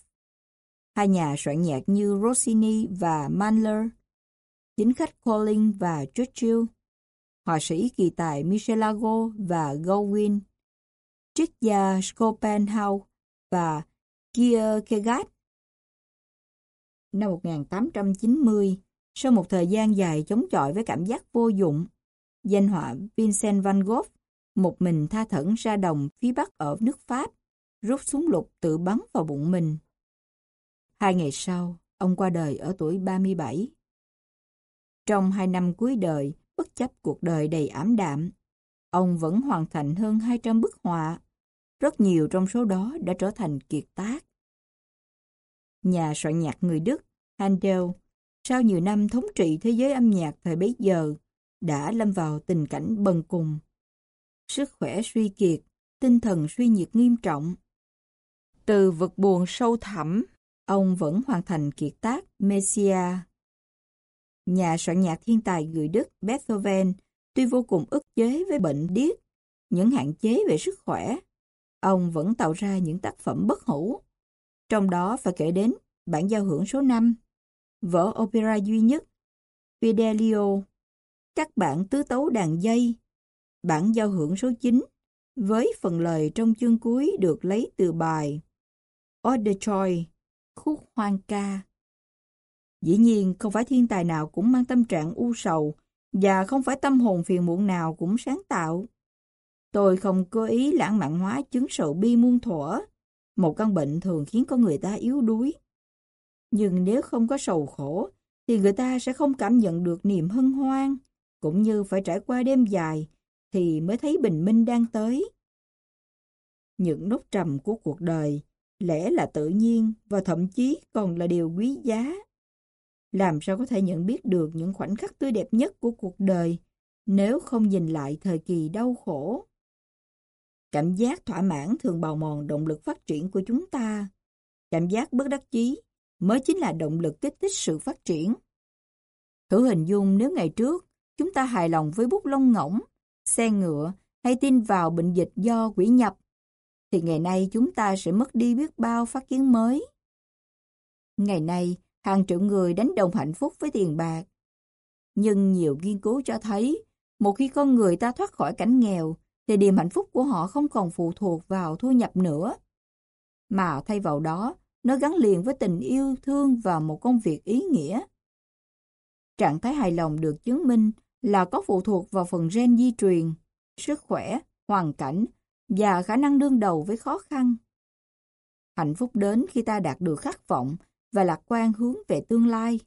A: hai nhà soạn nhạc như Rossini và Mahler, chính khách Collins và Churchill, họa sĩ kỳ tài Michelangelo và Gowin, triết gia Schopenhauer và Kierkegaard. Năm 1890, sau một thời gian dài chống chọi với cảm giác vô dụng, danh họa Vincent van Gogh một mình tha thẩn ra đồng phía bắc ở nước Pháp, rút súng lục tự bắn vào bụng mình. Hai ngày sau, ông qua đời ở tuổi 37. Trong hai năm cuối đời, bất chấp cuộc đời đầy ảm đạm, ông vẫn hoàn thành hơn 200 bức họa. Rất nhiều trong số đó đã trở thành kiệt tác. Nhà soạn nhạc người Đức, Handel, sau nhiều năm thống trị thế giới âm nhạc thời bấy giờ, đã lâm vào tình cảnh bần cùng. Sức khỏe suy kiệt, tinh thần suy nhiệt nghiêm trọng. Từ vực buồn sâu thẳm, ông vẫn hoàn thành kiệt tác Messia Nhà soạn nhạc thiên tài người Đức Beethoven tuy vô cùng ức chế với bệnh điếc, những hạn chế về sức khỏe, ông vẫn tạo ra những tác phẩm bất hủ. Trong đó phải kể đến bản giao hưởng số 5, vở opera duy nhất, Fidelio, các bản tứ tấu đàn dây, bản giao hưởng số 9, với phần lời trong chương cuối được lấy từ bài Odetroy, khúc hoang ca. Dĩ nhiên, không phải thiên tài nào cũng mang tâm trạng u sầu, và không phải tâm hồn phiền muộn nào cũng sáng tạo. Tôi không cố ý lãng mạn hóa chứng sầu bi muôn thuở, một căn bệnh thường khiến con người ta yếu đuối. Nhưng nếu không có sầu khổ, thì người ta sẽ không cảm nhận được niềm hân hoan, cũng như phải trải qua đêm dài, thì mới thấy bình minh đang tới. Những nốt trầm của cuộc đời, lẽ là tự nhiên và thậm chí còn là điều quý giá. Làm sao có thể nhận biết được những khoảnh khắc tươi đẹp nhất của cuộc đời nếu không nhìn lại thời kỳ đau khổ? Cảm giác thỏa mãn thường bào mòn động lực phát triển của chúng ta. Cảm giác bất đắc chí mới chính là động lực kích thích sự phát triển. Thử hình dung nếu ngày trước chúng ta hài lòng với bút lông ngỗng, xe ngựa hay tin vào bệnh dịch do quỷ nhập, thì ngày nay chúng ta sẽ mất đi biết bao phát kiến mới. Ngày nay, hàng triệu người đánh đồng hạnh phúc với tiền bạc. Nhưng nhiều nghiên cứu cho thấy, một khi con người ta thoát khỏi cảnh nghèo, thì niềm hạnh phúc của họ không còn phụ thuộc vào thu nhập nữa. Mà thay vào đó, nó gắn liền với tình yêu thương và một công việc ý nghĩa. Trạng thái hài lòng được chứng minh là có phụ thuộc vào phần gen di truyền, sức khỏe, hoàn cảnh và khả năng đương đầu với khó khăn. Hạnh phúc đến khi ta đạt được khát vọng và lạc quan hướng về tương lai.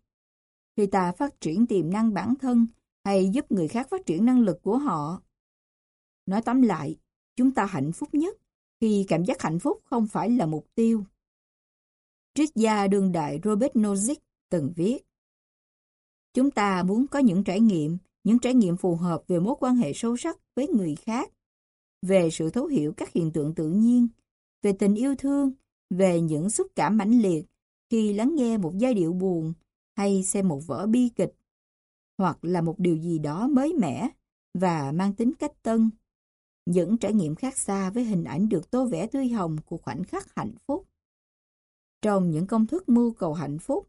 A: Khi ta phát triển tiềm năng bản thân hay giúp người khác phát triển năng lực của họ. Nói tóm lại, chúng ta hạnh phúc nhất khi cảm giác hạnh phúc không phải là mục tiêu. Triết gia đương đại Robert Nozick từng viết Chúng ta muốn có những trải nghiệm, những trải nghiệm phù hợp về mối quan hệ sâu sắc với người khác, về sự thấu hiểu các hiện tượng tự nhiên, về tình yêu thương, về những xúc cảm mãnh liệt khi lắng nghe một giai điệu buồn hay xem một vở bi kịch, hoặc là một điều gì đó mới mẻ và mang tính cách tân. Những trải nghiệm khác xa với hình ảnh được tô vẽ tươi hồng của khoảnh khắc hạnh phúc. Trong những công thức mưu cầu hạnh phúc,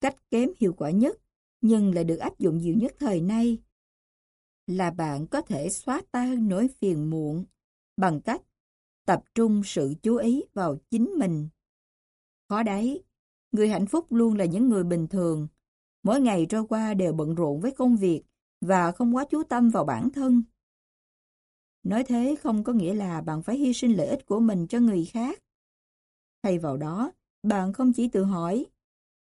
A: cách kém hiệu quả nhất nhưng lại được áp dụng nhiều nhất thời nay là bạn có thể xóa tan nỗi phiền muộn bằng cách tập trung sự chú ý vào chính mình. Khó đấy, người hạnh phúc luôn là những người bình thường. Mỗi ngày trôi qua đều bận rộn với công việc và không quá chú tâm vào bản thân. Nói thế không có nghĩa là bạn phải hy sinh lợi ích của mình cho người khác. Thay vào đó, bạn không chỉ tự hỏi,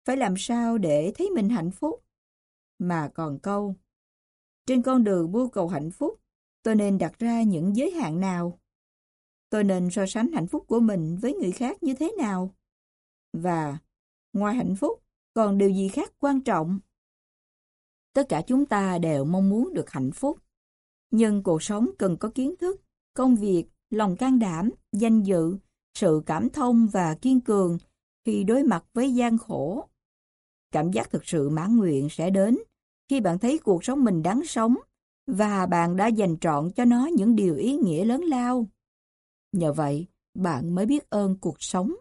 A: phải làm sao để thấy mình hạnh phúc, mà còn câu. Trên con đường mưu cầu hạnh phúc, tôi nên đặt ra những giới hạn nào? Tôi nên so sánh hạnh phúc của mình với người khác như thế nào? Và, ngoài hạnh phúc, còn điều gì khác quan trọng? Tất cả chúng ta đều mong muốn được hạnh phúc. Nhưng cuộc sống cần có kiến thức, công việc, lòng can đảm, danh dự, sự cảm thông và kiên cường khi đối mặt với gian khổ. Cảm giác thực sự mãn nguyện sẽ đến khi bạn thấy cuộc sống mình đáng sống và bạn đã dành trọn cho nó những điều ý nghĩa lớn lao. Nhờ vậy, bạn mới biết ơn cuộc sống.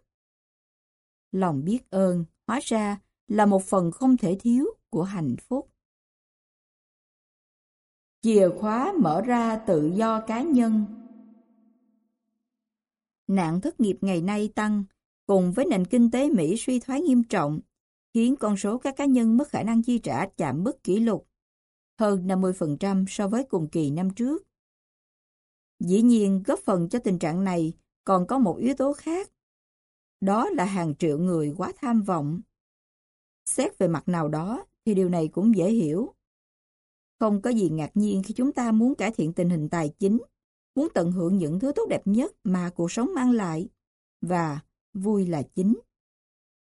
A: Lòng biết ơn, hóa ra, là một phần không thể thiếu của hạnh phúc. Chìa khóa mở ra tự do cá nhân Nạn thất nghiệp ngày nay tăng, cùng với nền kinh tế Mỹ suy thoái nghiêm trọng, khiến con số các cá nhân mất khả năng chi trả chạm mức kỷ lục, hơn 50% so với cùng kỳ năm trước. Dĩ nhiên, góp phần cho tình trạng này còn có một yếu tố khác. Đó là hàng triệu người quá tham vọng. Xét về mặt nào đó thì điều này cũng dễ hiểu. Không có gì ngạc nhiên khi chúng ta muốn cải thiện tình hình tài chính, muốn tận hưởng những thứ tốt đẹp nhất mà cuộc sống mang lại, và vui là chính.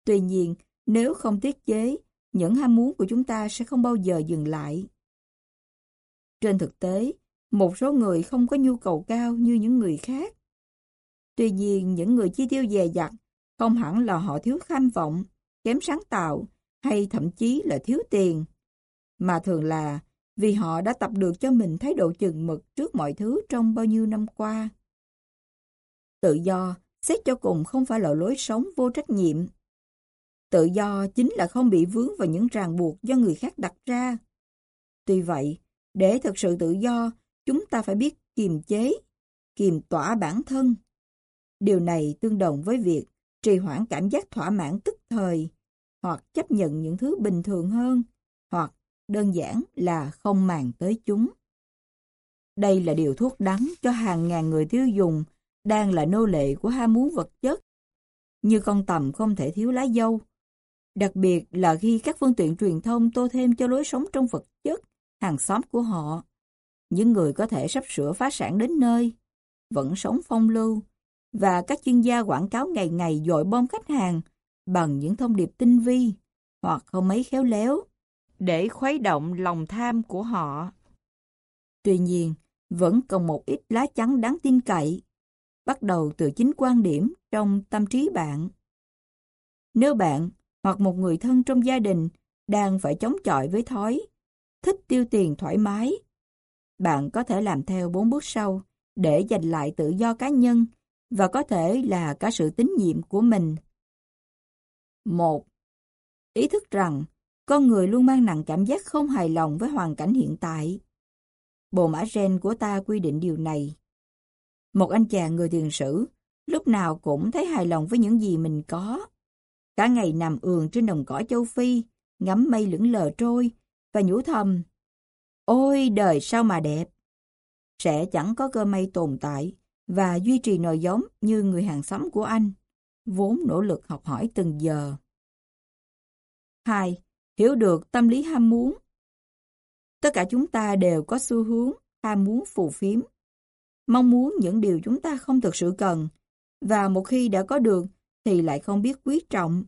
A: Tuy nhiên, nếu không tiết chế, những ham muốn của chúng ta sẽ không bao giờ dừng lại. Trên thực tế, một số người không có nhu cầu cao như những người khác. Tuy nhiên, những người chi tiêu dè dặt không hẳn là họ thiếu tham vọng, kém sáng tạo hay thậm chí là thiếu tiền, mà thường là vì họ đã tập được cho mình thái độ chừng mực trước mọi thứ trong bao nhiêu năm qua. Tự do, xét cho cùng không phải là lối sống vô trách nhiệm. Tự do chính là không bị vướng vào những ràng buộc do người khác đặt ra. Tuy vậy, Để thực sự tự do, chúng ta phải biết kiềm chế, kiềm tỏa bản thân. Điều này tương đồng với việc trì hoãn cảm giác thỏa mãn tức thời, hoặc chấp nhận những thứ bình thường hơn, hoặc đơn giản là không màng tới chúng. Đây là điều thuốc đắng cho hàng ngàn người tiêu dùng đang là nô lệ của ham muốn vật chất. Như con tầm không thể thiếu lá dâu. Đặc biệt là khi các phương tiện truyền thông tô thêm cho lối sống trong vật chất, hàng xóm của họ. Những người có thể sắp sửa phá sản đến nơi, vẫn sống phong lưu, và các chuyên gia quảng cáo ngày ngày dội bom khách hàng bằng những thông điệp tinh vi hoặc không mấy khéo léo để khuấy động lòng tham của họ. Tuy nhiên, vẫn còn một ít lá chắn đáng tin cậy, bắt đầu từ chính quan điểm trong tâm trí bạn. Nếu bạn hoặc một người thân trong gia đình đang phải chống chọi với thói, thích tiêu tiền thoải mái, bạn có thể làm theo bốn bước sau để giành lại tự do cá nhân và có thể là cả sự tín nhiệm của mình. 1. Ý thức rằng con người luôn mang nặng cảm giác không hài lòng với hoàn cảnh hiện tại. Bộ mã gen của ta quy định điều này. Một anh chàng người tiền sử lúc nào cũng thấy hài lòng với những gì mình có. Cả ngày nằm ườn trên đồng cỏ châu Phi, ngắm mây lững lờ trôi và nhủ thầm. Ôi đời sao mà đẹp! Sẽ chẳng có cơ may tồn tại và duy trì nồi giống như người hàng xóm của anh, vốn nỗ lực học hỏi từng giờ. 2. Hiểu được tâm lý ham muốn. Tất cả chúng ta đều có xu hướng ham muốn phù phiếm, mong muốn những điều chúng ta không thực sự cần, và một khi đã có được thì lại không biết quý trọng.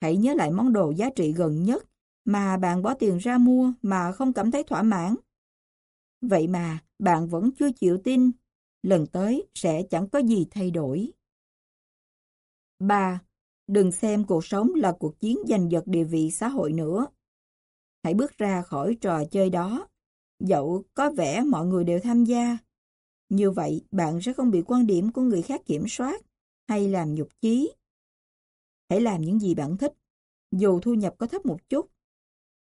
A: Hãy nhớ lại món đồ giá trị gần nhất mà bạn bỏ tiền ra mua mà không cảm thấy thỏa mãn. Vậy mà bạn vẫn chưa chịu tin lần tới sẽ chẳng có gì thay đổi. 3. Đừng xem cuộc sống là cuộc chiến giành giật địa vị xã hội nữa. Hãy bước ra khỏi trò chơi đó. Dẫu có vẻ mọi người đều tham gia. Như vậy, bạn sẽ không bị quan điểm của người khác kiểm soát hay làm nhục chí. Hãy làm những gì bạn thích, dù thu nhập có thấp một chút.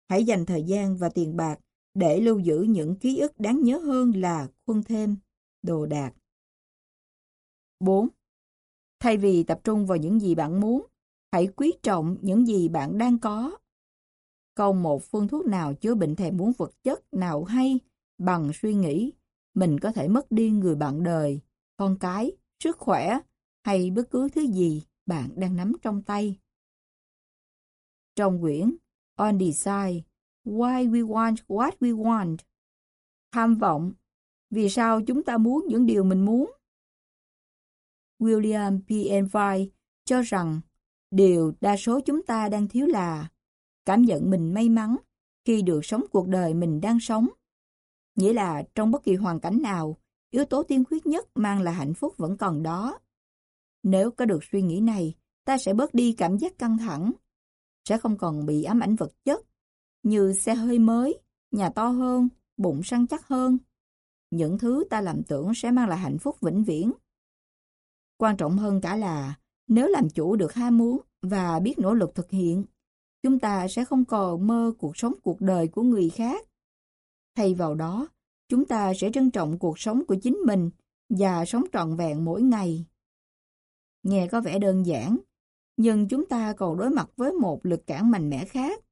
A: Hãy dành thời gian và tiền bạc để lưu giữ những ký ức đáng nhớ hơn là khuôn thêm đồ đạc. 4. Thay vì tập trung vào những gì bạn muốn, hãy quý trọng những gì bạn đang có. Không một phương thuốc nào chữa bệnh thèm muốn vật chất nào hay bằng suy nghĩ mình có thể mất đi người bạn đời, con cái, sức khỏe hay bất cứ thứ gì bạn đang nắm trong tay. Trong quyển On Desire, Why We Want What We Want Tham vọng vì sao chúng ta muốn những điều mình muốn? William P. Envy cho rằng điều đa số chúng ta đang thiếu là cảm nhận mình may mắn khi được sống cuộc đời mình đang sống. Nghĩa là trong bất kỳ hoàn cảnh nào, yếu tố tiên quyết nhất mang là hạnh phúc vẫn còn đó. Nếu có được suy nghĩ này, ta sẽ bớt đi cảm giác căng thẳng, sẽ không còn bị ám ảnh vật chất, như xe hơi mới, nhà to hơn, bụng săn chắc hơn, những thứ ta làm tưởng sẽ mang lại hạnh phúc vĩnh viễn. Quan trọng hơn cả là, nếu làm chủ được ham muốn và biết nỗ lực thực hiện, chúng ta sẽ không còn mơ cuộc sống cuộc đời của người khác. Thay vào đó, chúng ta sẽ trân trọng cuộc sống của chính mình và sống trọn vẹn mỗi ngày. Nghe có vẻ đơn giản, nhưng chúng ta còn đối mặt với một lực cản mạnh mẽ khác.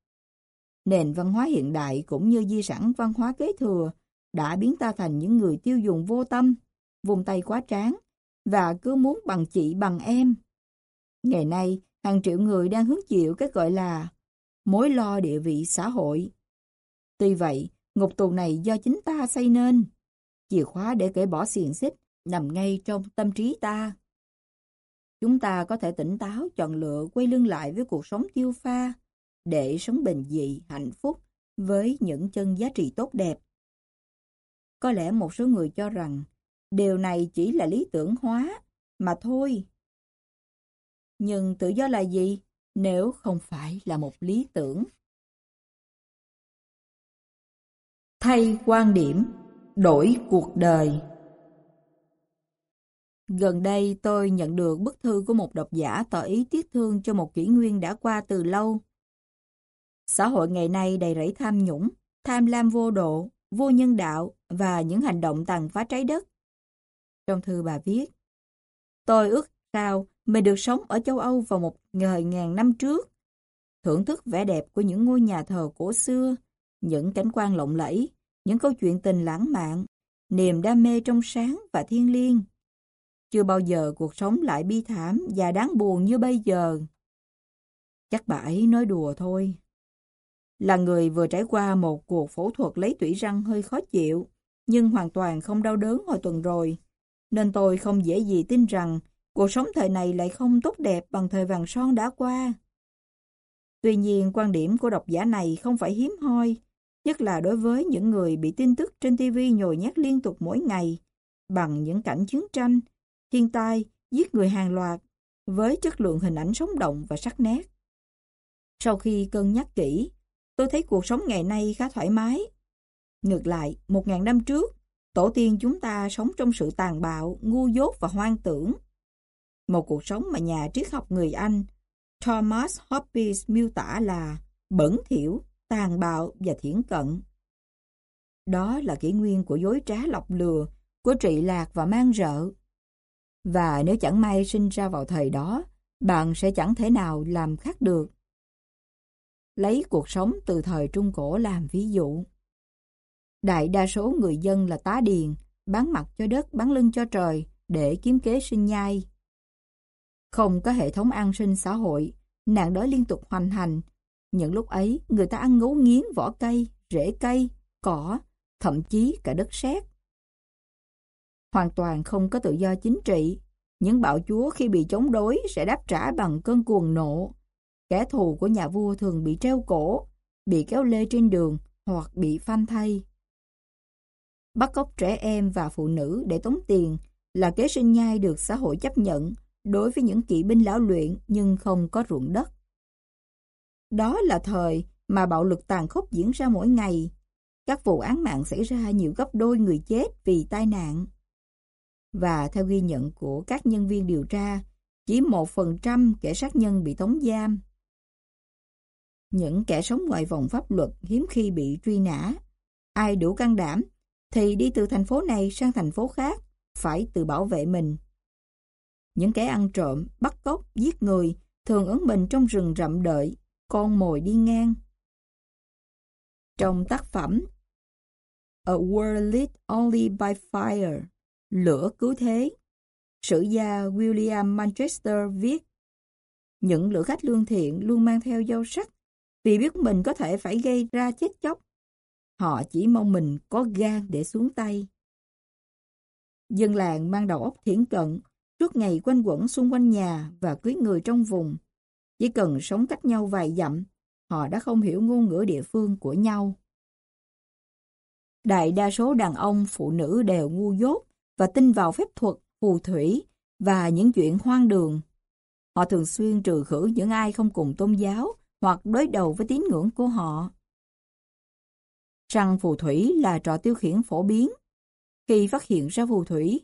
A: Nền văn hóa hiện đại cũng như di sản văn hóa kế thừa đã biến ta thành những người tiêu dùng vô tâm, vùng tay quá tráng, và cứ muốn bằng chị bằng em. Ngày nay, hàng triệu người đang hứng chịu cái gọi là mối lo địa vị xã hội. Tuy vậy, ngục tù này do chính ta xây nên. Chìa khóa để cởi bỏ xiềng xích nằm ngay trong tâm trí ta. Chúng ta có thể tỉnh táo chọn lựa quay lưng lại với cuộc sống tiêu pha để sống bình dị, hạnh phúc với những chân giá trị tốt đẹp có lẽ một số người cho rằng điều này chỉ là lý tưởng hóa mà thôi. Nhưng tự do là gì nếu không phải là một lý tưởng? Thay quan điểm, đổi cuộc đời. Gần đây tôi nhận được bức thư của một độc giả tỏ ý tiếc thương cho một kỷ nguyên đã qua từ lâu. Xã hội ngày nay đầy rẫy tham nhũng, tham lam vô độ, vô nhân đạo và những hành động tàn phá trái đất. Trong thư bà viết, Tôi ước sao mình được sống ở châu Âu vào một ngời ngàn năm trước, thưởng thức vẻ đẹp của những ngôi nhà thờ cổ xưa, những cảnh quan lộng lẫy, những câu chuyện tình lãng mạn, niềm đam mê trong sáng và thiên liêng. Chưa bao giờ cuộc sống lại bi thảm và đáng buồn như bây giờ. Chắc bà ấy nói đùa thôi. Là người vừa trải qua một cuộc phẫu thuật lấy tủy răng hơi khó chịu, nhưng hoàn toàn không đau đớn hồi tuần rồi, nên tôi không dễ gì tin rằng cuộc sống thời này lại không tốt đẹp bằng thời vàng son đã qua. Tuy nhiên, quan điểm của độc giả này không phải hiếm hoi, nhất là đối với những người bị tin tức trên TV nhồi nhét liên tục mỗi ngày, bằng những cảnh chiến tranh, thiên tai, giết người hàng loạt, với chất lượng hình ảnh sống động và sắc nét. Sau khi cân nhắc kỹ, tôi thấy cuộc sống ngày nay khá thoải mái. Ngược lại, một ngàn năm trước, tổ tiên chúng ta sống trong sự tàn bạo, ngu dốt và hoang tưởng. Một cuộc sống mà nhà triết học người Anh Thomas Hobbes miêu tả là bẩn thỉu, tàn bạo và thiển cận. Đó là kỷ nguyên của dối trá lọc lừa, của trị lạc và mang rợ. Và nếu chẳng may sinh ra vào thời đó, bạn sẽ chẳng thể nào làm khác được. Lấy cuộc sống từ thời Trung Cổ làm ví dụ. Đại đa số người dân là tá điền, bán mặt cho đất, bán lưng cho trời để kiếm kế sinh nhai. Không có hệ thống an sinh xã hội, nạn đói liên tục hoành hành. Những lúc ấy, người ta ăn ngấu nghiến vỏ cây, rễ cây, cỏ, thậm chí cả đất sét. Hoàn toàn không có tự do chính trị. Những bạo chúa khi bị chống đối sẽ đáp trả bằng cơn cuồng nộ. Kẻ thù của nhà vua thường bị treo cổ, bị kéo lê trên đường hoặc bị phanh thay. Bắt cóc trẻ em và phụ nữ để tống tiền là kế sinh nhai được xã hội chấp nhận đối với những kỵ binh lão luyện nhưng không có ruộng đất. Đó là thời mà bạo lực tàn khốc diễn ra mỗi ngày. Các vụ án mạng xảy ra nhiều gấp đôi người chết vì tai nạn. Và theo ghi nhận của các nhân viên điều tra, chỉ một phần trăm kẻ sát nhân bị tống giam. Những kẻ sống ngoài vòng pháp luật hiếm khi bị truy nã. Ai đủ can đảm thì đi từ thành phố này sang thành phố khác, phải tự bảo vệ mình. Những kẻ ăn trộm, bắt cóc, giết người thường ứng mình trong rừng rậm đợi, con mồi đi ngang. Trong tác phẩm A World Lit Only by Fire, Lửa cứu thế, sử gia William Manchester viết Những lửa khách lương thiện luôn mang theo dao sắc vì biết mình có thể phải gây ra chết chóc. Họ chỉ mong mình có gan để xuống tay. Dân làng mang đầu óc thiển cận, suốt ngày quanh quẩn xung quanh nhà và cưới người trong vùng. Chỉ cần sống cách nhau vài dặm, họ đã không hiểu ngôn ngữ địa phương của nhau. Đại đa số đàn ông, phụ nữ đều ngu dốt và tin vào phép thuật, phù thủy và những chuyện hoang đường. Họ thường xuyên trừ khử những ai không cùng tôn giáo hoặc đối đầu với tín ngưỡng của họ. rằng phù thủy là trò tiêu khiển phổ biến. Khi phát hiện ra phù thủy,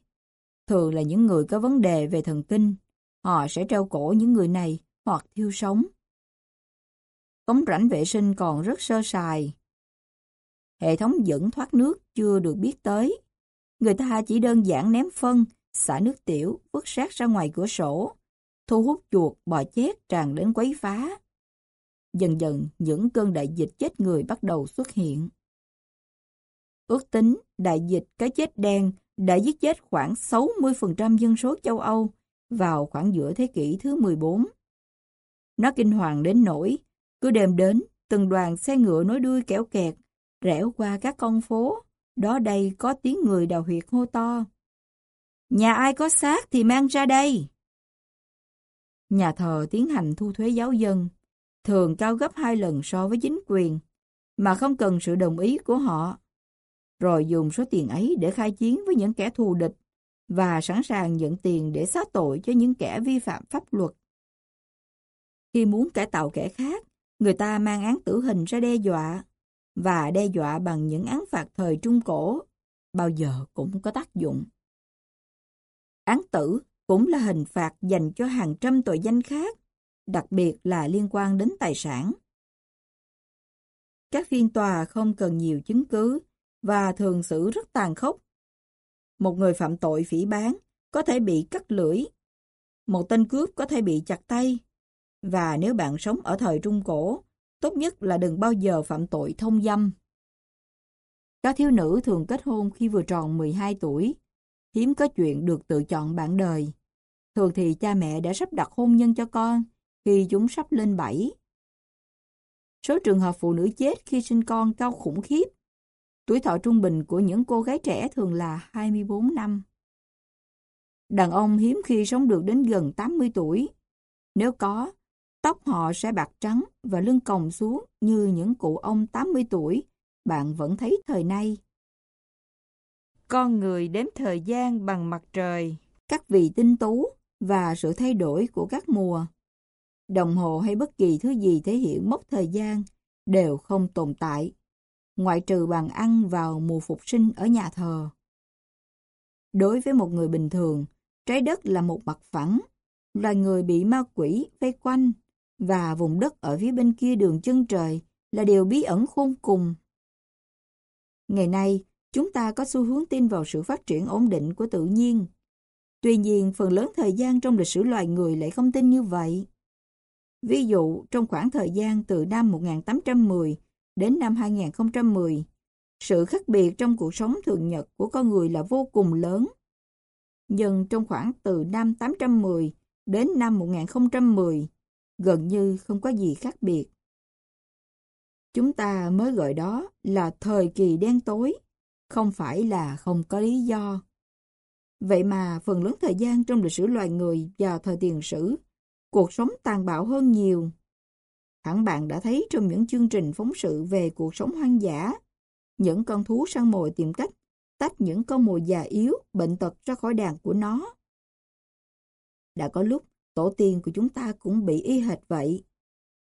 A: thường là những người có vấn đề về thần kinh. Họ sẽ treo cổ những người này hoặc thiêu sống. Cống rãnh vệ sinh còn rất sơ sài. Hệ thống dẫn thoát nước chưa được biết tới. Người ta chỉ đơn giản ném phân, xả nước tiểu, vứt rác ra ngoài cửa sổ, thu hút chuột, bò chết tràn đến quấy phá. Dần dần, những cơn đại dịch chết người bắt đầu xuất hiện. Ước tính đại dịch cái chết đen đã giết chết khoảng 60% dân số châu Âu vào khoảng giữa thế kỷ thứ 14. Nó kinh hoàng đến nỗi, cứ đêm đến, từng đoàn xe ngựa nối đuôi kéo kẹt, rẽo qua các con phố, đó đây có tiếng người đào huyệt hô to. Nhà ai có xác thì mang ra đây. Nhà thờ tiến hành thu thuế giáo dân, thường cao gấp hai lần so với chính quyền, mà không cần sự đồng ý của họ rồi dùng số tiền ấy để khai chiến với những kẻ thù địch và sẵn sàng nhận tiền để xá tội cho những kẻ vi phạm pháp luật. Khi muốn cải tạo kẻ khác, người ta mang án tử hình ra đe dọa và đe dọa bằng những án phạt thời Trung Cổ, bao giờ cũng có tác dụng. Án tử cũng là hình phạt dành cho hàng trăm tội danh khác, đặc biệt là liên quan đến tài sản. Các phiên tòa không cần nhiều chứng cứ và thường xử rất tàn khốc. Một người phạm tội phỉ bán có thể bị cắt lưỡi. Một tên cướp có thể bị chặt tay. Và nếu bạn sống ở thời Trung Cổ, tốt nhất là đừng bao giờ phạm tội thông dâm. Các thiếu nữ thường kết hôn khi vừa tròn 12 tuổi. Hiếm có chuyện được tự chọn bạn đời. Thường thì cha mẹ đã sắp đặt hôn nhân cho con khi chúng sắp lên 7. Số trường hợp phụ nữ chết khi sinh con cao khủng khiếp. Tuổi thọ trung bình của những cô gái trẻ thường là 24 năm. Đàn ông hiếm khi sống được đến gần 80 tuổi. Nếu có, tóc họ sẽ bạc trắng và lưng còng xuống như những cụ ông 80 tuổi bạn vẫn thấy thời nay. Con người đếm thời gian bằng mặt trời, các vị tinh tú và sự thay đổi của các mùa. Đồng hồ hay bất kỳ thứ gì thể hiện mốc thời gian đều không tồn tại, ngoại trừ bàn ăn vào mùa phục sinh ở nhà thờ. Đối với một người bình thường, trái đất là một mặt phẳng, loài người bị ma quỷ vây quanh và vùng đất ở phía bên kia đường chân trời là điều bí ẩn khôn cùng. Ngày nay, chúng ta có xu hướng tin vào sự phát triển ổn định của tự nhiên. Tuy nhiên, phần lớn thời gian trong lịch sử loài người lại không tin như vậy. Ví dụ, trong khoảng thời gian từ năm 1810 đến năm 2010, sự khác biệt trong cuộc sống thường nhật của con người là vô cùng lớn. Nhưng trong khoảng từ năm 810 đến năm 1010, gần như không có gì khác biệt. Chúng ta mới gọi đó là thời kỳ đen tối, không phải là không có lý do. Vậy mà phần lớn thời gian trong lịch sử loài người và thời tiền sử, cuộc sống tàn bạo hơn nhiều. Hẳn bạn đã thấy trong những chương trình phóng sự về cuộc sống hoang dã, những con thú săn mồi tìm cách tách những con mồi già yếu, bệnh tật ra khỏi đàn của nó. Đã có lúc tổ tiên của chúng ta cũng bị y hệt vậy.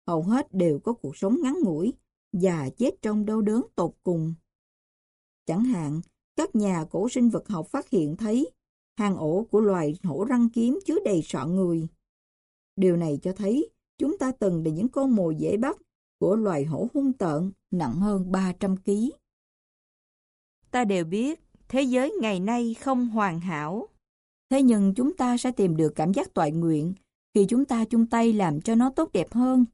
A: Hầu hết đều có cuộc sống ngắn ngủi, và chết trong đau đớn tột cùng. Chẳng hạn, các nhà cổ sinh vật học phát hiện thấy hang ổ của loài hổ răng kiếm chứa đầy sọ người. Điều này cho thấy chúng ta từng là những con mồi dễ bắt của loài hổ hung tợn nặng hơn 300 kg. Ta đều biết thế giới ngày nay không hoàn hảo. Thế nhưng chúng ta sẽ tìm được cảm giác toại nguyện khi chúng ta chung tay làm cho nó tốt đẹp hơn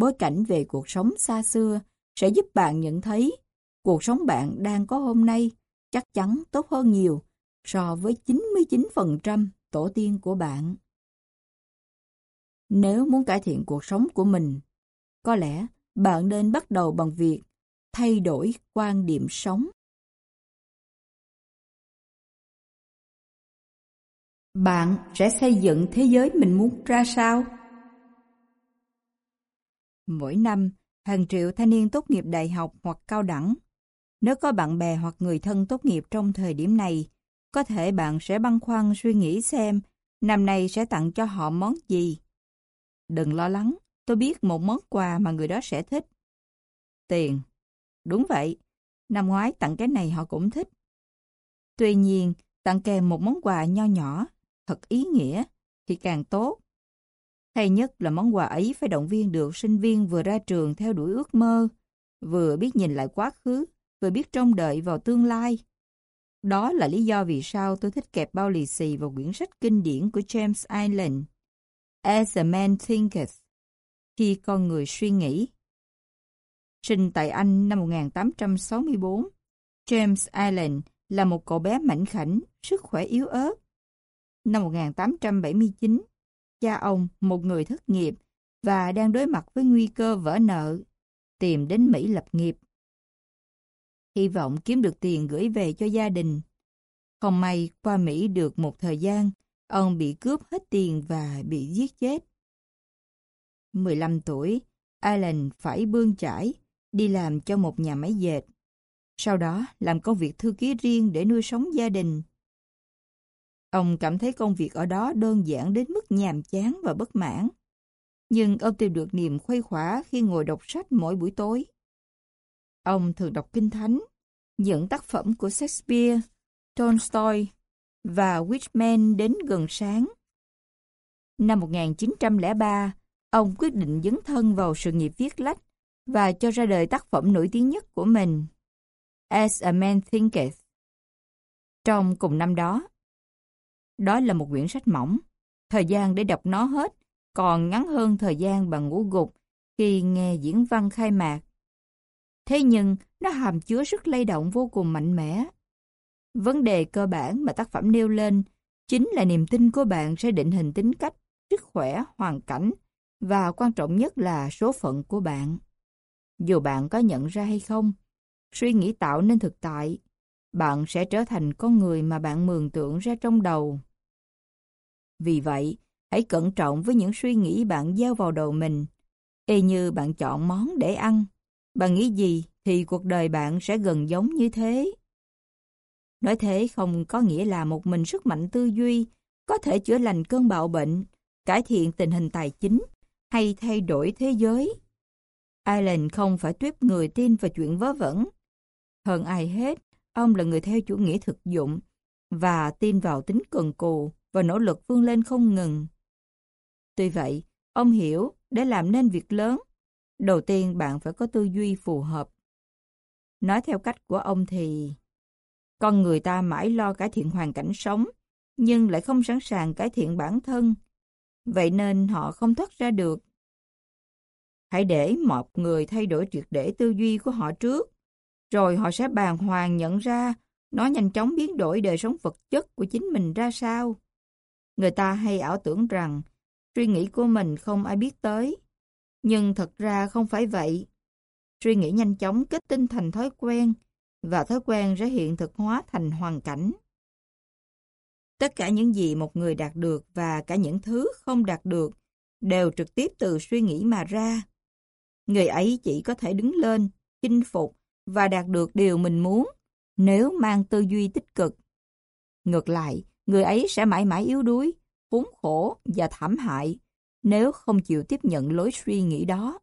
A: bối cảnh về cuộc sống xa xưa sẽ giúp bạn nhận thấy cuộc sống bạn đang có hôm nay chắc chắn tốt hơn nhiều so với 99% tổ tiên của bạn. Nếu muốn cải thiện cuộc sống của mình, có lẽ bạn nên bắt đầu bằng việc thay đổi quan điểm sống. Bạn sẽ xây dựng thế giới mình muốn ra sao? Mỗi năm, hàng triệu thanh niên tốt nghiệp đại học hoặc cao đẳng. Nếu có bạn bè hoặc người thân tốt nghiệp trong thời điểm này, có thể bạn sẽ băn khoăn suy nghĩ xem năm nay sẽ tặng cho họ món gì. Đừng lo lắng, tôi biết một món quà mà người đó sẽ thích. Tiền. Đúng vậy, năm ngoái tặng cái này họ cũng thích. Tuy nhiên, tặng kèm một món quà nho nhỏ, thật ý nghĩa, thì càng tốt. Hay nhất là món quà ấy phải động viên được sinh viên vừa ra trường theo đuổi ước mơ, vừa biết nhìn lại quá khứ, vừa biết trông đợi vào tương lai. Đó là lý do vì sao tôi thích kẹp bao lì xì vào quyển sách kinh điển của James Island, As a Man Thinketh, khi con người suy nghĩ. Sinh tại Anh năm 1864, James Allen là một cậu bé mảnh khảnh, sức khỏe yếu ớt. Năm 1879, cha ông, một người thất nghiệp và đang đối mặt với nguy cơ vỡ nợ, tìm đến Mỹ lập nghiệp. Hy vọng kiếm được tiền gửi về cho gia đình. Không may qua Mỹ được một thời gian, ông bị cướp hết tiền và bị giết chết. 15 tuổi, Alan phải bươn chải, đi làm cho một nhà máy dệt. Sau đó làm công việc thư ký riêng để nuôi sống gia đình. Ông cảm thấy công việc ở đó đơn giản đến mức nhàm chán và bất mãn. Nhưng ông tìm được niềm khuây khỏa khi ngồi đọc sách mỗi buổi tối. Ông thường đọc kinh thánh, những tác phẩm của Shakespeare, Tolstoy và Whitman đến gần sáng. Năm 1903, ông quyết định dấn thân vào sự nghiệp viết lách và cho ra đời tác phẩm nổi tiếng nhất của mình. As a Man Thinketh. Trong cùng năm đó, đó là một quyển sách mỏng, thời gian để đọc nó hết còn ngắn hơn thời gian bằng ngủ gục khi nghe diễn văn khai mạc. Thế nhưng, nó hàm chứa sức lay động vô cùng mạnh mẽ. Vấn đề cơ bản mà tác phẩm nêu lên chính là niềm tin của bạn sẽ định hình tính cách, sức khỏe, hoàn cảnh và quan trọng nhất là số phận của bạn. Dù bạn có nhận ra hay không, suy nghĩ tạo nên thực tại, bạn sẽ trở thành con người mà bạn mường tượng ra trong đầu. Vì vậy, hãy cẩn trọng với những suy nghĩ bạn gieo vào đầu mình. Y như bạn chọn món để ăn, bạn nghĩ gì thì cuộc đời bạn sẽ gần giống như thế. Nói thế không có nghĩa là một mình sức mạnh tư duy có thể chữa lành cơn bạo bệnh, cải thiện tình hình tài chính hay thay đổi thế giới. Allen không phải tuyếp người tin vào chuyện vớ vẩn. Hơn ai hết, ông là người theo chủ nghĩa thực dụng và tin vào tính cần cù và nỗ lực vươn lên không ngừng. Tuy vậy, ông hiểu để làm nên việc lớn, đầu tiên bạn phải có tư duy phù hợp. Nói theo cách của ông thì, con người ta mãi lo cải thiện hoàn cảnh sống, nhưng lại không sẵn sàng cải thiện bản thân. Vậy nên họ không thoát ra được. Hãy để một người thay đổi triệt để tư duy của họ trước, rồi họ sẽ bàng hoàng nhận ra nó nhanh chóng biến đổi đời sống vật chất của chính mình ra sao. Người ta hay ảo tưởng rằng suy nghĩ của mình không ai biết tới. Nhưng thật ra không phải vậy. Suy nghĩ nhanh chóng kết tinh thành thói quen, và thói quen sẽ hiện thực hóa thành hoàn cảnh. Tất cả những gì một người đạt được và cả những thứ không đạt được đều trực tiếp từ suy nghĩ mà ra. Người ấy chỉ có thể đứng lên, chinh phục và đạt được điều mình muốn nếu mang tư duy tích cực. Ngược lại, người ấy sẽ mãi mãi yếu đuối, khốn khổ và thảm hại nếu không chịu tiếp nhận lối suy nghĩ đó.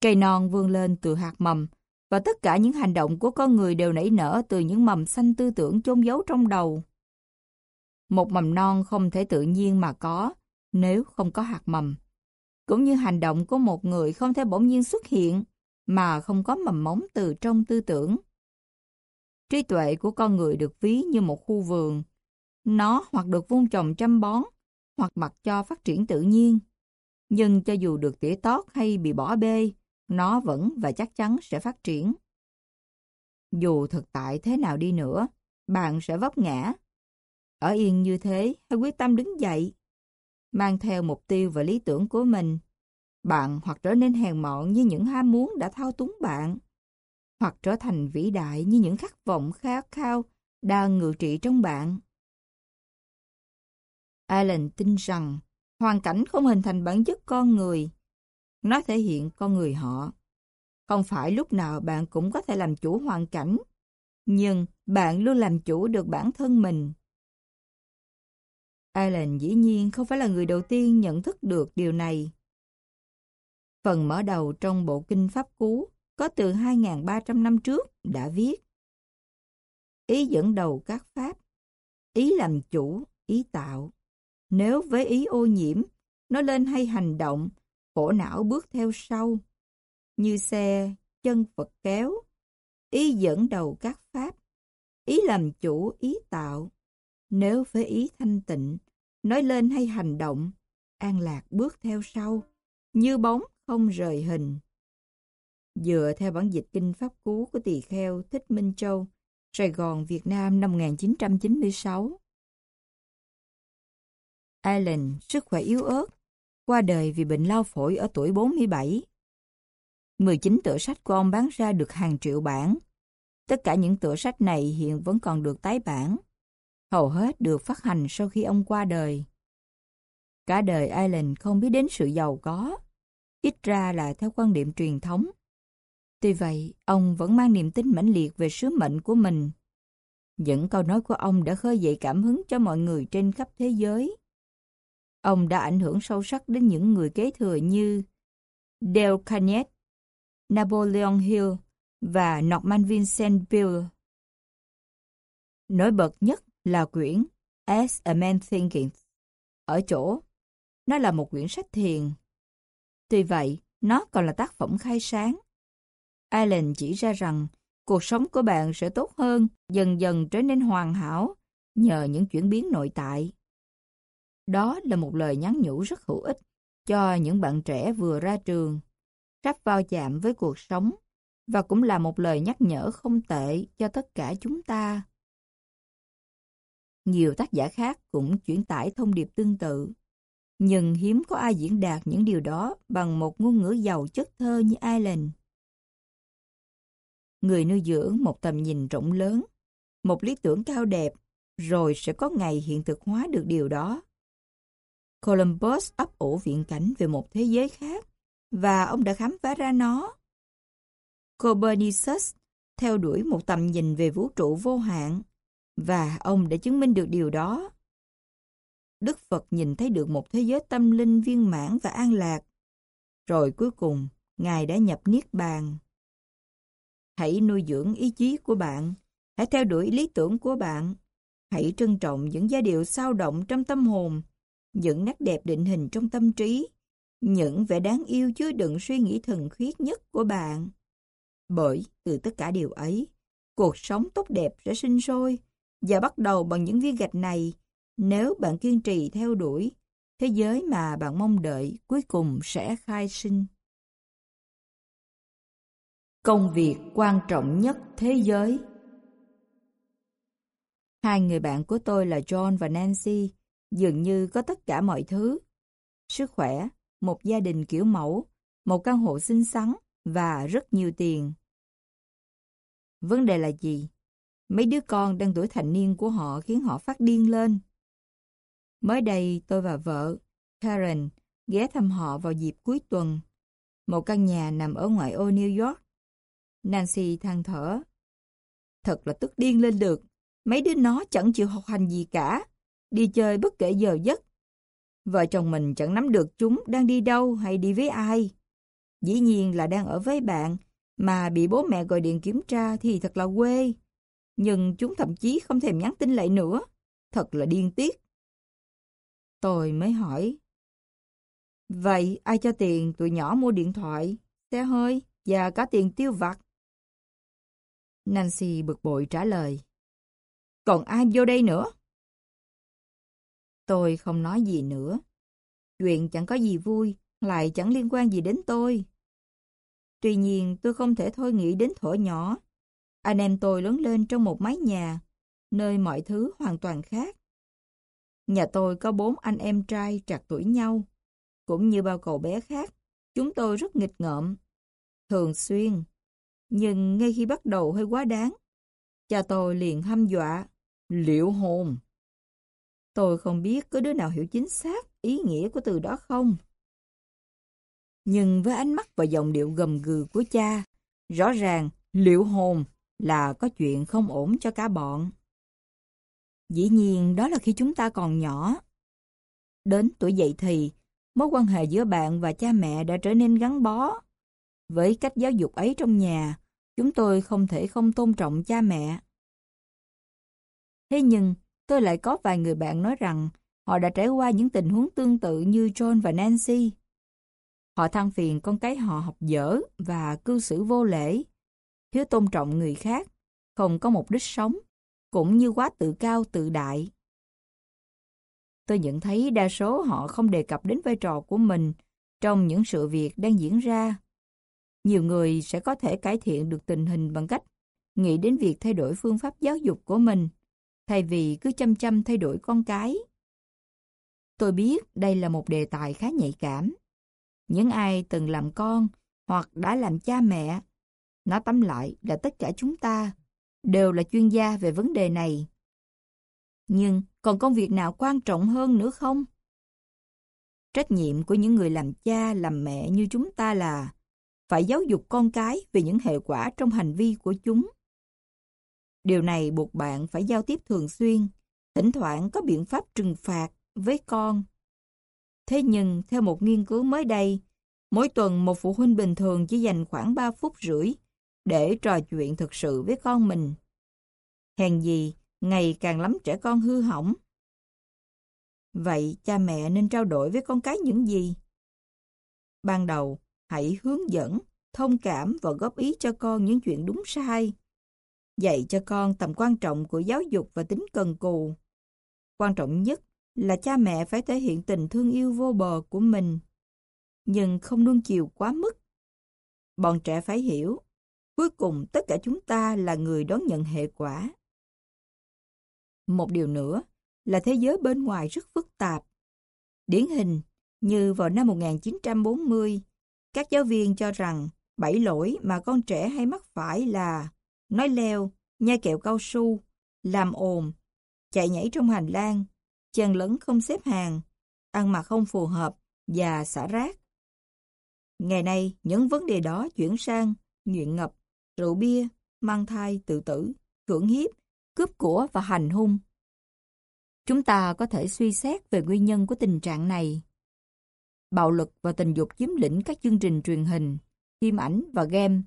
A: Cây non vươn lên từ hạt mầm và tất cả những hành động của con người đều nảy nở từ những mầm xanh tư tưởng chôn giấu trong đầu. Một mầm non không thể tự nhiên mà có nếu không có hạt mầm. Cũng như hành động của một người không thể bỗng nhiên xuất hiện mà không có mầm móng từ trong tư tưởng. Trí tuệ của con người được ví như một khu vườn nó hoặc được vun trồng chăm bón, hoặc mặc cho phát triển tự nhiên. Nhưng cho dù được tỉa tót hay bị bỏ bê, nó vẫn và chắc chắn sẽ phát triển. Dù thực tại thế nào đi nữa, bạn sẽ vấp ngã. Ở yên như thế, hãy quyết tâm đứng dậy. Mang theo mục tiêu và lý tưởng của mình. Bạn hoặc trở nên hèn mọn như những ham muốn đã thao túng bạn, hoặc trở thành vĩ đại như những khát vọng khát khao đang ngự trị trong bạn. alan tin rằng hoàn cảnh không hình thành bản chất con người. Nó thể hiện con người họ. Không phải lúc nào bạn cũng có thể làm chủ hoàn cảnh, nhưng bạn luôn làm chủ được bản thân mình. Alan dĩ nhiên không phải là người đầu tiên nhận thức được điều này. Phần mở đầu trong bộ kinh Pháp Cú có từ 2.300 năm trước đã viết Ý dẫn đầu các Pháp, ý làm chủ, ý tạo. Nếu với ý ô nhiễm, nó lên hay hành động, khổ não bước theo sau. Như xe, chân Phật kéo, ý dẫn đầu các pháp, ý làm chủ, ý tạo. Nếu với ý thanh tịnh, nói lên hay hành động, an lạc bước theo sau, như bóng không rời hình. Dựa theo bản dịch kinh Pháp Cú của tỳ kheo Thích Minh Châu, Sài Gòn, Việt Nam năm 1996. alan sức khỏe yếu ớt, qua đời vì bệnh lao phổi ở tuổi 47. 19 tựa sách của ông bán ra được hàng triệu bản. Tất cả những tựa sách này hiện vẫn còn được tái bản. Hầu hết được phát hành sau khi ông qua đời. Cả đời Allen không biết đến sự giàu có, ít ra là theo quan điểm truyền thống. Tuy vậy, ông vẫn mang niềm tin mãnh liệt về sứ mệnh của mình. Những câu nói của ông đã khơi dậy cảm hứng cho mọi người trên khắp thế giới. Ông đã ảnh hưởng sâu sắc đến những người kế thừa như Dale Carnegie, Napoleon Hill và Norman Vincent Peale. Nổi bật nhất là quyển As a Man Thinking. Ở chỗ, nó là một quyển sách thiền. Tuy vậy, nó còn là tác phẩm khai sáng. Allen chỉ ra rằng cuộc sống của bạn sẽ tốt hơn, dần dần trở nên hoàn hảo nhờ những chuyển biến nội tại. Đó là một lời nhắn nhủ rất hữu ích cho những bạn trẻ vừa ra trường, sắp vào chạm với cuộc sống và cũng là một lời nhắc nhở không tệ cho tất cả chúng ta. Nhiều tác giả khác cũng chuyển tải thông điệp tương tự, nhưng hiếm có ai diễn đạt những điều đó bằng một ngôn ngữ giàu chất thơ như Island. Người nuôi dưỡng một tầm nhìn rộng lớn, một lý tưởng cao đẹp, rồi sẽ có ngày hiện thực hóa được điều đó. Columbus ấp ủ viễn cảnh về một thế giới khác, và ông đã khám phá ra nó. Copernicus theo đuổi một tầm nhìn về vũ trụ vô hạn, và ông đã chứng minh được điều đó. Đức Phật nhìn thấy được một thế giới tâm linh viên mãn và an lạc. Rồi cuối cùng, Ngài đã nhập Niết Bàn. Hãy nuôi dưỡng ý chí của bạn, hãy theo đuổi lý tưởng của bạn, hãy trân trọng những giai điệu sao động trong tâm hồn, những nét đẹp định hình trong tâm trí, những vẻ đáng yêu chứa đựng suy nghĩ thần khiết nhất của bạn. Bởi từ tất cả điều ấy, cuộc sống tốt đẹp sẽ sinh sôi và bắt đầu bằng những viên gạch này nếu bạn kiên trì theo đuổi, thế giới mà bạn mong đợi cuối cùng sẽ khai sinh. Công việc quan trọng nhất thế giới Hai người bạn của tôi là John và Nancy dường như có tất cả mọi thứ. Sức khỏe, một gia đình kiểu mẫu, một căn hộ xinh xắn và rất nhiều tiền. Vấn đề là gì? Mấy đứa con đang tuổi thành niên của họ khiến họ phát điên lên. Mới đây tôi và vợ, Karen, ghé thăm họ vào dịp cuối tuần. Một căn nhà nằm ở ngoại ô New York. Nancy than thở. Thật là tức điên lên được. Mấy đứa nó chẳng chịu học hành gì cả. Đi chơi bất kể giờ giấc. Vợ chồng mình chẳng nắm được chúng đang đi đâu hay đi với ai. Dĩ nhiên là đang ở với bạn, mà bị bố mẹ gọi điện kiểm tra thì thật là quê. Nhưng chúng thậm chí không thèm nhắn tin lại nữa. Thật là điên tiết. Tôi mới hỏi. Vậy ai cho tiền tụi nhỏ mua điện thoại, xe hơi và cả tiền tiêu vặt? Nancy bực bội trả lời. Còn ai vô đây nữa? Tôi không nói gì nữa. Chuyện chẳng có gì vui, lại chẳng liên quan gì đến tôi. Tuy nhiên tôi không thể thôi nghĩ đến thổ nhỏ. Anh em tôi lớn lên trong một mái nhà, nơi mọi thứ hoàn toàn khác. Nhà tôi có bốn anh em trai trạc tuổi nhau. Cũng như bao cậu bé khác, chúng tôi rất nghịch ngợm. Thường xuyên. Nhưng ngay khi bắt đầu hơi quá đáng, cha tôi liền hăm dọa, liệu hồn. Tôi không biết có đứa nào hiểu chính xác ý nghĩa của từ đó không. Nhưng với ánh mắt và giọng điệu gầm gừ của cha, rõ ràng liệu hồn là có chuyện không ổn cho cả bọn. Dĩ nhiên đó là khi chúng ta còn nhỏ. Đến tuổi dậy thì, mối quan hệ giữa bạn và cha mẹ đã trở nên gắn bó. Với cách giáo dục ấy trong nhà, chúng tôi không thể không tôn trọng cha mẹ. Thế nhưng, tôi lại có vài người bạn nói rằng họ đã trải qua những tình huống tương tự như John và Nancy. Họ than phiền con cái họ học dở và cư xử vô lễ, thiếu tôn trọng người khác, không có mục đích sống cũng như quá tự cao tự đại. Tôi nhận thấy đa số họ không đề cập đến vai trò của mình trong những sự việc đang diễn ra. Nhiều người sẽ có thể cải thiện được tình hình bằng cách nghĩ đến việc thay đổi phương pháp giáo dục của mình, thay vì cứ chăm chăm thay đổi con cái. Tôi biết đây là một đề tài khá nhạy cảm. Những ai từng làm con hoặc đã làm cha mẹ, nói tóm lại là tất cả chúng ta đều là chuyên gia về vấn đề này. Nhưng còn công việc nào quan trọng hơn nữa không? Trách nhiệm của những người làm cha, làm mẹ như chúng ta là phải giáo dục con cái về những hệ quả trong hành vi của chúng. Điều này buộc bạn phải giao tiếp thường xuyên, thỉnh thoảng có biện pháp trừng phạt với con. Thế nhưng, theo một nghiên cứu mới đây, mỗi tuần một phụ huynh bình thường chỉ dành khoảng 3 phút rưỡi để trò chuyện thực sự với con mình. Hèn gì, ngày càng lắm trẻ con hư hỏng. Vậy cha mẹ nên trao đổi với con cái những gì? Ban đầu, hãy hướng dẫn, thông cảm và góp ý cho con những chuyện đúng sai dạy cho con tầm quan trọng của giáo dục và tính cần cù. Quan trọng nhất là cha mẹ phải thể hiện tình thương yêu vô bờ của mình, nhưng không nuông chiều quá mức. Bọn trẻ phải hiểu, cuối cùng tất cả chúng ta là người đón nhận hệ quả. Một điều nữa là thế giới bên ngoài rất phức tạp. Điển hình như vào năm 1940, các giáo viên cho rằng bảy lỗi mà con trẻ hay mắc phải là nói leo, nhai kẹo cao su, làm ồn, chạy nhảy trong hành lang, chen lấn không xếp hàng, ăn mặc không phù hợp và xả rác. Ngày nay, những vấn đề đó chuyển sang nghiện ngập, rượu bia, mang thai, tự tử, cưỡng hiếp, cướp của và hành hung. Chúng ta có thể suy xét về nguyên nhân của tình trạng này. Bạo lực và tình dục chiếm lĩnh các chương trình truyền hình, phim ảnh và game.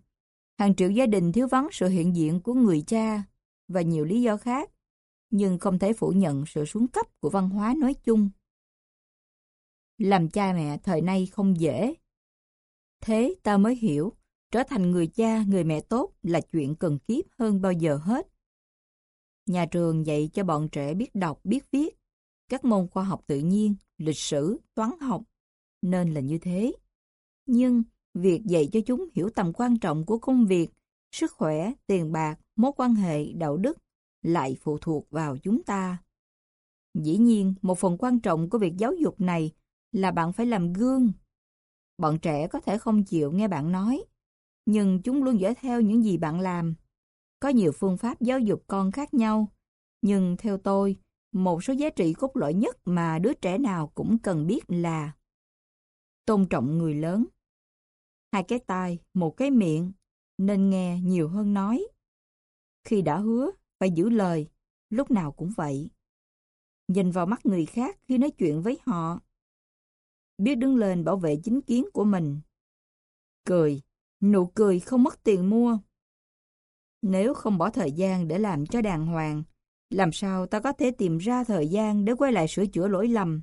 A: Hàng triệu gia đình thiếu vắng sự hiện diện của người cha và nhiều lý do khác, nhưng không thể phủ nhận sự xuống cấp của văn hóa nói chung. Làm cha mẹ thời nay không dễ. Thế ta mới hiểu, trở thành người cha, người mẹ tốt là chuyện cần kiếp hơn bao giờ hết. Nhà trường dạy cho bọn trẻ biết đọc, biết viết, các môn khoa học tự nhiên, lịch sử, toán học, nên là như thế. Nhưng việc dạy cho chúng hiểu tầm quan trọng của công việc, sức khỏe, tiền bạc, mối quan hệ, đạo đức lại phụ thuộc vào chúng ta. Dĩ nhiên, một phần quan trọng của việc giáo dục này là bạn phải làm gương. Bọn trẻ có thể không chịu nghe bạn nói, nhưng chúng luôn dõi theo những gì bạn làm. Có nhiều phương pháp giáo dục con khác nhau, nhưng theo tôi, một số giá trị cốt lõi nhất mà đứa trẻ nào cũng cần biết là tôn trọng người lớn. Hai cái tai, một cái miệng, nên nghe nhiều hơn nói. Khi đã hứa, phải giữ lời, lúc nào cũng vậy. Nhìn vào mắt người khác khi nói chuyện với họ. Biết đứng lên bảo vệ chính kiến của mình. Cười, nụ cười không mất tiền mua. Nếu không bỏ thời gian để làm cho đàng hoàng, làm sao ta có thể tìm ra thời gian để quay lại sửa chữa lỗi lầm?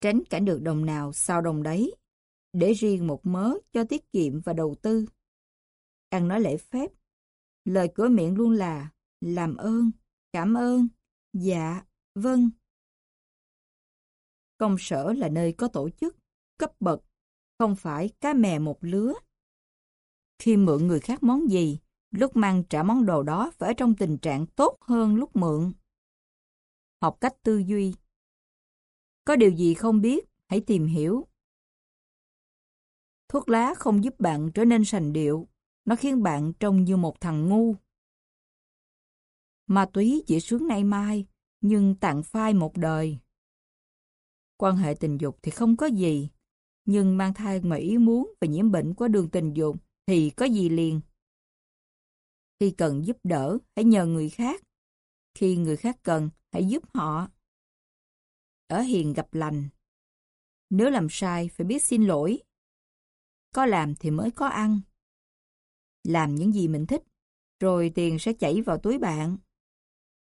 A: Tránh cảnh được đồng nào sao đồng đấy, để riêng một mớ cho tiết kiệm và đầu tư. Ăn nói lễ phép, lời cửa miệng luôn là làm ơn, cảm ơn, dạ, vâng. Công sở là nơi có tổ chức, cấp bậc, không phải cá mè một lứa. Khi mượn người khác món gì, lúc mang trả món đồ đó phải ở trong tình trạng tốt hơn lúc mượn. Học cách tư duy. Có điều gì không biết, hãy tìm hiểu. Thuốc lá không giúp bạn trở nên sành điệu, nó khiến bạn trông như một thằng ngu. Ma túy chỉ sướng nay mai, nhưng tặng phai một đời. Quan hệ tình dục thì không có gì, nhưng mang thai mà ý muốn và nhiễm bệnh qua đường tình dục thì có gì liền. Khi cần giúp đỡ, hãy nhờ người khác. Khi người khác cần, hãy giúp họ. Ở hiền gặp lành. Nếu làm sai, phải biết xin lỗi. Có làm thì mới có ăn. Làm những gì mình thích, rồi tiền sẽ chảy vào túi bạn.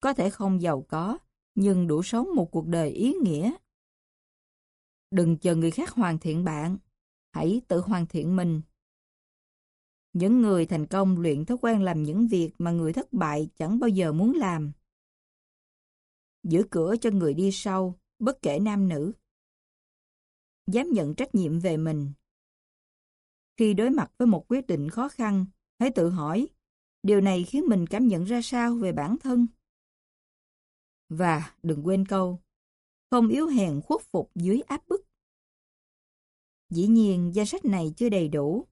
A: Có thể không giàu có, nhưng đủ sống một cuộc đời ý nghĩa. Đừng chờ người khác hoàn thiện bạn, hãy tự hoàn thiện mình. Những người thành công luyện thói quen làm những việc mà người thất bại chẳng bao giờ muốn làm. Giữ cửa cho người đi sau, bất kể nam nữ. Dám nhận trách nhiệm về mình. Khi đối mặt với một quyết định khó khăn, hãy tự hỏi, điều này khiến mình cảm nhận ra sao về bản thân? Và đừng quên câu, không yếu hèn khuất phục dưới áp bức. Dĩ nhiên, danh sách này chưa đầy đủ,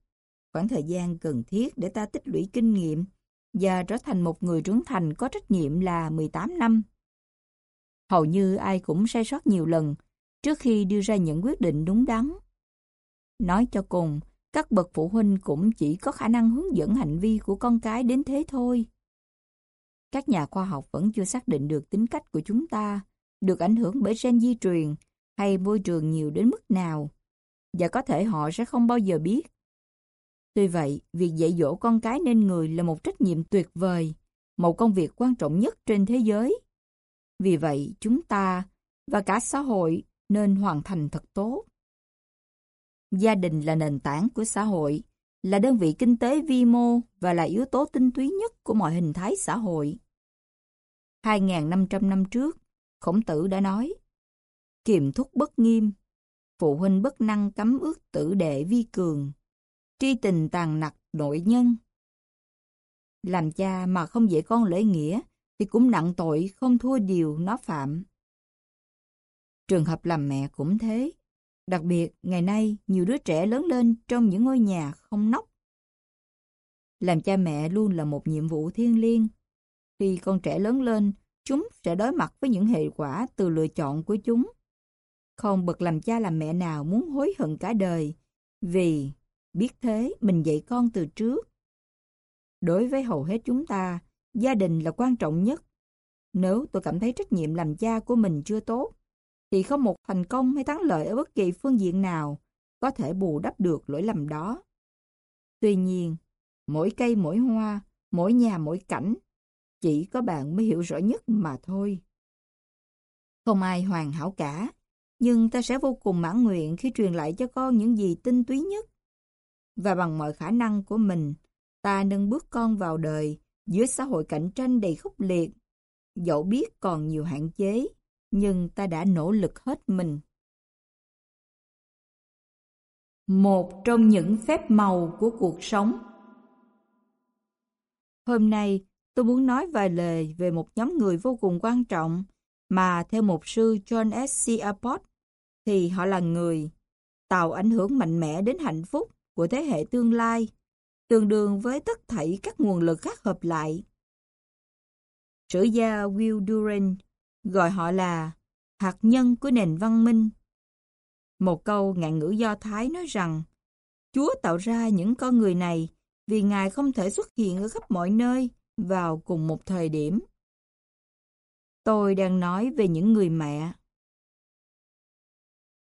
A: khoảng thời gian cần thiết để ta tích lũy kinh nghiệm và trở thành một người trưởng thành có trách nhiệm là 18 năm. Hầu như ai cũng sai sót nhiều lần trước khi đưa ra những quyết định đúng đắn. Nói cho cùng, các bậc phụ huynh cũng chỉ có khả năng hướng dẫn hành vi của con cái đến thế thôi. Các nhà khoa học vẫn chưa xác định được tính cách của chúng ta, được ảnh hưởng bởi gen di truyền hay môi trường nhiều đến mức nào, và có thể họ sẽ không bao giờ biết. Tuy vậy, việc dạy dỗ con cái nên người là một trách nhiệm tuyệt vời, một công việc quan trọng nhất trên thế giới. Vì vậy, chúng ta và cả xã hội nên hoàn thành thật tốt. Gia đình là nền tảng của xã hội, là đơn vị kinh tế vi mô và là yếu tố tinh túy nhất của mọi hình thái xã hội. 2.500 năm trước, Khổng tử đã nói, kiềm thúc bất nghiêm, phụ huynh bất năng cấm ước tử đệ vi cường, tri tình tàn nặc nội nhân. Làm cha mà không dạy con lễ nghĩa thì cũng nặng tội không thua điều nó phạm. Trường hợp làm mẹ cũng thế. Đặc biệt, ngày nay, nhiều đứa trẻ lớn lên trong những ngôi nhà không nóc. Làm cha mẹ luôn là một nhiệm vụ thiêng liêng. Khi con trẻ lớn lên, chúng sẽ đối mặt với những hệ quả từ lựa chọn của chúng. Không bậc làm cha làm mẹ nào muốn hối hận cả đời, vì biết thế mình dạy con từ trước. Đối với hầu hết chúng ta, gia đình là quan trọng nhất. Nếu tôi cảm thấy trách nhiệm làm cha của mình chưa tốt, thì không một thành công hay thắng lợi ở bất kỳ phương diện nào có thể bù đắp được lỗi lầm đó. Tuy nhiên, mỗi cây mỗi hoa, mỗi nhà mỗi cảnh, chỉ có bạn mới hiểu rõ nhất mà thôi. Không ai hoàn hảo cả, nhưng ta sẽ vô cùng mãn nguyện khi truyền lại cho con những gì tinh túy nhất. Và bằng mọi khả năng của mình, ta nâng bước con vào đời dưới xã hội cạnh tranh đầy khốc liệt. Dẫu biết còn nhiều hạn chế, nhưng ta đã nỗ lực hết mình. Một trong những phép màu của cuộc sống Hôm nay, tôi muốn nói vài lời về một nhóm người vô cùng quan trọng mà theo một sư John S. C. Abbott thì họ là người tạo ảnh hưởng mạnh mẽ đến hạnh phúc của thế hệ tương lai, tương đương với tất thảy các nguồn lực khác hợp lại. Sử gia Will Durant gọi họ là hạt nhân của nền văn minh. Một câu ngạn ngữ Do Thái nói rằng Chúa tạo ra những con người này vì Ngài không thể xuất hiện ở khắp mọi nơi vào cùng một thời điểm. Tôi đang nói về những người mẹ.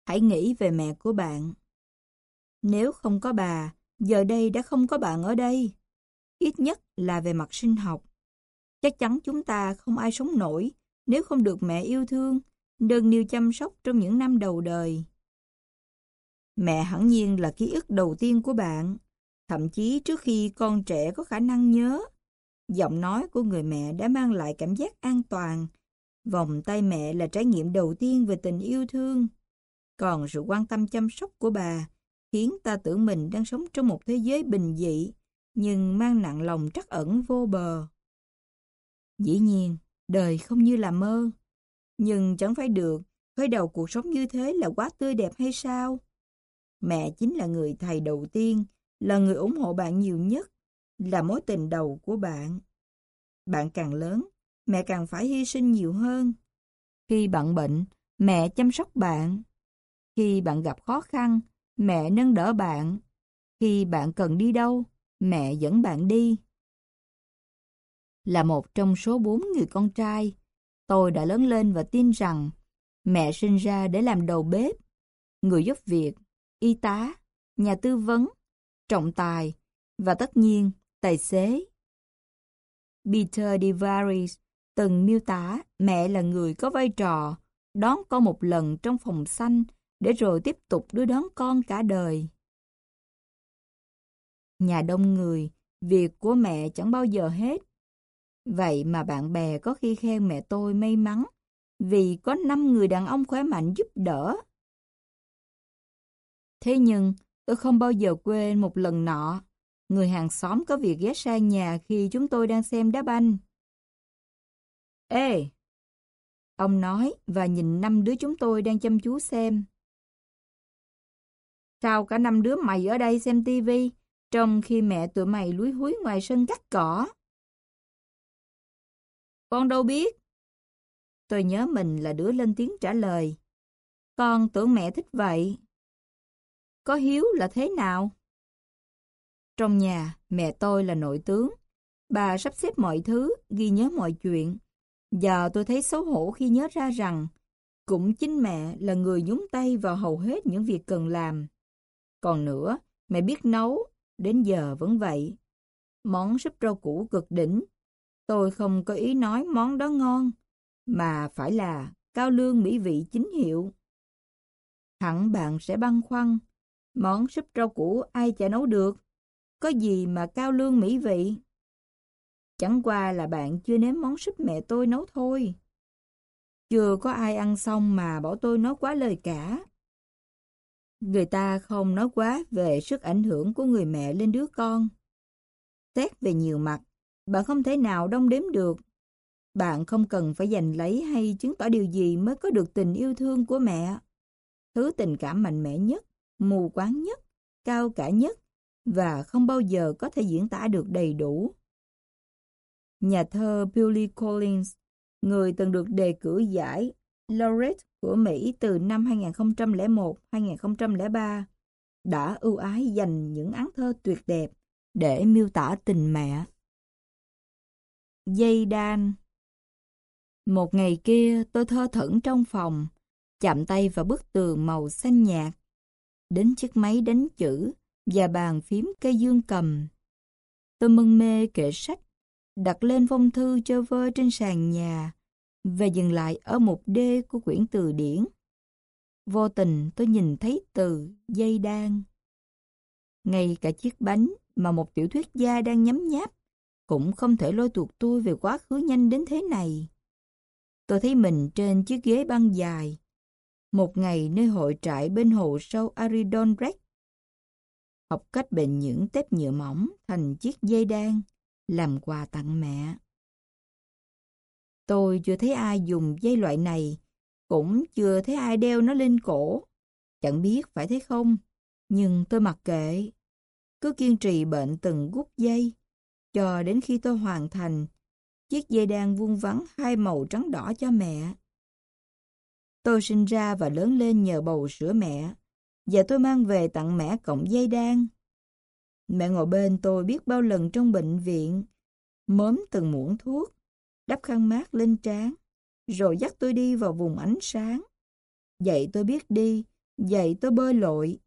A: Hãy nghĩ về mẹ của bạn. Nếu không có bà, giờ đây đã không có bạn ở đây. Ít nhất là về mặt sinh học. Chắc chắn chúng ta không ai sống nổi nếu không được mẹ yêu thương, đơn niu chăm sóc trong những năm đầu đời. Mẹ hẳn nhiên là ký ức đầu tiên của bạn, thậm chí trước khi con trẻ có khả năng nhớ. Giọng nói của người mẹ đã mang lại cảm giác an toàn. Vòng tay mẹ là trải nghiệm đầu tiên về tình yêu thương. Còn sự quan tâm chăm sóc của bà khiến ta tưởng mình đang sống trong một thế giới bình dị, nhưng mang nặng lòng trắc ẩn vô bờ. Dĩ nhiên, đời không như là mơ. Nhưng chẳng phải được, khởi đầu cuộc sống như thế là quá tươi đẹp hay sao? Mẹ chính là người thầy đầu tiên, là người ủng hộ bạn nhiều nhất, là mối tình đầu của bạn. Bạn càng lớn, mẹ càng phải hy sinh nhiều hơn. Khi bạn bệnh, mẹ chăm sóc bạn. Khi bạn gặp khó khăn, mẹ nâng đỡ bạn. Khi bạn cần đi đâu, mẹ dẫn bạn đi. Là một trong số bốn người con trai, tôi đã lớn lên và tin rằng mẹ sinh ra để làm đầu bếp, người giúp việc, y tá, nhà tư vấn, trọng tài và tất nhiên tài xế. Peter DeVaris từng miêu tả mẹ là người có vai trò đón con một lần trong phòng xanh để rồi tiếp tục đưa đón con cả đời. Nhà đông người, việc của mẹ chẳng bao giờ hết. Vậy mà bạn bè có khi khen mẹ tôi may mắn vì có 5 người đàn ông khỏe mạnh giúp đỡ. Thế nhưng, tôi không bao giờ quên một lần nọ, người hàng xóm có việc ghé sang nhà khi chúng tôi đang xem đá banh. Ê! Ông nói và nhìn năm đứa chúng tôi đang chăm chú xem. Sao cả năm đứa mày ở đây xem tivi, trong khi mẹ tụi mày lúi húi ngoài sân cắt cỏ? Con đâu biết. Tôi nhớ mình là đứa lên tiếng trả lời. Con tưởng mẹ thích vậy. Có hiếu là thế nào? Trong nhà, mẹ tôi là nội tướng. Bà sắp xếp mọi thứ, ghi nhớ mọi chuyện. Giờ tôi thấy xấu hổ khi nhớ ra rằng cũng chính mẹ là người nhúng tay vào hầu hết những việc cần làm. Còn nữa, mẹ biết nấu, đến giờ vẫn vậy. Món súp rau củ cực đỉnh. Tôi không có ý nói món đó ngon, mà phải là cao lương mỹ vị chính hiệu. Hẳn bạn sẽ băn khoăn, món súp rau củ ai chả nấu được. có gì mà cao lương mỹ vị. Chẳng qua là bạn chưa nếm món súp mẹ tôi nấu thôi. Chưa có ai ăn xong mà bảo tôi nói quá lời cả. Người ta không nói quá về sức ảnh hưởng của người mẹ lên đứa con. Xét về nhiều mặt, bạn không thể nào đong đếm được. Bạn không cần phải giành lấy hay chứng tỏ điều gì mới có được tình yêu thương của mẹ. Thứ tình cảm mạnh mẽ nhất, mù quáng nhất, cao cả nhất và không bao giờ có thể diễn tả được đầy đủ. Nhà thơ Billy Collins, người từng được đề cử giải Laureate của Mỹ từ năm 2001-2003, đã ưu ái dành những án thơ tuyệt đẹp để miêu tả tình mẹ. Dây đan Một ngày kia tôi thơ thẩn trong phòng, chạm tay vào bức tường màu xanh nhạt, đến chiếc máy đánh chữ và bàn phím cây dương cầm. Tôi mân mê kệ sách, đặt lên phong thư cho vơ trên sàn nhà và dừng lại ở một D của quyển từ điển. Vô tình tôi nhìn thấy từ dây đan. Ngay cả chiếc bánh mà một tiểu thuyết gia đang nhấm nháp cũng không thể lôi tuột tôi về quá khứ nhanh đến thế này. Tôi thấy mình trên chiếc ghế băng dài, một ngày nơi hội trại bên hồ sâu Aridon Rec. Học cách bệnh những tép nhựa mỏng thành chiếc dây đan, làm quà tặng mẹ. Tôi chưa thấy ai dùng dây loại này, cũng chưa thấy ai đeo nó lên cổ. Chẳng biết phải thế không, nhưng tôi mặc kệ. Cứ kiên trì bệnh từng gút dây, cho đến khi tôi hoàn thành, chiếc dây đan vuông vắn hai màu trắng đỏ cho mẹ. Tôi sinh ra và lớn lên nhờ bầu sữa mẹ, và tôi mang về tặng mẹ cọng dây đan. Mẹ ngồi bên tôi biết bao lần trong bệnh viện, mớm từng muỗng thuốc, đắp khăn mát lên trán, rồi dắt tôi đi vào vùng ánh sáng. Dạy tôi biết đi, dạy tôi bơi lội.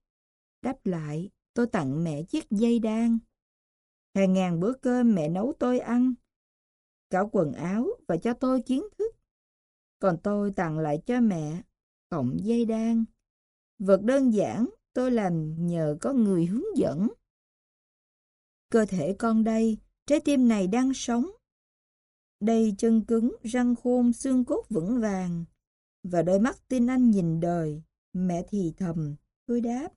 A: Đáp lại, tôi tặng mẹ chiếc dây đan. Hàng ngàn bữa cơm mẹ nấu tôi ăn, cả quần áo và cho tôi kiến thức. Còn tôi tặng lại cho mẹ cọng dây đan. Vật đơn giản tôi làm nhờ có người hướng dẫn. Cơ thể con đây, trái tim này đang sống. Đây chân cứng, răng khôn, xương cốt vững vàng. Và đôi mắt tin anh nhìn đời, mẹ thì thầm, tôi đáp.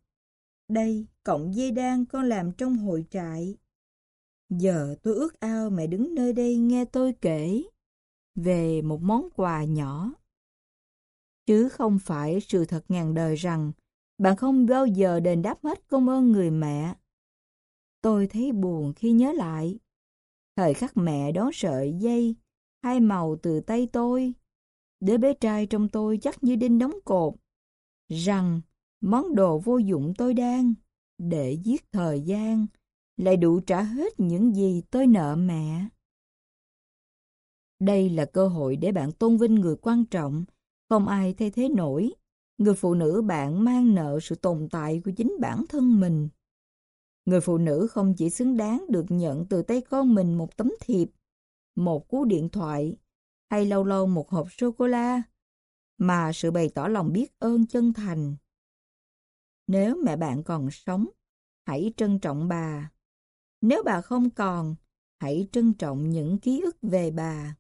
A: Đây, cọng dây đan con làm trong hội trại. Giờ tôi ước ao mẹ đứng nơi đây nghe tôi kể về một món quà nhỏ. Chứ không phải sự thật ngàn đời rằng bạn không bao giờ đền đáp hết công ơn người mẹ. Tôi thấy buồn khi nhớ lại. Thời khắc mẹ đón sợi dây, hai màu từ tay tôi. Đứa bé trai trong tôi chắc như đinh đóng cột. Rằng món đồ vô dụng tôi đang để giết thời gian lại đủ trả hết những gì tôi nợ mẹ. Đây là cơ hội để bạn tôn vinh người quan trọng, không ai thay thế nổi. Người phụ nữ bạn mang nợ sự tồn tại của chính bản thân mình. Người phụ nữ không chỉ xứng đáng được nhận từ tay con mình một tấm thiệp, một cú điện thoại, hay lâu lâu một hộp sô-cô-la, mà sự bày tỏ lòng biết ơn chân thành. Nếu mẹ bạn còn sống, hãy trân trọng bà. Nếu bà không còn, hãy trân trọng những ký ức về bà.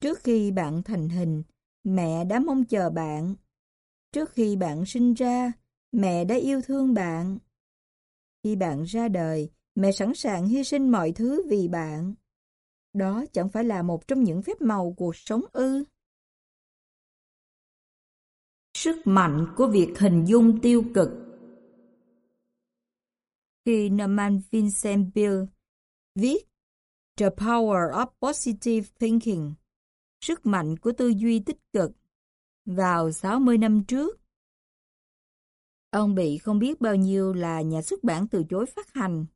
A: Trước khi bạn thành hình, mẹ đã mong chờ bạn. Trước khi bạn sinh ra, mẹ đã yêu thương bạn. Khi bạn ra đời, mẹ sẵn sàng hy sinh mọi thứ vì bạn. Đó chẳng phải là một trong những phép màu cuộc sống ư. Sức mạnh của việc hình dung tiêu cực khi Norman Vincent Peale viết The Power of Positive Thinking sức mạnh của tư duy tích cực. Vào 60 năm trước, ông bị không biết bao nhiêu là nhà xuất bản từ chối phát hành.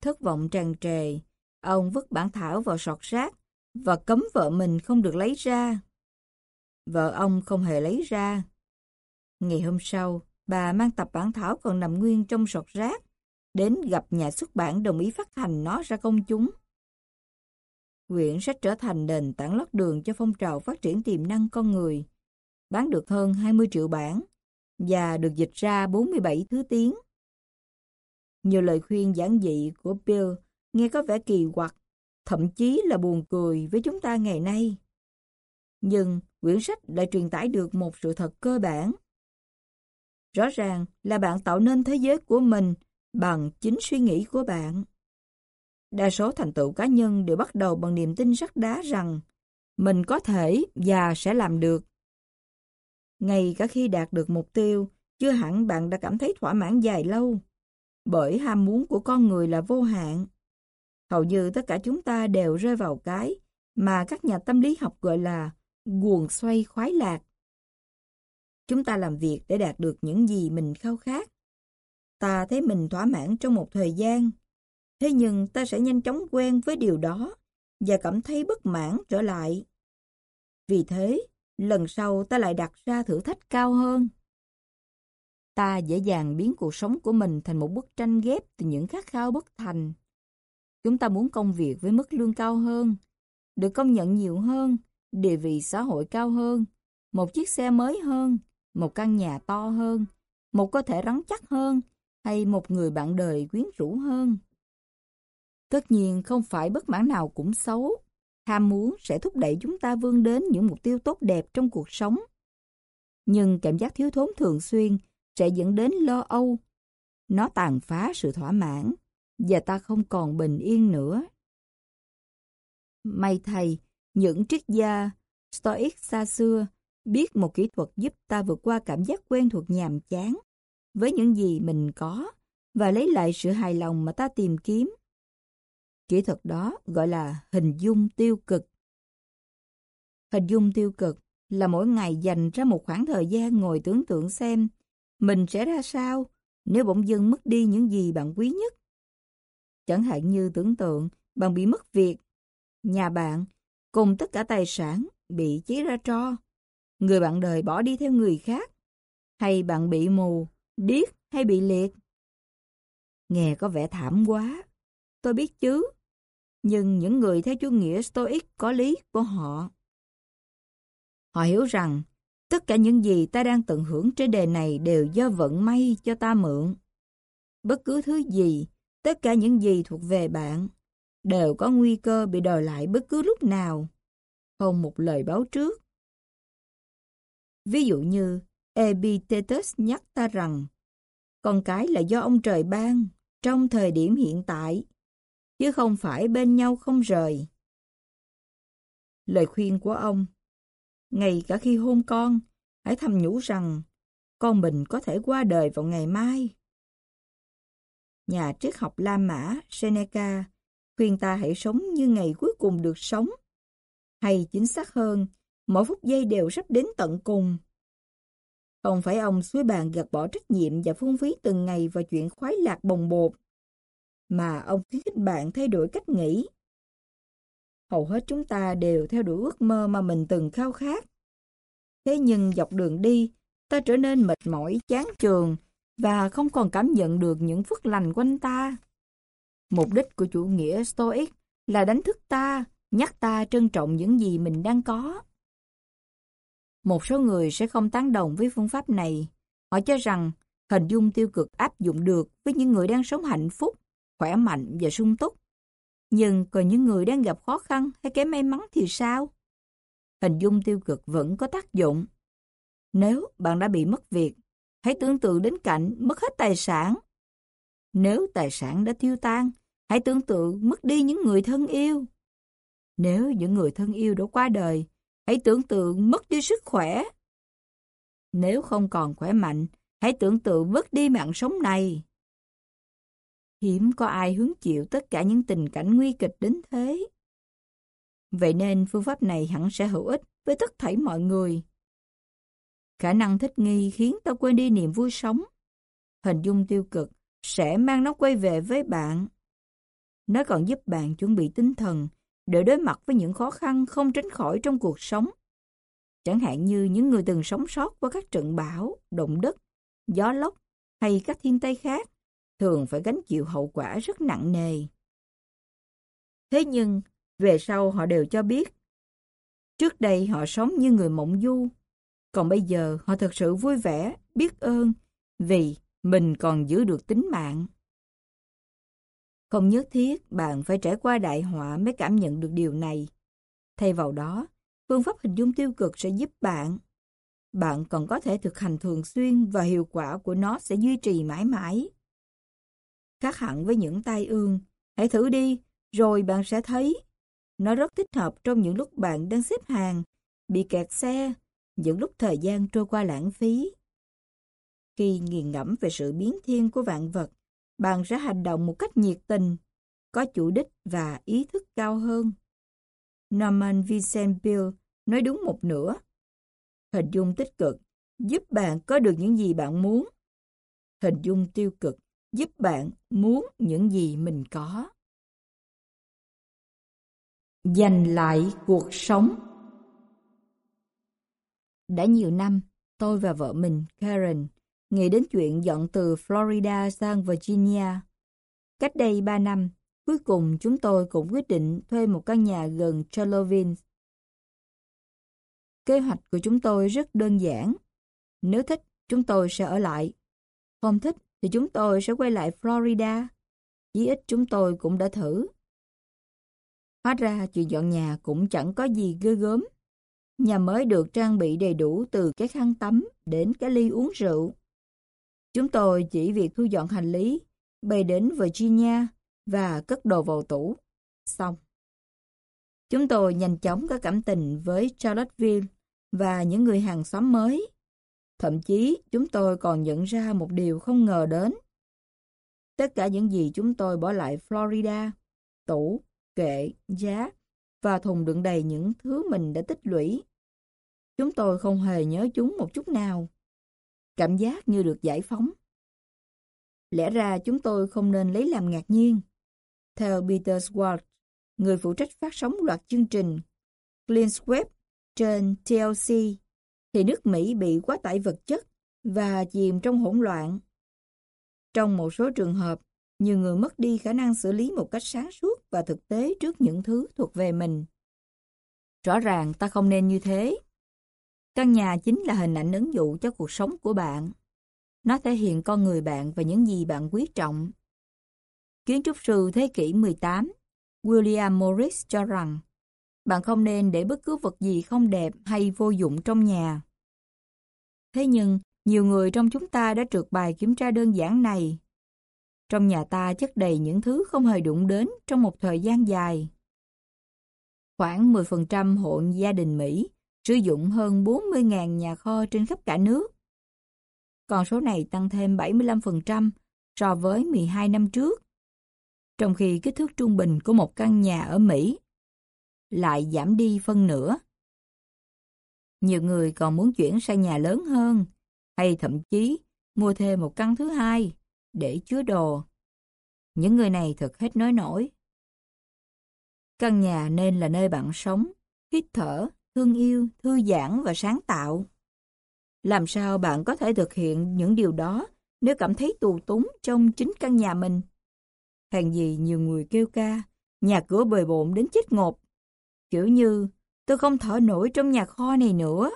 A: Thất vọng tràn trề, ông vứt bản thảo vào sọt rác và cấm vợ mình không được lấy ra. Vợ ông không hề lấy ra. Ngày hôm sau, bà mang tập bản thảo còn nằm nguyên trong sọt rác, đến gặp nhà xuất bản đồng ý phát hành nó ra công chúng. Quyển sách trở thành nền tảng lót đường cho phong trào phát triển tiềm năng con người, bán được hơn 20 triệu bản và được dịch ra 47 thứ tiếng. Nhiều lời khuyên giản dị của Bill nghe có vẻ kỳ quặc, thậm chí là buồn cười với chúng ta ngày nay. Nhưng quyển sách lại truyền tải được một sự thật cơ bản. Rõ ràng là bạn tạo nên thế giới của mình bằng chính suy nghĩ của bạn. Đa số thành tựu cá nhân đều bắt đầu bằng niềm tin sắt đá rằng mình có thể và sẽ làm được. Ngay cả khi đạt được mục tiêu, chưa hẳn bạn đã cảm thấy thỏa mãn dài lâu, bởi ham muốn của con người là vô hạn. Hầu như tất cả chúng ta đều rơi vào cái mà các nhà tâm lý học gọi là guồng xoay khoái lạc. Chúng ta làm việc để đạt được những gì mình khao khát. Ta thấy mình thỏa mãn trong một thời gian, thế nhưng ta sẽ nhanh chóng quen với điều đó và cảm thấy bất mãn trở lại. Vì thế, lần sau ta lại đặt ra thử thách cao hơn. Ta dễ dàng biến cuộc sống của mình thành một bức tranh ghép từ những khát khao bất thành. Chúng ta muốn công việc với mức lương cao hơn, được công nhận nhiều hơn, địa vị xã hội cao hơn, một chiếc xe mới hơn, một căn nhà to hơn, một cơ thể rắn chắc hơn, hay một người bạn đời quyến rũ hơn. Tất nhiên không phải bất mãn nào cũng xấu. Ham muốn sẽ thúc đẩy chúng ta vươn đến những mục tiêu tốt đẹp trong cuộc sống. Nhưng cảm giác thiếu thốn thường xuyên sẽ dẫn đến lo âu. Nó tàn phá sự thỏa mãn và ta không còn bình yên nữa. May thầy, những triết gia Stoic xa xưa biết một kỹ thuật giúp ta vượt qua cảm giác quen thuộc nhàm chán với những gì mình có và lấy lại sự hài lòng mà ta tìm kiếm. Kỹ thuật đó gọi là hình dung tiêu cực. Hình dung tiêu cực là mỗi ngày dành ra một khoảng thời gian ngồi tưởng tượng xem mình sẽ ra sao nếu bỗng dưng mất đi những gì bạn quý nhất. Chẳng hạn như tưởng tượng bạn bị mất việc, nhà bạn cùng tất cả tài sản bị cháy ra tro, người bạn đời bỏ đi theo người khác, hay bạn bị mù, điếc hay bị liệt. Nghe có vẻ thảm quá, tôi biết chứ, nhưng những người theo chủ nghĩa Stoic có lý của họ. Họ hiểu rằng tất cả những gì ta đang tận hưởng trên đề này đều do vận may cho ta mượn. Bất cứ thứ gì, tất cả những gì thuộc về bạn, đều có nguy cơ bị đòi lại bất cứ lúc nào. Không một lời báo trước. Ví dụ như Epictetus nhắc ta rằng con cái là do ông trời ban trong thời điểm hiện tại chứ không phải bên nhau không rời. Lời khuyên của ông, ngay cả khi hôn con, hãy thầm nhủ rằng con mình có thể qua đời vào ngày mai. Nhà triết học La Mã Seneca khuyên ta hãy sống như ngày cuối cùng được sống. Hay chính xác hơn, mỗi phút giây đều sắp đến tận cùng. Không phải ông suối bàn gạt bỏ trách nhiệm và phung phí từng ngày vào chuyện khoái lạc bồng bột, mà ông khuyến khích bạn thay đổi cách nghĩ. Hầu hết chúng ta đều theo đuổi ước mơ mà mình từng khao khát. Thế nhưng dọc đường đi, ta trở nên mệt mỏi, chán trường và không còn cảm nhận được những phước lành quanh ta. Mục đích của chủ nghĩa Stoic là đánh thức ta, nhắc ta trân trọng những gì mình đang có. Một số người sẽ không tán đồng với phương pháp này. Họ cho rằng hình dung tiêu cực áp dụng được với những người đang sống hạnh phúc khỏe mạnh và sung túc. Nhưng còn những người đang gặp khó khăn hay kém may mắn thì sao? Hình dung tiêu cực vẫn có tác dụng. Nếu bạn đã bị mất việc, hãy tưởng tượng đến cảnh mất hết tài sản. Nếu tài sản đã tiêu tan, hãy tưởng tượng mất đi những người thân yêu. Nếu những người thân yêu đã qua đời, hãy tưởng tượng mất đi sức khỏe. Nếu không còn khỏe mạnh, hãy tưởng tượng mất đi mạng sống này. Hiếm có ai hứng chịu tất cả những tình cảnh nguy kịch đến thế. Vậy nên phương pháp này hẳn sẽ hữu ích với tất thảy mọi người. Khả năng thích nghi khiến ta quên đi niềm vui sống. Hình dung tiêu cực sẽ mang nó quay về với bạn. Nó còn giúp bạn chuẩn bị tinh thần để đối mặt với những khó khăn không tránh khỏi trong cuộc sống. Chẳng hạn như những người từng sống sót qua các trận bão, động đất, gió lốc hay các thiên tai khác thường phải gánh chịu hậu quả rất nặng nề. Thế nhưng, về sau họ đều cho biết, trước đây họ sống như người mộng du, còn bây giờ họ thật sự vui vẻ, biết ơn vì mình còn giữ được tính mạng. Không nhất thiết bạn phải trải qua đại họa mới cảm nhận được điều này. Thay vào đó, phương pháp hình dung tiêu cực sẽ giúp bạn. Bạn còn có thể thực hành thường xuyên và hiệu quả của nó sẽ duy trì mãi mãi. Khác hẳn với những tai ương, hãy thử đi, rồi bạn sẽ thấy. Nó rất thích hợp trong những lúc bạn đang xếp hàng, bị kẹt xe, những lúc thời gian trôi qua lãng phí. Khi nghiền ngẫm về sự biến thiên của vạn vật, bạn sẽ hành động một cách nhiệt tình, có chủ đích và ý thức cao hơn. Norman Vincent Peale nói đúng một nửa. Hình dung tích cực giúp bạn có được những gì bạn muốn. Hình dung tiêu cực giúp bạn muốn những gì mình có. Dành lại cuộc sống Đã nhiều năm, tôi và vợ mình, Karen, nghĩ đến chuyện dọn từ Florida sang Virginia. Cách đây 3 năm, cuối cùng chúng tôi cũng quyết định thuê một căn nhà gần Charlottesville. Kế hoạch của chúng tôi rất đơn giản. Nếu thích, chúng tôi sẽ ở lại. Không thích thì chúng tôi sẽ quay lại Florida. Chí ít chúng tôi cũng đã thử. Hóa ra chuyện dọn nhà cũng chẳng có gì ghê gớm. Nhà mới được trang bị đầy đủ từ cái khăn tắm đến cái ly uống rượu. Chúng tôi chỉ việc thu dọn hành lý, bay đến Virginia và cất đồ vào tủ. Xong. Chúng tôi nhanh chóng có cảm tình với Charlottesville và những người hàng xóm mới. Thậm chí chúng tôi còn nhận ra một điều không ngờ đến. Tất cả những gì chúng tôi bỏ lại Florida, tủ, kệ, giá và thùng đựng đầy những thứ mình đã tích lũy. Chúng tôi không hề nhớ chúng một chút nào. Cảm giác như được giải phóng. Lẽ ra chúng tôi không nên lấy làm ngạc nhiên. Theo Peter Swart, người phụ trách phát sóng loạt chương trình Clean Web trên TLC, thì nước Mỹ bị quá tải vật chất và chìm trong hỗn loạn. Trong một số trường hợp, nhiều người mất đi khả năng xử lý một cách sáng suốt và thực tế trước những thứ thuộc về mình. Rõ ràng ta không nên như thế. Căn nhà chính là hình ảnh ứng dụ cho cuộc sống của bạn. Nó thể hiện con người bạn và những gì bạn quý trọng. Kiến trúc sư thế kỷ 18, William Morris cho rằng bạn không nên để bất cứ vật gì không đẹp hay vô dụng trong nhà. Thế nhưng, nhiều người trong chúng ta đã trượt bài kiểm tra đơn giản này. Trong nhà ta chất đầy những thứ không hề đụng đến trong một thời gian dài. Khoảng 10% hộ gia đình Mỹ sử dụng hơn 40.000 nhà kho trên khắp cả nước. Còn số này tăng thêm 75% so với 12 năm trước. Trong khi kích thước trung bình của một căn nhà ở Mỹ lại giảm đi phân nửa. Nhiều người còn muốn chuyển sang nhà lớn hơn, hay thậm chí mua thêm một căn thứ hai để chứa đồ. Những người này thật hết nói nổi. Căn nhà nên là nơi bạn sống, hít thở, thương yêu, thư giãn và sáng tạo. Làm sao bạn có thể thực hiện những điều đó nếu cảm thấy tù túng trong chính căn nhà mình? Hèn gì nhiều người kêu ca, nhà cửa bời bộn đến chết ngột. Kiểu như, tôi không thở nổi trong nhà kho này nữa.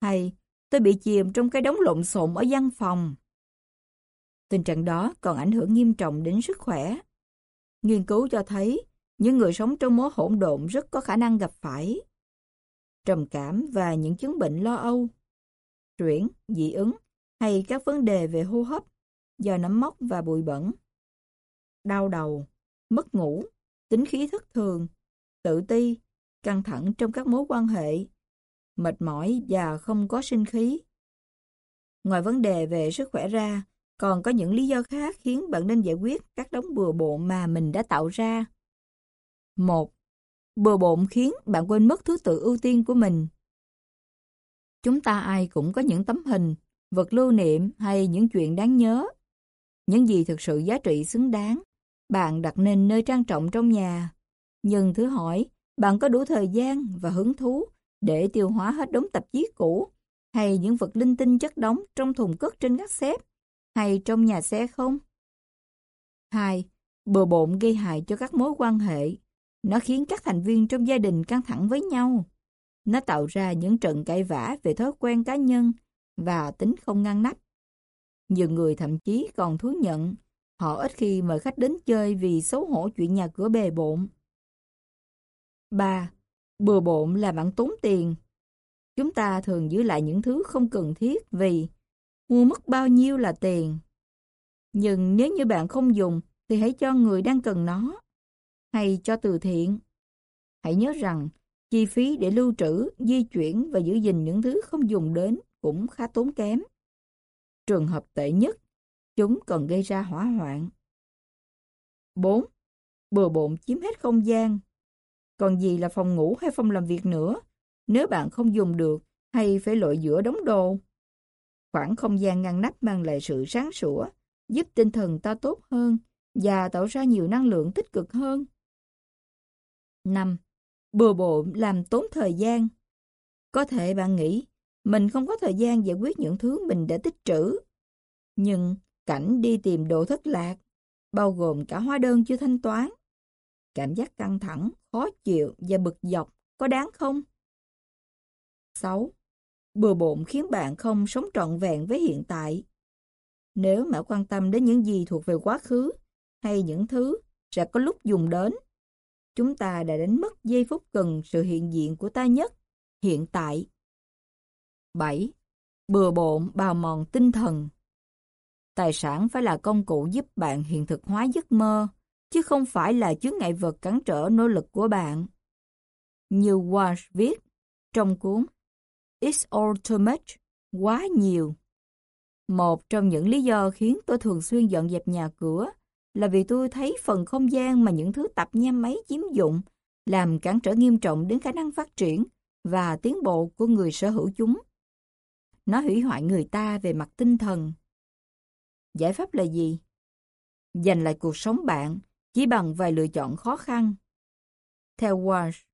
A: Hay, tôi bị chìm trong cái đống lộn xộn ở văn phòng. Tình trạng đó còn ảnh hưởng nghiêm trọng đến sức khỏe. Nghiên cứu cho thấy, những người sống trong mối hỗn độn rất có khả năng gặp phải trầm cảm và những chứng bệnh lo âu, truyễn, dị ứng hay các vấn đề về hô hấp do nấm mốc và bụi bẩn. Đau đầu, mất ngủ, tính khí thất thường, tự ti, căng thẳng trong các mối quan hệ, mệt mỏi và không có sinh khí. Ngoài vấn đề về sức khỏe ra, còn có những lý do khác khiến bạn nên giải quyết các đống bừa bộn mà mình đã tạo ra. một Bừa bộn khiến bạn quên mất thứ tự ưu tiên của mình. Chúng ta ai cũng có những tấm hình, vật lưu niệm hay những chuyện đáng nhớ. Những gì thực sự giá trị xứng đáng, bạn đặt nên nơi trang trọng trong nhà. Nhưng thứ hỏi, bạn có đủ thời gian và hứng thú để tiêu hóa hết đống tạp chí cũ hay những vật linh tinh chất đóng trong thùng cất trên gác xếp hay trong nhà xe không? 2. Bừa bộn gây hại cho các mối quan hệ. Nó khiến các thành viên trong gia đình căng thẳng với nhau. Nó tạo ra những trận cãi vã về thói quen cá nhân và tính không ngăn nắp. Nhiều người thậm chí còn thú nhận, Họ ít khi mời khách đến chơi vì xấu hổ chuyện nhà cửa bề bộn. 3. Bừa bộn là bạn tốn tiền. Chúng ta thường giữ lại những thứ không cần thiết vì mua mất bao nhiêu là tiền. Nhưng nếu như bạn không dùng, thì hãy cho người đang cần nó. Hay cho từ thiện. Hãy nhớ rằng chi phí để lưu trữ, di chuyển và giữ gìn những thứ không dùng đến cũng khá tốn kém. Trường hợp tệ nhất, chúng còn gây ra hỏa hoạn. 4. Bừa bộn chiếm hết không gian. Còn gì là phòng ngủ hay phòng làm việc nữa, nếu bạn không dùng được hay phải lội giữa đống đồ. Khoảng không gian ngăn nắp mang lại sự sáng sủa, giúp tinh thần ta tốt hơn và tạo ra nhiều năng lượng tích cực hơn. 5. Bừa bộn làm tốn thời gian. Có thể bạn nghĩ mình không có thời gian giải quyết những thứ mình đã tích trữ. Nhưng cảnh đi tìm đồ thất lạc, bao gồm cả hóa đơn chưa thanh toán, cảm giác căng thẳng, khó chịu và bực dọc có đáng không? 6. Bừa bộn khiến bạn không sống trọn vẹn với hiện tại. Nếu mà quan tâm đến những gì thuộc về quá khứ hay những thứ sẽ có lúc dùng đến, chúng ta đã đánh mất giây phút cần sự hiện diện của ta nhất, hiện tại. 7. Bừa bộn bào mòn tinh thần Tài sản phải là công cụ giúp bạn hiện thực hóa giấc mơ, chứ không phải là chướng ngại vật cản trở nỗ lực của bạn. Như Walsh viết trong cuốn It's all too much, quá nhiều. Một trong những lý do khiến tôi thường xuyên dọn dẹp nhà cửa là vì tôi thấy phần không gian mà những thứ tập nham máy chiếm dụng làm cản trở nghiêm trọng đến khả năng phát triển và tiến bộ của người sở hữu chúng. Nó hủy hoại người ta về mặt tinh thần. Giải pháp là gì? Dành lại cuộc sống bạn chỉ bằng vài lựa chọn khó khăn. Theo Walsh,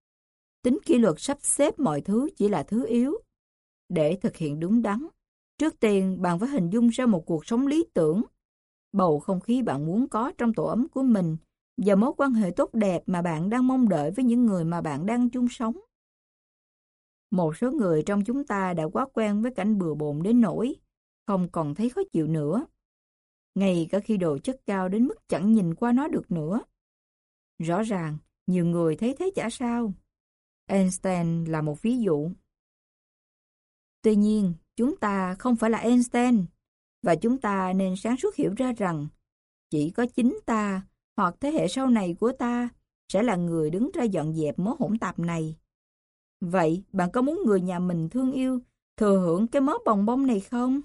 A: tính kỷ luật sắp xếp mọi thứ chỉ là thứ yếu. Để thực hiện đúng đắn, trước tiên bạn phải hình dung ra một cuộc sống lý tưởng, bầu không khí bạn muốn có trong tổ ấm của mình và mối quan hệ tốt đẹp mà bạn đang mong đợi với những người mà bạn đang chung sống. Một số người trong chúng ta đã quá quen với cảnh bừa bộn đến nỗi, không còn thấy khó chịu nữa. Ngay cả khi đồ chất cao đến mức chẳng nhìn qua nó được nữa. Rõ ràng, nhiều người thấy thế chả sao. Einstein là một ví dụ. Tuy nhiên, chúng ta không phải là Einstein, và chúng ta nên sáng suốt hiểu ra rằng chỉ có chính ta hoặc thế hệ sau này của ta sẽ là người đứng ra dọn dẹp mớ hỗn tạp này. Vậy, bạn có muốn người nhà mình thương yêu, thừa hưởng cái mớ bồng bông này không?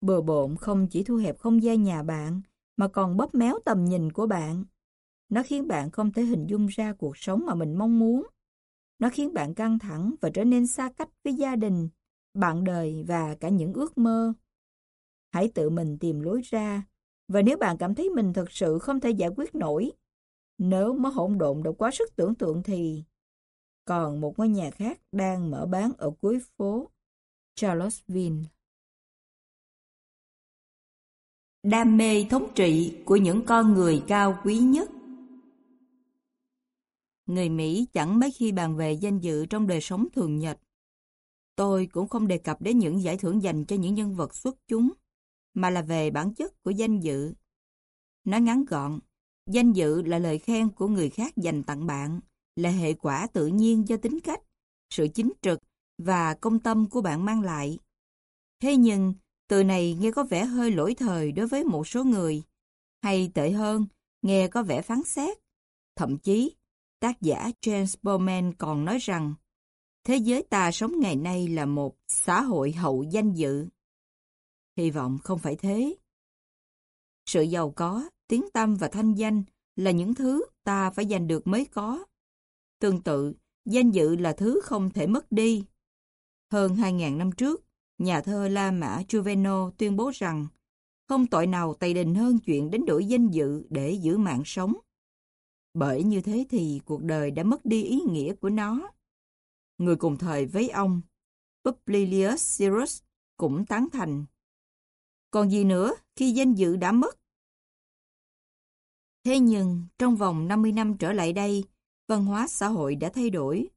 A: Bừa bộn không chỉ thu hẹp không gian nhà bạn, mà còn bóp méo tầm nhìn của bạn. Nó khiến bạn không thể hình dung ra cuộc sống mà mình mong muốn. Nó khiến bạn căng thẳng và trở nên xa cách với gia đình, bạn đời và cả những ước mơ. Hãy tự mình tìm lối ra, và nếu bạn cảm thấy mình thực sự không thể giải quyết nổi, nếu mớ hỗn độn đã quá sức tưởng tượng thì còn một ngôi nhà khác đang mở bán ở cuối phố Charlottesville. Đam mê thống trị của những con người cao quý nhất Người Mỹ chẳng mấy khi bàn về danh dự trong đời sống thường nhật. Tôi cũng không đề cập đến những giải thưởng dành cho những nhân vật xuất chúng, mà là về bản chất của danh dự. Nói ngắn gọn, danh dự là lời khen của người khác dành tặng bạn, là hệ quả tự nhiên do tính cách, sự chính trực và công tâm của bạn mang lại. Thế nhưng, từ này nghe có vẻ hơi lỗi thời đối với một số người, hay tệ hơn, nghe có vẻ phán xét. Thậm chí, tác giả James Bowman còn nói rằng thế giới ta sống ngày nay là một xã hội hậu danh dự. Hy vọng không phải thế. Sự giàu có, tiếng tâm và thanh danh là những thứ ta phải giành được mới có. Tương tự, danh dự là thứ không thể mất đi. Hơn 2.000 năm trước, nhà thơ La Mã Juveno tuyên bố rằng không tội nào tày đình hơn chuyện đánh đổi danh dự để giữ mạng sống. Bởi như thế thì cuộc đời đã mất đi ý nghĩa của nó. Người cùng thời với ông, Publius Syrus cũng tán thành. Còn gì nữa khi danh dự đã mất? Thế nhưng, trong vòng 50 năm trở lại đây, văn hóa xã hội đã thay đổi.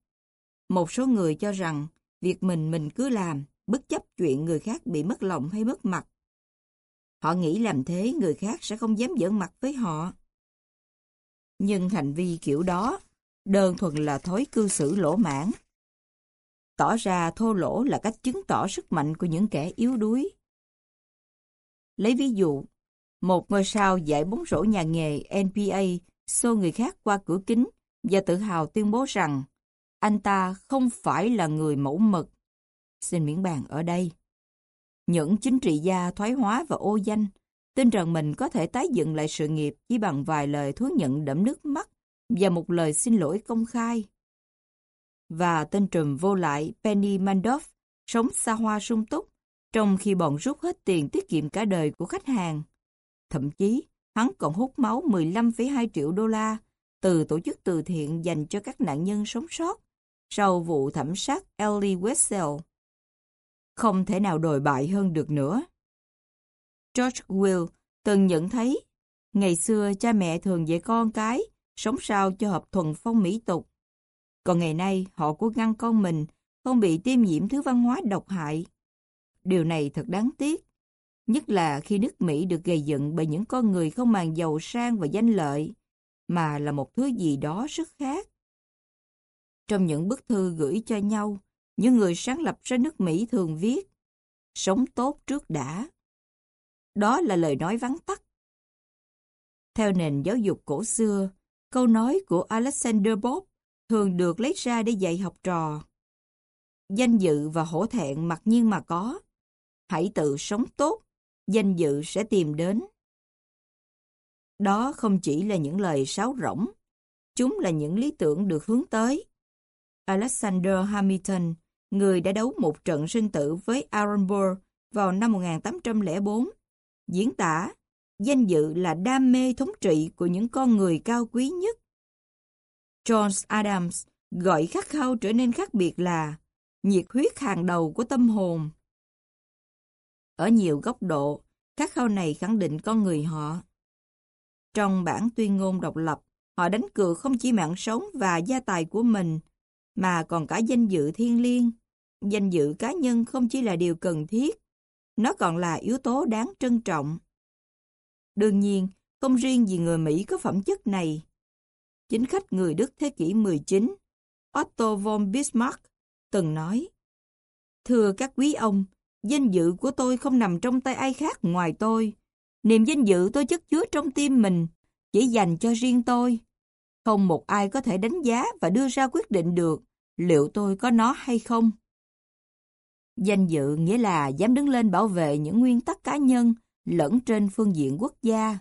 A: Một số người cho rằng việc mình mình cứ làm, bất chấp chuyện người khác bị mất lòng hay mất mặt. Họ nghĩ làm thế người khác sẽ không dám giỡn mặt với họ. Nhưng hành vi kiểu đó đơn thuần là thói cư xử lỗ mãn. Tỏ ra thô lỗ là cách chứng tỏ sức mạnh của những kẻ yếu đuối. Lấy ví dụ, một ngôi sao giải bóng rổ nhà nghề NBA xô người khác qua cửa kính và tự hào tuyên bố rằng anh ta không phải là người mẫu mực. Xin miễn bàn ở đây. Những chính trị gia thoái hóa và ô danh tin rằng mình có thể tái dựng lại sự nghiệp chỉ bằng vài lời thú nhận đẫm nước mắt và một lời xin lỗi công khai. Và tên trùm vô lại Penny Mandoff sống xa hoa sung túc, trong khi bọn rút hết tiền tiết kiệm cả đời của khách hàng. Thậm chí, hắn còn hút máu 15,2 triệu đô la từ tổ chức từ thiện dành cho các nạn nhân sống sót sau vụ thẩm sát Ellie Wessel. Không thể nào đồi bại hơn được nữa. George Will từng nhận thấy, ngày xưa cha mẹ thường dạy con cái sống sao cho hợp thuần phong mỹ tục. Còn ngày nay họ cố ngăn con mình không bị tiêm nhiễm thứ văn hóa độc hại. Điều này thật đáng tiếc, nhất là khi nước Mỹ được gây dựng bởi những con người không màng giàu sang và danh lợi, mà là một thứ gì đó rất khác. Trong những bức thư gửi cho nhau, những người sáng lập ra nước Mỹ thường viết Sống tốt trước đã. Đó là lời nói vắn tắt. Theo nền giáo dục cổ xưa, câu nói của Alexander Pope thường được lấy ra để dạy học trò. Danh dự và hổ thẹn mặc nhiên mà có. Hãy tự sống tốt, danh dự sẽ tìm đến. Đó không chỉ là những lời sáo rỗng, chúng là những lý tưởng được hướng tới. Alexander Hamilton, người đã đấu một trận sinh tử với Aaron Burr vào năm 1804, diễn tả danh dự là đam mê thống trị của những con người cao quý nhất. John Adams gọi khát khao trở nên khác biệt là nhiệt huyết hàng đầu của tâm hồn. Ở nhiều góc độ, các khâu này khẳng định con người họ. Trong bản tuyên ngôn độc lập, họ đánh cược không chỉ mạng sống và gia tài của mình, mà còn cả danh dự thiên liêng. Danh dự cá nhân không chỉ là điều cần thiết, nó còn là yếu tố đáng trân trọng. Đương nhiên, không riêng gì người Mỹ có phẩm chất này. Chính khách người Đức thế kỷ 19, Otto von Bismarck, từng nói Thưa các quý ông, danh dự của tôi không nằm trong tay ai khác ngoài tôi. Niềm danh dự tôi chất chứa trong tim mình, chỉ dành cho riêng tôi. Không một ai có thể đánh giá và đưa ra quyết định được liệu tôi có nó hay không. Danh dự nghĩa là dám đứng lên bảo vệ những nguyên tắc cá nhân lẫn trên phương diện quốc gia.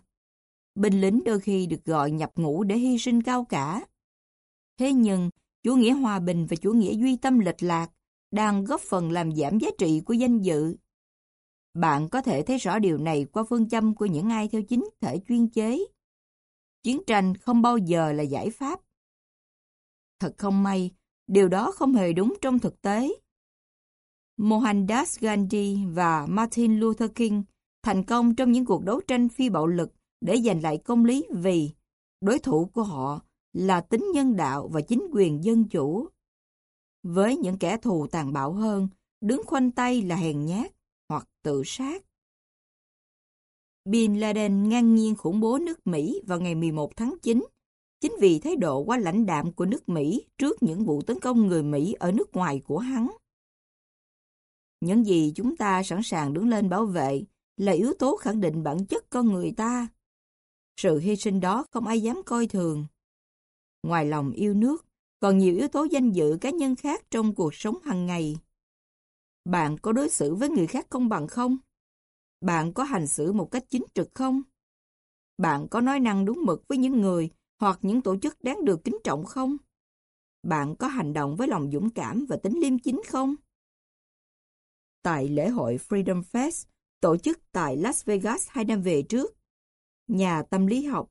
A: Binh lính đôi khi được gọi nhập ngũ để hy sinh cao cả. Thế nhưng, chủ nghĩa hòa bình và chủ nghĩa duy tâm lệch lạc đang góp phần làm giảm giá trị của danh dự. Bạn có thể thấy rõ điều này qua phương châm của những ai theo chính thể chuyên chế. Chiến tranh không bao giờ là giải pháp. Thật không may, điều đó không hề đúng trong thực tế. Mohandas Gandhi và Martin Luther King thành công trong những cuộc đấu tranh phi bạo lực để giành lại công lý vì đối thủ của họ là tính nhân đạo và chính quyền dân chủ. Với những kẻ thù tàn bạo hơn, đứng khoanh tay là hèn nhát hoặc tự sát. Bin Laden ngang nhiên khủng bố nước Mỹ vào ngày 11 tháng 9 chính vì thái độ quá lãnh đạm của nước Mỹ trước những vụ tấn công người Mỹ ở nước ngoài của hắn. Những gì chúng ta sẵn sàng đứng lên bảo vệ là yếu tố khẳng định bản chất con người ta. Sự hy sinh đó không ai dám coi thường. Ngoài lòng yêu nước, còn nhiều yếu tố danh dự cá nhân khác trong cuộc sống hàng ngày. Bạn có đối xử với người khác công bằng không? Bạn có hành xử một cách chính trực không? Bạn có nói năng đúng mực với những người hoặc những tổ chức đáng được kính trọng không? Bạn có hành động với lòng dũng cảm và tính liêm chính không? Tại lễ hội Freedom Fest, tổ chức tại Las Vegas hai năm về trước, nhà tâm lý học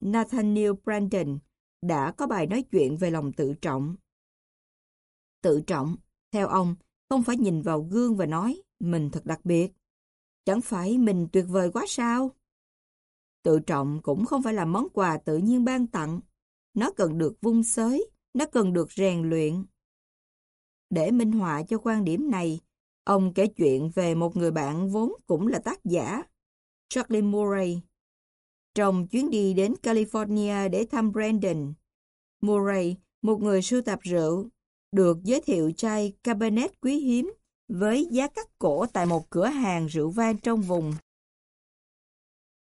A: Nathaniel Brandon đã có bài nói chuyện về lòng tự trọng. Tự trọng, theo ông, không phải nhìn vào gương và nói mình thật đặc biệt. Chẳng phải mình tuyệt vời quá sao? Tự trọng cũng không phải là món quà tự nhiên ban tặng. Nó cần được vung xới, nó cần được rèn luyện. Để minh họa cho quan điểm này, ông kể chuyện về một người bạn vốn cũng là tác giả. Charlie Murray. Trong chuyến đi đến California để thăm Brandon, Murray, một người sưu tập rượu, được giới thiệu chai Cabernet quý hiếm với giá cắt cổ tại một cửa hàng rượu vang trong vùng.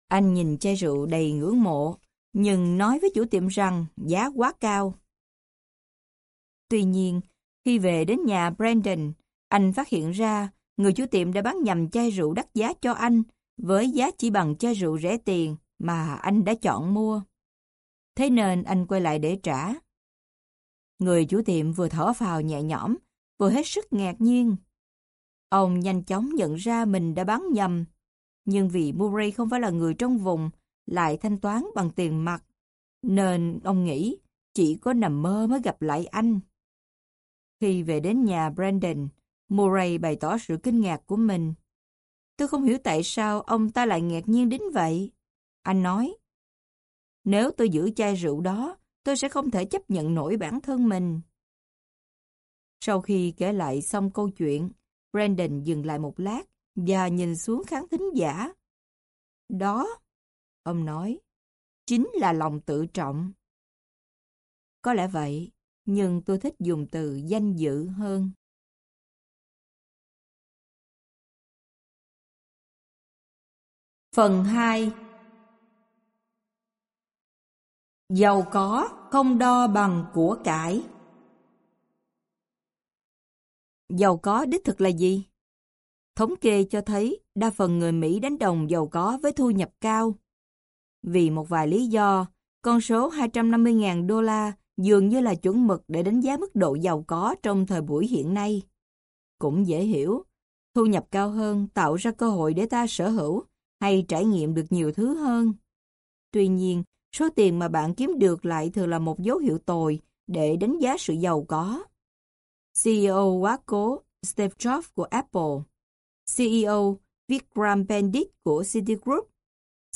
A: Anh nhìn chai rượu đầy ngưỡng mộ, nhưng nói với chủ tiệm rằng giá quá cao. Tuy nhiên, khi về đến nhà Brandon, anh phát hiện ra người chủ tiệm đã bán nhầm chai rượu đắt giá cho anh với giá chỉ bằng chai rượu rẻ tiền mà anh đã chọn mua. Thế nên anh quay lại để trả. Người chủ tiệm vừa thở phào nhẹ nhõm, vừa hết sức ngạc nhiên. Ông nhanh chóng nhận ra mình đã bán nhầm, nhưng vì Murray không phải là người trong vùng, lại thanh toán bằng tiền mặt, nên ông nghĩ chỉ có nằm mơ mới gặp lại anh. Khi về đến nhà Brandon, Murray bày tỏ sự kinh ngạc của mình. Tôi không hiểu tại sao ông ta lại ngạc nhiên đến vậy. Anh nói, nếu tôi giữ chai rượu đó, tôi sẽ không thể chấp nhận nổi bản thân mình. Sau khi kể lại xong câu chuyện, Brandon dừng lại một lát và nhìn xuống khán thính giả. Đó, ông nói, chính là lòng tự trọng. Có lẽ vậy, nhưng tôi thích dùng từ danh dự hơn. Phần 2 Giàu có không đo bằng của cải Giàu có đích thực là gì? Thống kê cho thấy đa phần người Mỹ đánh đồng giàu có với thu nhập cao. Vì một vài lý do, con số 250.000 đô la dường như là chuẩn mực để đánh giá mức độ giàu có trong thời buổi hiện nay. Cũng dễ hiểu, thu nhập cao hơn tạo ra cơ hội để ta sở hữu hay trải nghiệm được nhiều thứ hơn. Tuy nhiên, số tiền mà bạn kiếm được lại thường là một dấu hiệu tồi để đánh giá sự giàu có. CEO quá cố Steve Jobs của Apple, CEO Vikram Pandit của Citigroup,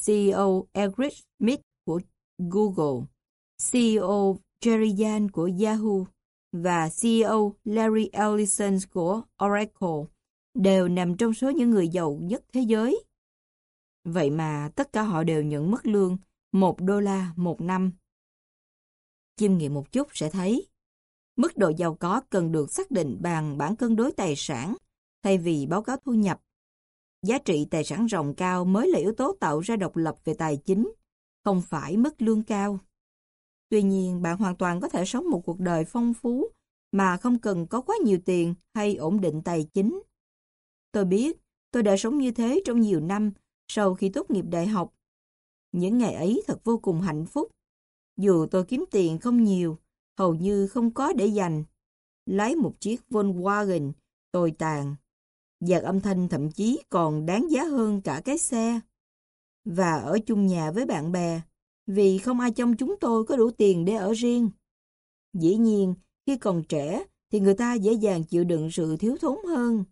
A: CEO Eric Schmidt của Google, CEO Jerry Yan của Yahoo và CEO Larry Ellison của Oracle đều nằm trong số những người giàu nhất thế giới. Vậy mà tất cả họ đều nhận mức lương 1 đô la một năm. Chiêm nghiệm một chút sẽ thấy, mức độ giàu có cần được xác định bằng bản cân đối tài sản thay vì báo cáo thu nhập. Giá trị tài sản ròng cao mới là yếu tố tạo ra độc lập về tài chính, không phải mức lương cao. Tuy nhiên, bạn hoàn toàn có thể sống một cuộc đời phong phú mà không cần có quá nhiều tiền hay ổn định tài chính. Tôi biết, tôi đã sống như thế trong nhiều năm sau khi tốt nghiệp đại học. Những ngày ấy thật vô cùng hạnh phúc. Dù tôi kiếm tiền không nhiều, hầu như không có để dành. Lái một chiếc Volkswagen tồi tàn. Dàn âm thanh thậm chí còn đáng giá hơn cả cái xe. Và ở chung nhà với bạn bè, vì không ai trong chúng tôi có đủ tiền để ở riêng. Dĩ nhiên, khi còn trẻ thì người ta dễ dàng chịu đựng sự thiếu thốn hơn.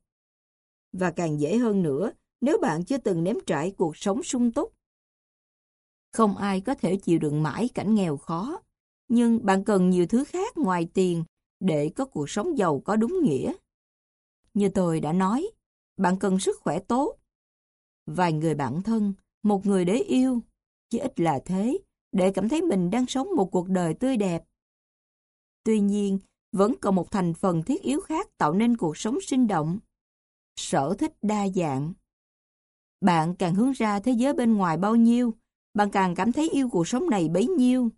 A: Và càng dễ hơn nữa nếu bạn chưa từng nếm trải cuộc sống sung túc. Không ai có thể chịu đựng mãi cảnh nghèo khó, nhưng bạn cần nhiều thứ khác ngoài tiền để có cuộc sống giàu có đúng nghĩa. Như tôi đã nói, bạn cần sức khỏe tốt, vài người bạn thân, một người để yêu, chứ ít là thế, để cảm thấy mình đang sống một cuộc đời tươi đẹp. Tuy nhiên, vẫn còn một thành phần thiết yếu khác tạo nên cuộc sống sinh động. Sở thích đa dạng. Bạn càng hướng ra thế giới bên ngoài bao nhiêu, bạn càng cảm thấy yêu cuộc sống này bấy nhiêu.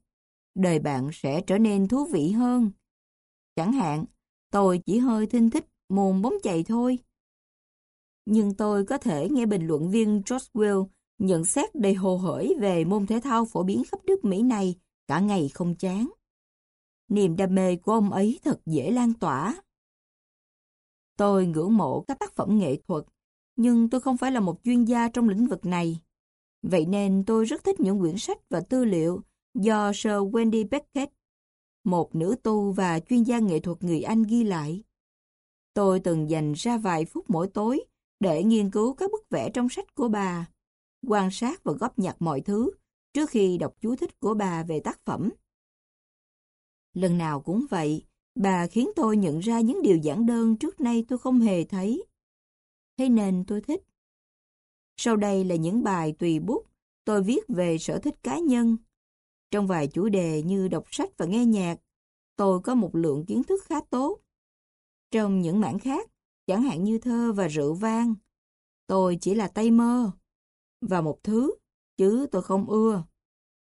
A: Đời bạn sẽ trở nên thú vị hơn. Chẳng hạn, tôi chỉ hơi thinh thích môn bóng chày thôi. Nhưng tôi có thể nghe bình luận viên George Will nhận xét đầy hồ hởi về môn thể thao phổ biến khắp nước Mỹ này cả ngày không chán. Niềm đam mê của ông ấy thật dễ lan tỏa. Tôi ngưỡng mộ các tác phẩm nghệ thuật, nhưng tôi không phải là một chuyên gia trong lĩnh vực này. Vậy nên tôi rất thích những quyển sách và tư liệu do Sir Wendy Beckett, một nữ tu và chuyên gia nghệ thuật người Anh ghi lại. Tôi từng dành ra vài phút mỗi tối để nghiên cứu các bức vẽ trong sách của bà quan sát và góp nhặt mọi thứ trước khi đọc chú thích của bà về tác phẩm. Lần nào cũng vậy, bà khiến tôi nhận ra những điều giản đơn trước nay tôi không hề thấy. Thế nên tôi thích. Sau đây là những bài tùy bút tôi viết về sở thích cá nhân. Trong vài chủ đề như đọc sách và nghe nhạc, tôi có một lượng kiến thức khá tốt. Trong những mảng khác, chẳng hạn như thơ và rượu vang, tôi chỉ là tay mơ. Và một thứ, chứ tôi không ưa.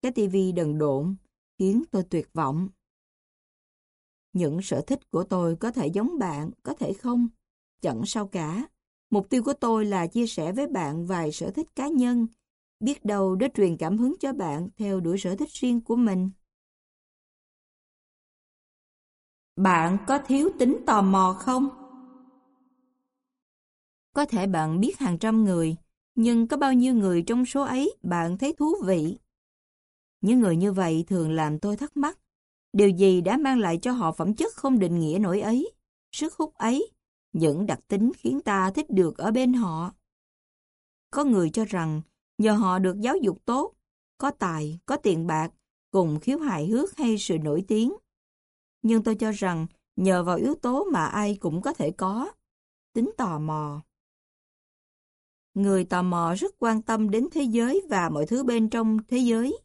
A: Cái tivi đần độn, khiến tôi tuyệt vọng. Những sở thích của tôi có thể giống bạn, có thể không. Chẳng sao cả. Mục tiêu của tôi là chia sẻ với bạn vài sở thích cá nhân. Biết đâu để truyền cảm hứng cho bạn theo đuổi sở thích riêng của mình. Bạn có thiếu tính tò mò không? Có thể bạn biết hàng trăm người, nhưng có bao nhiêu người trong số ấy bạn thấy thú vị? Những người như vậy thường làm tôi thắc mắc. Điều gì đã mang lại cho họ phẩm chất không định nghĩa nổi ấy, sức hút ấy, những đặc tính khiến ta thích được ở bên họ? Có người cho rằng nhờ họ được giáo dục tốt, có tài, có tiền bạc, cùng khiếu hài hước hay sự nổi tiếng. Nhưng tôi cho rằng nhờ vào yếu tố mà ai cũng có thể có, tính tò mò. Người tò mò rất quan tâm đến thế giới và mọi thứ bên trong thế giới.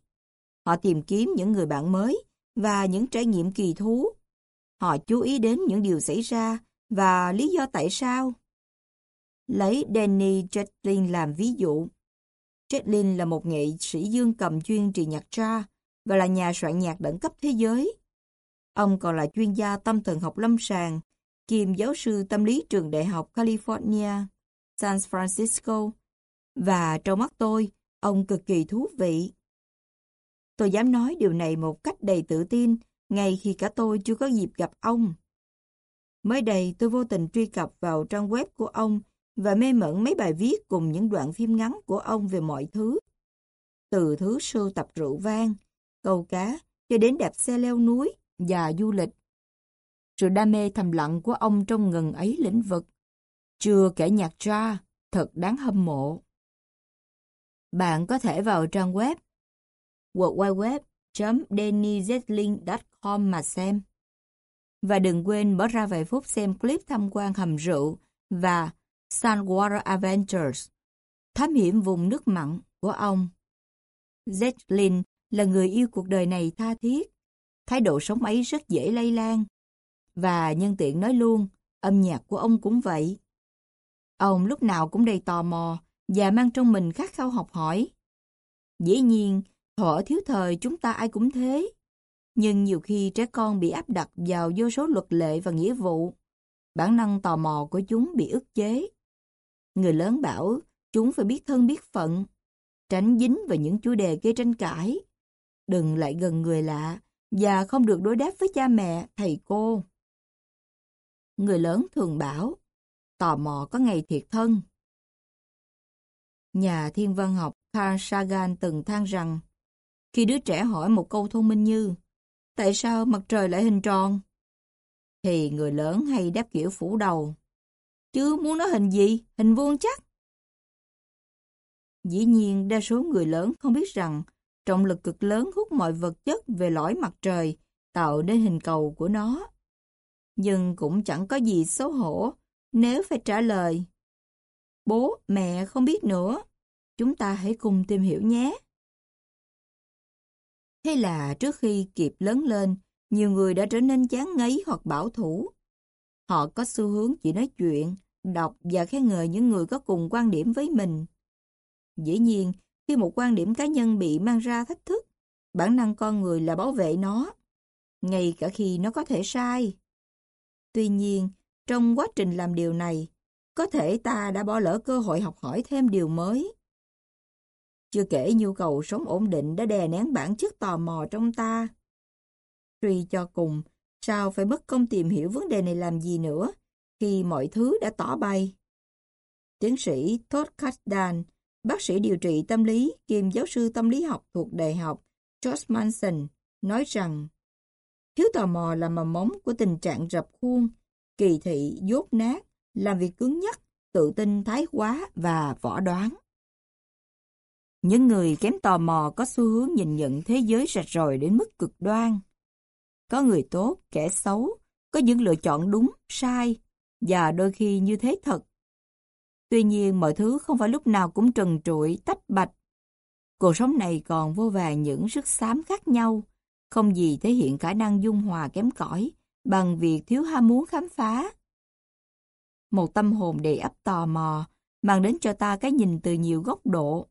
A: Họ tìm kiếm những người bạn mới và những trải nghiệm kỳ thú. Họ chú ý đến những điều xảy ra và lý do tại sao. Lấy Danny Jetlin làm ví dụ. Jetlin là một nghệ sĩ dương cầm chuyên trị nhạc tra và là nhà soạn nhạc đẳng cấp thế giới. Ông còn là chuyên gia tâm thần học lâm sàng, kiêm giáo sư tâm lý trường đại học California, San Francisco. Và trong mắt tôi, ông cực kỳ thú vị. Tôi dám nói điều này một cách đầy tự tin, ngay khi cả tôi chưa có dịp gặp ông. Mới đây tôi vô tình truy cập vào trang web của ông và mê mẩn mấy bài viết cùng những đoạn phim ngắn của ông về mọi thứ. Từ thứ sưu tập rượu vang, câu cá, cho đến đạp xe leo núi và du lịch. Sự đam mê thầm lặng của ông trong ngần ấy lĩnh vực. Chưa kể nhạc ra, thật đáng hâm mộ. Bạn có thể vào trang web www.dennyzetling.com mà xem. Và đừng quên bỏ ra vài phút xem clip tham quan hầm rượu và Sunwater Adventures, thám hiểm vùng nước mặn của ông. Zetlin là người yêu cuộc đời này tha thiết. Thái độ sống ấy rất dễ lây lan. Và nhân tiện nói luôn, âm nhạc của ông cũng vậy. Ông lúc nào cũng đầy tò mò và mang trong mình khát khao học hỏi. Dĩ nhiên, thọ thiếu thời chúng ta ai cũng thế. Nhưng nhiều khi trẻ con bị áp đặt vào vô số luật lệ và nghĩa vụ. Bản năng tò mò của chúng bị ức chế. Người lớn bảo chúng phải biết thân biết phận, tránh dính vào những chủ đề gây tranh cãi. Đừng lại gần người lạ và không được đối đáp với cha mẹ, thầy cô. Người lớn thường bảo, tò mò có ngày thiệt thân. Nhà thiên văn học Carl Sagan từng than rằng khi đứa trẻ hỏi một câu thông minh như Tại sao mặt trời lại hình tròn? Thì người lớn hay đáp kiểu phủ đầu. Chứ muốn nó hình gì? Hình vuông chắc. Dĩ nhiên, đa số người lớn không biết rằng trọng lực cực lớn hút mọi vật chất về lõi mặt trời, tạo nên hình cầu của nó. Nhưng cũng chẳng có gì xấu hổ nếu phải trả lời. Bố, mẹ không biết nữa. Chúng ta hãy cùng tìm hiểu nhé. Thế là trước khi kịp lớn lên, nhiều người đã trở nên chán ngấy hoặc bảo thủ. Họ có xu hướng chỉ nói chuyện, đọc và khen ngợi những người có cùng quan điểm với mình. Dĩ nhiên, khi một quan điểm cá nhân bị mang ra thách thức, bản năng con người là bảo vệ nó, ngay cả khi nó có thể sai. Tuy nhiên, trong quá trình làm điều này, có thể ta đã bỏ lỡ cơ hội học hỏi thêm điều mới. Chưa kể nhu cầu sống ổn định đã đè nén bản chất tò mò trong ta. Truy cho cùng, sao phải bất công tìm hiểu vấn đề này làm gì nữa, khi mọi thứ đã tỏ bay. Tiến sĩ Todd Kasdan, bác sĩ điều trị tâm lý kiêm giáo sư tâm lý học thuộc Đại học George Manson nói rằng thiếu tò mò là mầm móng của tình trạng rập khuôn, kỳ thị, dốt nát, làm việc cứng nhắc, tự tin thái quá và võ đoán. Những người kém tò mò có xu hướng nhìn nhận thế giới rạch ròi đến mức cực đoan. Có người tốt, kẻ xấu, có những lựa chọn đúng, sai, và đôi khi như thế thật. Tuy nhiên mọi thứ không phải lúc nào cũng trần trụi, tách bạch. Cuộc sống này còn vô vàng những sức xám khác nhau, không gì thể hiện khả năng dung hòa kém cỏi bằng việc thiếu ham muốn khám phá. Một tâm hồn đầy ấp tò mò, mang đến cho ta cái nhìn từ nhiều góc độ.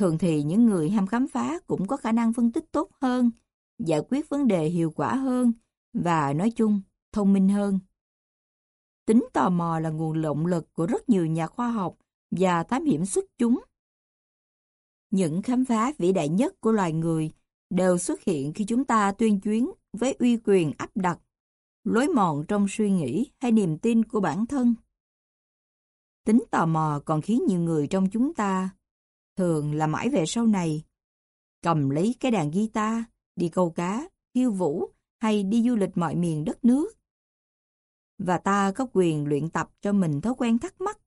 A: Thường thì những người ham khám phá cũng có khả năng phân tích tốt hơn, giải quyết vấn đề hiệu quả hơn và nói chung thông minh hơn. Tính tò mò là nguồn động lực của rất nhiều nhà khoa học và thám hiểm xuất chúng. Những khám phá vĩ đại nhất của loài người đều xuất hiện khi chúng ta tuyên chuyến với uy quyền áp đặt, lối mòn trong suy nghĩ hay niềm tin của bản thân. Tính tò mò còn khiến nhiều người trong chúng ta, thường là mãi về sau này, cầm lấy cái đàn guitar, đi câu cá, khiêu vũ hay đi du lịch mọi miền đất nước. Và ta có quyền luyện tập cho mình thói quen thắc mắc.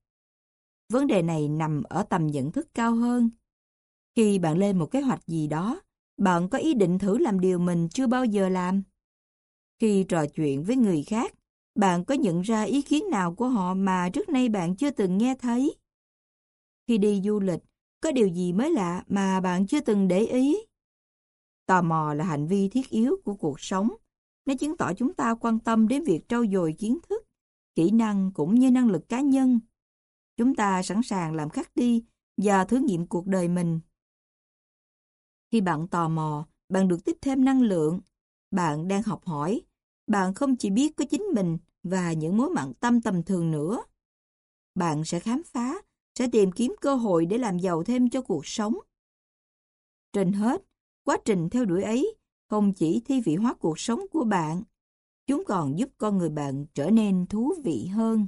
A: Vấn đề này nằm ở tầm nhận thức cao hơn. Khi bạn lên một kế hoạch gì đó, bạn có ý định thử làm điều mình chưa bao giờ làm. Khi trò chuyện với người khác, bạn có nhận ra ý kiến nào của họ mà trước nay bạn chưa từng nghe thấy? Khi đi du lịch, có điều gì mới lạ mà bạn chưa từng để ý? Tò mò là hành vi thiết yếu của cuộc sống. Nó chứng tỏ chúng ta quan tâm đến việc trau dồi kiến thức, kỹ năng cũng như năng lực cá nhân. Chúng ta sẵn sàng làm khác đi và thử nghiệm cuộc đời mình. Khi bạn tò mò, bạn được tiếp thêm năng lượng. Bạn đang học hỏi. Bạn không chỉ biết có chính mình và những mối mặn tâm tầm thường nữa. Bạn sẽ khám phá, sẽ tìm kiếm cơ hội để làm giàu thêm cho cuộc sống. Trên hết, quá trình theo đuổi ấy không chỉ thi vị hóa cuộc sống của bạn, chúng còn giúp con người bạn trở nên thú vị hơn.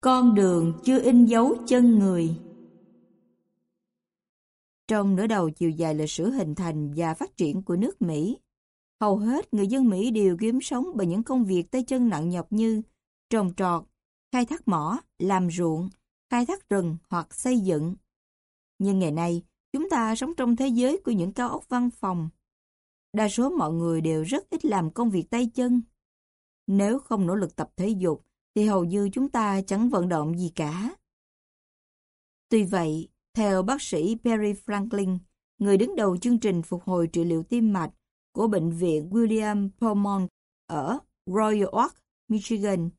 A: Con đường chưa in dấu chân người Trong nửa đầu chiều dài lịch sử hình thành và phát triển của nước Mỹ, hầu hết người dân Mỹ đều kiếm sống bằng những công việc tay chân nặng nhọc như trồng trọt, khai thác mỏ, làm ruộng, khai thác rừng hoặc xây dựng. Nhưng ngày nay, chúng ta sống trong thế giới của những cao ốc văn phòng. Đa số mọi người đều rất ít làm công việc tay chân. Nếu không nỗ lực tập thể dục, thì hầu như chúng ta chẳng vận động gì cả. Tuy vậy, theo bác sĩ Perry Franklin, người đứng đầu chương trình phục hồi trị liệu tim mạch của Bệnh viện William Pomont ở Royal Oak, Michigan,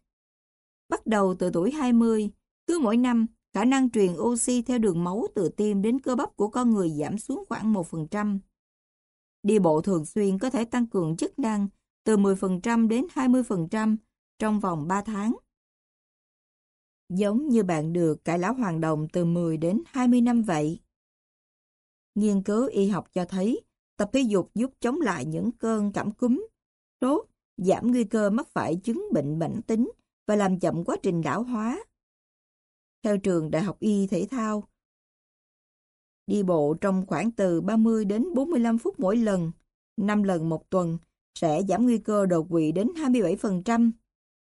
A: bắt đầu từ tuổi 20, cứ mỗi năm, khả năng truyền oxy theo đường máu từ tim đến cơ bắp của con người giảm xuống khoảng 1%. Đi bộ thường xuyên có thể tăng cường chức năng từ 10% đến 20% trong vòng 3 tháng. Giống như bạn được cải lão hoàng đồng từ 10 đến 20 năm vậy. Nghiên cứu y học cho thấy tập thể dục giúp chống lại những cơn cảm cúm, sốt, giảm nguy cơ mắc phải chứng bệnh bệnh tính và làm chậm quá trình lão hóa. Theo trường Đại học Y Thể thao, đi bộ trong khoảng từ 30 đến 45 phút mỗi lần, 5 lần một tuần, sẽ giảm nguy cơ đột quỵ đến 27%,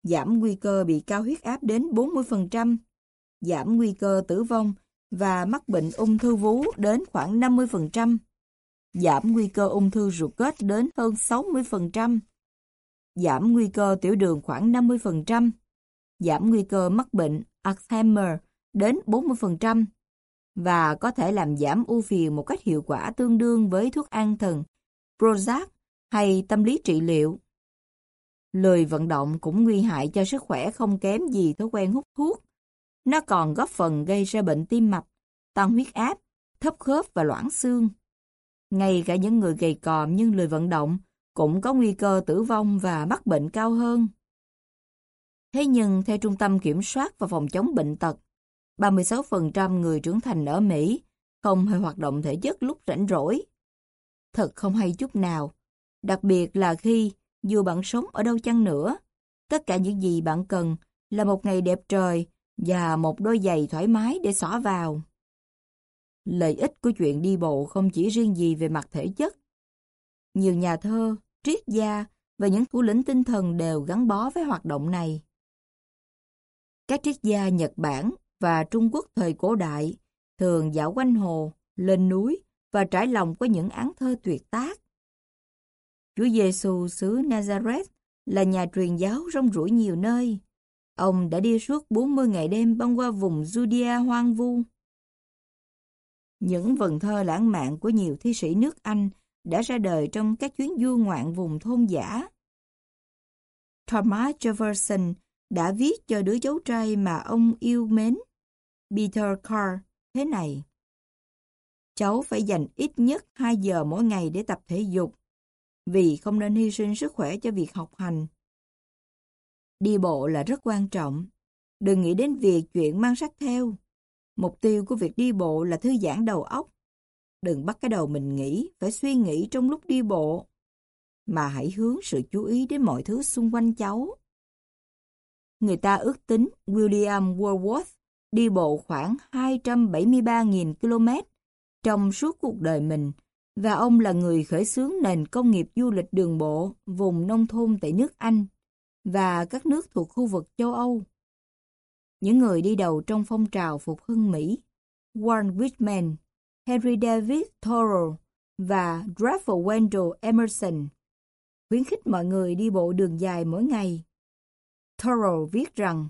A: giảm nguy cơ bị cao huyết áp đến 40%, giảm nguy cơ tử vong và mắc bệnh ung thư vú đến khoảng 50%, giảm nguy cơ ung thư ruột kết đến hơn 60%, giảm nguy cơ tiểu đường khoảng 50%, giảm nguy cơ mắc bệnh Alzheimer đến 40% và có thể làm giảm ưu phiền một cách hiệu quả tương đương với thuốc an thần, Prozac hay tâm lý trị liệu. Lười vận động cũng nguy hại cho sức khỏe không kém gì thói quen hút thuốc. Nó còn góp phần gây ra bệnh tim mạch, tăng huyết áp, thấp khớp và loãng xương. Ngay cả những người gầy còm nhưng lười vận động cũng có nguy cơ tử vong và mắc bệnh cao hơn. Thế nhưng, theo Trung tâm Kiểm soát và Phòng chống bệnh tật, 36% người trưởng thành ở Mỹ không hề hoạt động thể chất lúc rảnh rỗi. Thật không hay chút nào, đặc biệt là khi, dù bạn sống ở đâu chăng nữa, tất cả những gì bạn cần là một ngày đẹp trời và một đôi giày thoải mái để xỏ vào. Lợi ích của chuyện đi bộ không chỉ riêng gì về mặt thể chất. Nhiều nhà thơ, triết gia và những thủ lĩnh tinh thần đều gắn bó với hoạt động này. Các triết gia Nhật Bản và Trung Quốc thời cổ đại thường dạo quanh hồ, lên núi và trải lòng với những án thơ tuyệt tác. Chúa Giêsu xứ Nazareth là nhà truyền giáo rong ruổi nhiều nơi. Ông đã đi suốt 40 ngày đêm băng qua vùng Judea hoang vu. Những vần thơ lãng mạn của nhiều thi sĩ nước Anh đã ra đời trong các chuyến du ngoạn vùng thôn giả. Thomas Jefferson đã viết cho đứa cháu trai mà ông yêu mến, Peter Carr, thế này. Cháu phải dành ít nhất 2 giờ mỗi ngày để tập thể dục, vì không nên hy sinh sức khỏe cho việc học hành. Đi bộ là rất quan trọng. Đừng nghĩ đến việc chuyện mang sách theo. Mục tiêu của việc đi bộ là thư giãn đầu óc. Đừng bắt cái đầu mình nghĩ, phải suy nghĩ trong lúc đi bộ. Mà hãy hướng sự chú ý đến mọi thứ xung quanh cháu. Người ta ước tính William Wordsworth đi bộ khoảng 273.000 km trong suốt cuộc đời mình và ông là người khởi xướng nền công nghiệp du lịch đường bộ vùng nông thôn tại nước Anh và các nước thuộc khu vực châu Âu. Những người đi đầu trong phong trào phục hưng Mỹ, Warren Whitman, Henry David Thoreau và Ralph Waldo Emerson, khuyến khích mọi người đi bộ đường dài mỗi ngày. Thoreau viết rằng,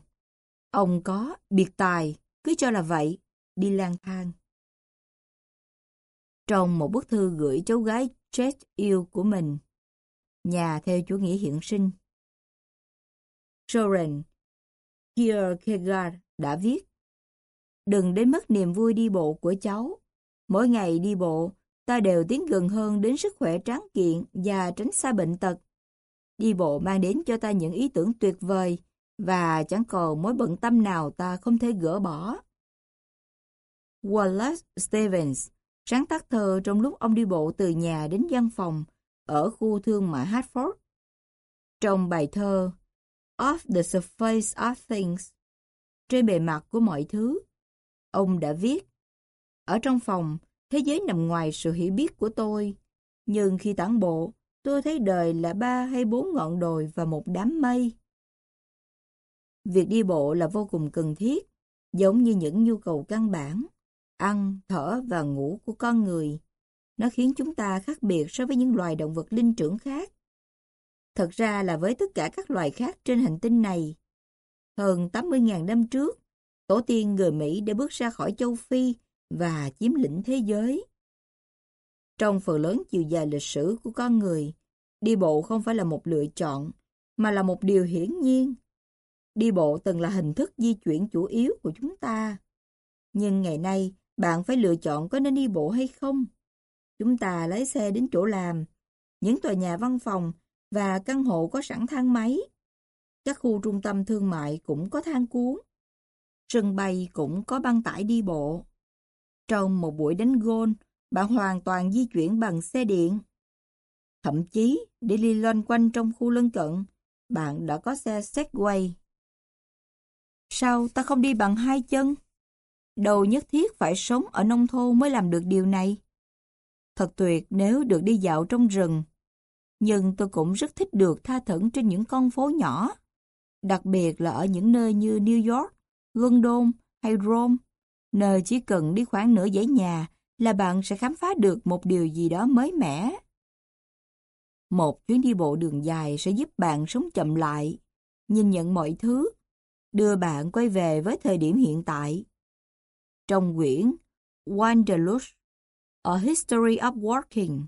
A: ông có biệt tài, cứ cho là vậy, đi lang thang. Trong một bức thư gửi cháu gái Chet yêu của mình, nhà theo chủ nghĩa hiện sinh, Soren Kierkegaard đã viết Đừng đến mất niềm vui đi bộ của cháu. Mỗi ngày đi bộ, ta đều tiến gần hơn đến sức khỏe tráng kiện và tránh xa bệnh tật. Đi bộ mang đến cho ta những ý tưởng tuyệt vời và chẳng còn mối bận tâm nào ta không thể gỡ bỏ. Wallace Stevens sáng tác thơ trong lúc ông đi bộ từ nhà đến văn phòng ở khu thương mại Hartford. Trong bài thơ Off the surface of things, trên bề mặt của mọi thứ, ông đã viết, ở trong phòng, thế giới nằm ngoài sự hiểu biết của tôi, nhưng khi tản bộ, tôi thấy đời là ba hay bốn ngọn đồi và một đám mây. Việc đi bộ là vô cùng cần thiết, giống như những nhu cầu căn bản, ăn, thở và ngủ của con người. Nó khiến chúng ta khác biệt so với những loài động vật linh trưởng khác. Thật ra là với tất cả các loài khác trên hành tinh này, hơn 80.000 năm trước, tổ tiên người Mỹ đã bước ra khỏi châu Phi và chiếm lĩnh thế giới. Trong phần lớn chiều dài lịch sử của con người, đi bộ không phải là một lựa chọn, mà là một điều hiển nhiên. Đi bộ từng là hình thức di chuyển chủ yếu của chúng ta. Nhưng ngày nay, bạn phải lựa chọn có nên đi bộ hay không. Chúng ta lái xe đến chỗ làm, những tòa nhà văn phòng và căn hộ có sẵn thang máy. Các khu trung tâm thương mại cũng có thang cuốn. Sân bay cũng có băng tải đi bộ. Trong một buổi đánh gôn, bạn hoàn toàn di chuyển bằng xe điện. Thậm chí, để đi loanh quanh trong khu lân cận, bạn đã có xe Segway. Sao ta không đi bằng hai chân? Đâu nhất thiết phải sống ở nông thôn mới làm được điều này. Thật tuyệt nếu được đi dạo trong rừng, nhưng tôi cũng rất thích được tha thẩn trên những con phố nhỏ, đặc biệt là ở những nơi như New York, London hay Rome, nơi chỉ cần đi khoảng nửa dãy nhà là bạn sẽ khám phá được một điều gì đó mới mẻ. Một chuyến đi bộ đường dài sẽ giúp bạn sống chậm lại, nhìn nhận mọi thứ, đưa bạn quay về với thời điểm hiện tại. Trong quyển Wanderlust, A History of Walking,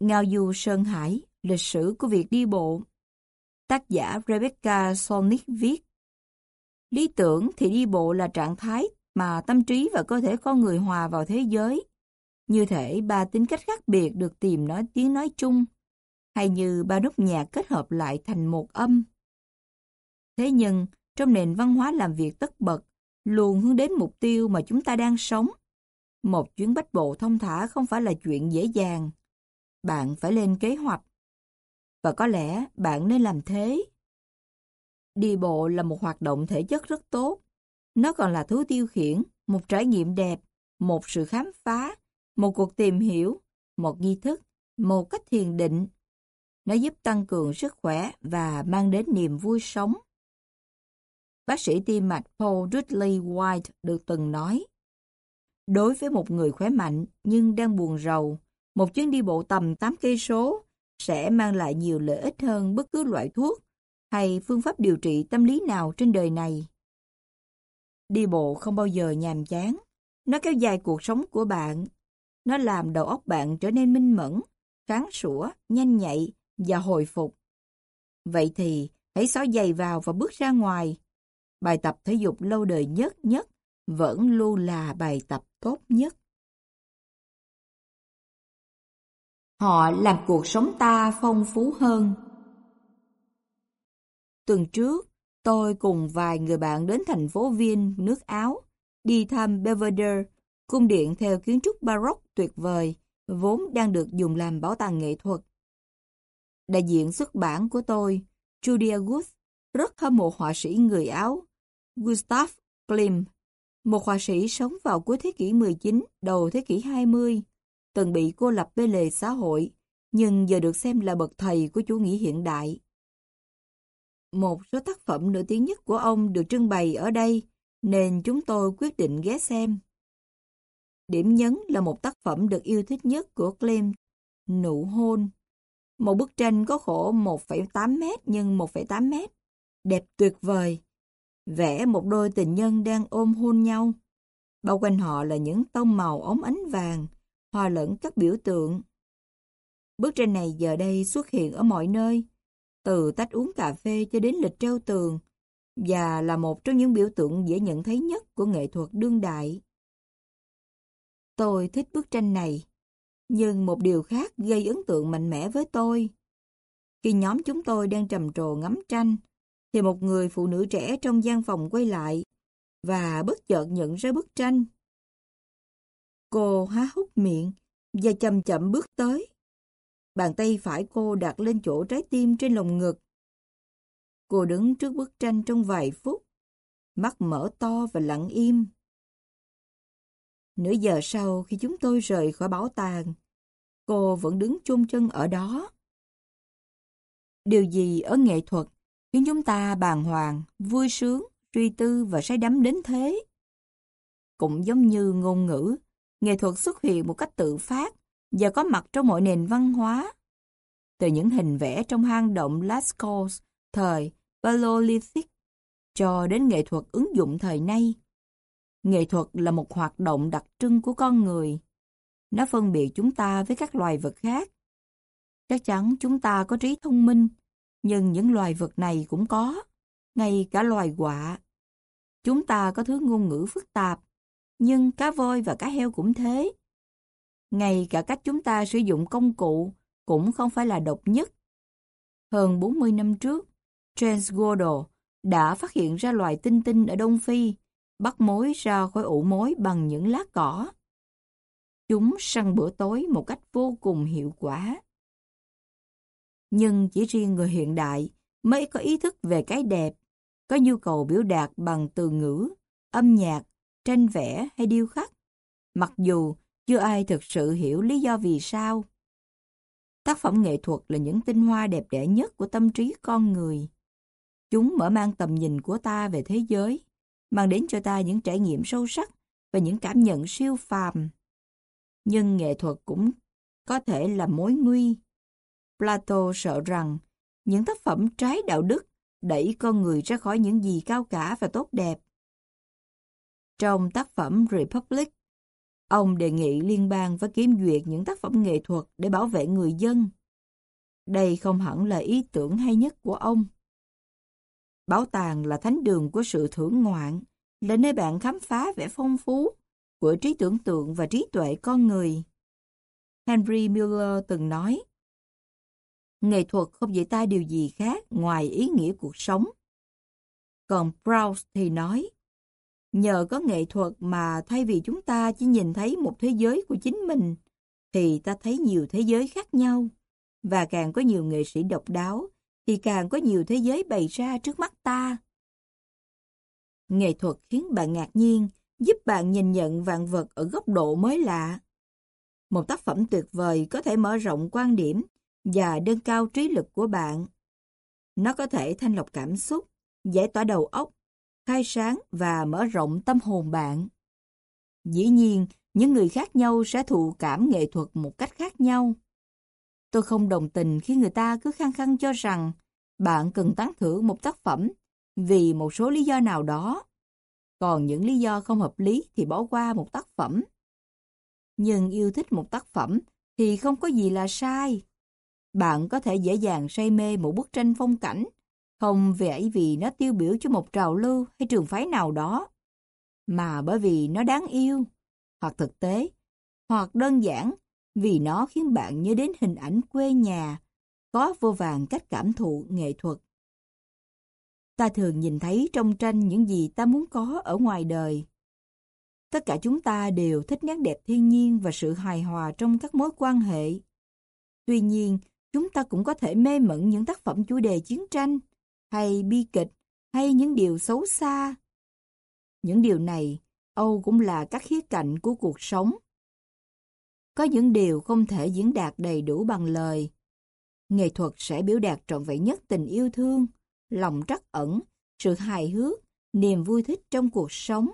A: Ngao du Sơn Hải, lịch sử của việc đi bộ. Tác giả Rebecca Solnit viết Lý tưởng thì đi bộ là trạng thái mà tâm trí và cơ thể con người hòa vào thế giới. Như thể ba tính cách khác biệt được tìm nói tiếng nói chung, hay như ba nốt nhạc kết hợp lại thành một âm. Thế nhưng, trong nền văn hóa làm việc tất bật, luôn hướng đến mục tiêu mà chúng ta đang sống. Một chuyến bách bộ thông thả không phải là chuyện dễ dàng bạn phải lên kế hoạch. Và có lẽ bạn nên làm thế. Đi bộ là một hoạt động thể chất rất tốt. Nó còn là thú tiêu khiển, một trải nghiệm đẹp, một sự khám phá, một cuộc tìm hiểu, một nghi thức, một cách thiền định. Nó giúp tăng cường sức khỏe và mang đến niềm vui sống. Bác sĩ tim mạch Paul Dudley White được từng nói, Đối với một người khỏe mạnh nhưng đang buồn rầu, một chuyến đi bộ tầm 8 cây số sẽ mang lại nhiều lợi ích hơn bất cứ loại thuốc hay phương pháp điều trị tâm lý nào trên đời này. Đi bộ không bao giờ nhàm chán. Nó kéo dài cuộc sống của bạn. Nó làm đầu óc bạn trở nên minh mẫn, kháng sủa, nhanh nhạy và hồi phục. Vậy thì, hãy xó giày vào và bước ra ngoài. Bài tập thể dục lâu đời nhất nhất vẫn luôn là bài tập tốt nhất. Họ làm cuộc sống ta phong phú hơn. Tuần trước, tôi cùng vài người bạn đến thành phố Viên, nước Áo, đi thăm Belvedere, cung điện theo kiến trúc Baroque tuyệt vời, vốn đang được dùng làm bảo tàng nghệ thuật. Đại diện xuất bản của tôi, Julia Wood, rất hâm mộ họa sĩ người Áo, Gustav Klimt, một họa sĩ sống vào cuối thế kỷ 19, đầu thế kỷ 20, từng bị cô lập bê lề xã hội, nhưng giờ được xem là bậc thầy của chủ nghĩa hiện đại. Một số tác phẩm nổi tiếng nhất của ông được trưng bày ở đây, nên chúng tôi quyết định ghé xem. Điểm nhấn là một tác phẩm được yêu thích nhất của Klim, Nụ hôn. Một bức tranh có khổ 1,8 mét x 1,8 mét, đẹp tuyệt vời. Vẽ một đôi tình nhân đang ôm hôn nhau. Bao quanh họ là những tông màu ống ánh vàng, hòa lẫn các biểu tượng. Bức tranh này giờ đây xuất hiện ở mọi nơi, từ tách uống cà phê cho đến lịch treo tường, và là một trong những biểu tượng dễ nhận thấy nhất của nghệ thuật đương đại. Tôi thích bức tranh này, nhưng một điều khác gây ấn tượng mạnh mẽ với tôi. Khi nhóm chúng tôi đang trầm trồ ngắm tranh, thì một người phụ nữ trẻ trong gian phòng quay lại và bất chợt nhận ra bức tranh. Cô há hốc miệng và chậm chậm bước tới. Bàn tay phải cô đặt lên chỗ trái tim trên lồng ngực. Cô đứng trước bức tranh trong vài phút, mắt mở to và lặng im. Nửa giờ sau khi chúng tôi rời khỏi bảo tàng, cô vẫn đứng chôn chân ở đó. Điều gì ở nghệ thuật khiến chúng ta bàng hoàng, vui sướng, suy tư và say đắm đến thế? Cũng giống như ngôn ngữ, nghệ thuật xuất hiện một cách tự phát và có mặt trong mọi nền văn hóa. Từ những hình vẽ trong hang động Lascaux thời Paleolithic cho đến nghệ thuật ứng dụng thời nay. Nghệ thuật là một hoạt động đặc trưng của con người. Nó phân biệt chúng ta với các loài vật khác. Chắc chắn chúng ta có trí thông minh, nhưng những loài vật này cũng có, ngay cả loài quạ. Chúng ta có thứ ngôn ngữ phức tạp, nhưng cá voi và cá heo cũng thế. Ngay cả cách chúng ta sử dụng công cụ cũng không phải là độc nhất. Hơn 40 năm trước, James Goodall đã phát hiện ra loài tinh tinh ở Đông Phi, bắt mối ra khỏi ủ mối bằng những lá cỏ. Chúng săn bữa tối một cách vô cùng hiệu quả. Nhưng chỉ riêng người hiện đại mới có ý thức về cái đẹp, có nhu cầu biểu đạt bằng từ ngữ, âm nhạc, tranh vẽ hay điêu khắc. Mặc dù chưa ai thực sự hiểu lý do vì sao. Tác phẩm nghệ thuật là những tinh hoa đẹp đẽ nhất của tâm trí con người. Chúng mở mang tầm nhìn của ta về thế giới, mang đến cho ta những trải nghiệm sâu sắc và những cảm nhận siêu phàm. Nhưng nghệ thuật cũng có thể là mối nguy. Plato sợ rằng những tác phẩm trái đạo đức đẩy con người ra khỏi những gì cao cả và tốt đẹp. Trong tác phẩm Republic, ông đề nghị liên bang phải kiểm duyệt những tác phẩm nghệ thuật để bảo vệ người dân. Đây không hẳn là ý tưởng hay nhất của ông. Bảo tàng là thánh đường của sự thưởng ngoạn, là nơi bạn khám phá vẻ phong phú của trí tưởng tượng và trí tuệ con người. Henry Miller từng nói, Nghệ thuật không dạy ta điều gì khác ngoài ý nghĩa cuộc sống. Còn Proust thì nói, Nhờ có nghệ thuật mà thay vì chúng ta chỉ nhìn thấy một thế giới của chính mình, thì ta thấy nhiều thế giới khác nhau. Và càng có nhiều nghệ sĩ độc đáo, thì càng có nhiều thế giới bày ra trước mắt ta. Nghệ thuật khiến bạn ngạc nhiên, giúp bạn nhìn nhận vạn vật ở góc độ mới lạ. Một tác phẩm tuyệt vời có thể mở rộng quan điểm và nâng cao trí lực của bạn. Nó có thể thanh lọc cảm xúc, giải tỏa đầu óc khai sáng và mở rộng tâm hồn bạn. Dĩ nhiên, những người khác nhau sẽ thụ cảm nghệ thuật một cách khác nhau. Tôi không đồng tình khi người ta cứ khăng khăng cho rằng bạn cần tán thưởng một tác phẩm vì một số lý do nào đó. Còn những lý do không hợp lý thì bỏ qua một tác phẩm. Nhưng yêu thích một tác phẩm thì không có gì là sai. Bạn có thể dễ dàng say mê một bức tranh phong cảnh, không vì vì nó tiêu biểu cho một trào lưu hay trường phái nào đó, mà bởi vì nó đáng yêu, hoặc thực tế, hoặc đơn giản vì nó khiến bạn nhớ đến hình ảnh quê nhà, có vô vàng cách cảm thụ nghệ thuật. Ta thường nhìn thấy trong tranh những gì ta muốn có ở ngoài đời. Tất cả chúng ta đều thích nét đẹp thiên nhiên và sự hài hòa trong các mối quan hệ. Tuy nhiên, chúng ta cũng có thể mê mẩn những tác phẩm chủ đề chiến tranh, hay bi kịch, hay những điều xấu xa. Những điều này, Âu cũng là các khía cạnh của cuộc sống. Có những điều không thể diễn đạt đầy đủ bằng lời. Nghệ thuật sẽ biểu đạt trọn vẹn nhất tình yêu thương, lòng trắc ẩn, sự hài hước, niềm vui thích trong cuộc sống.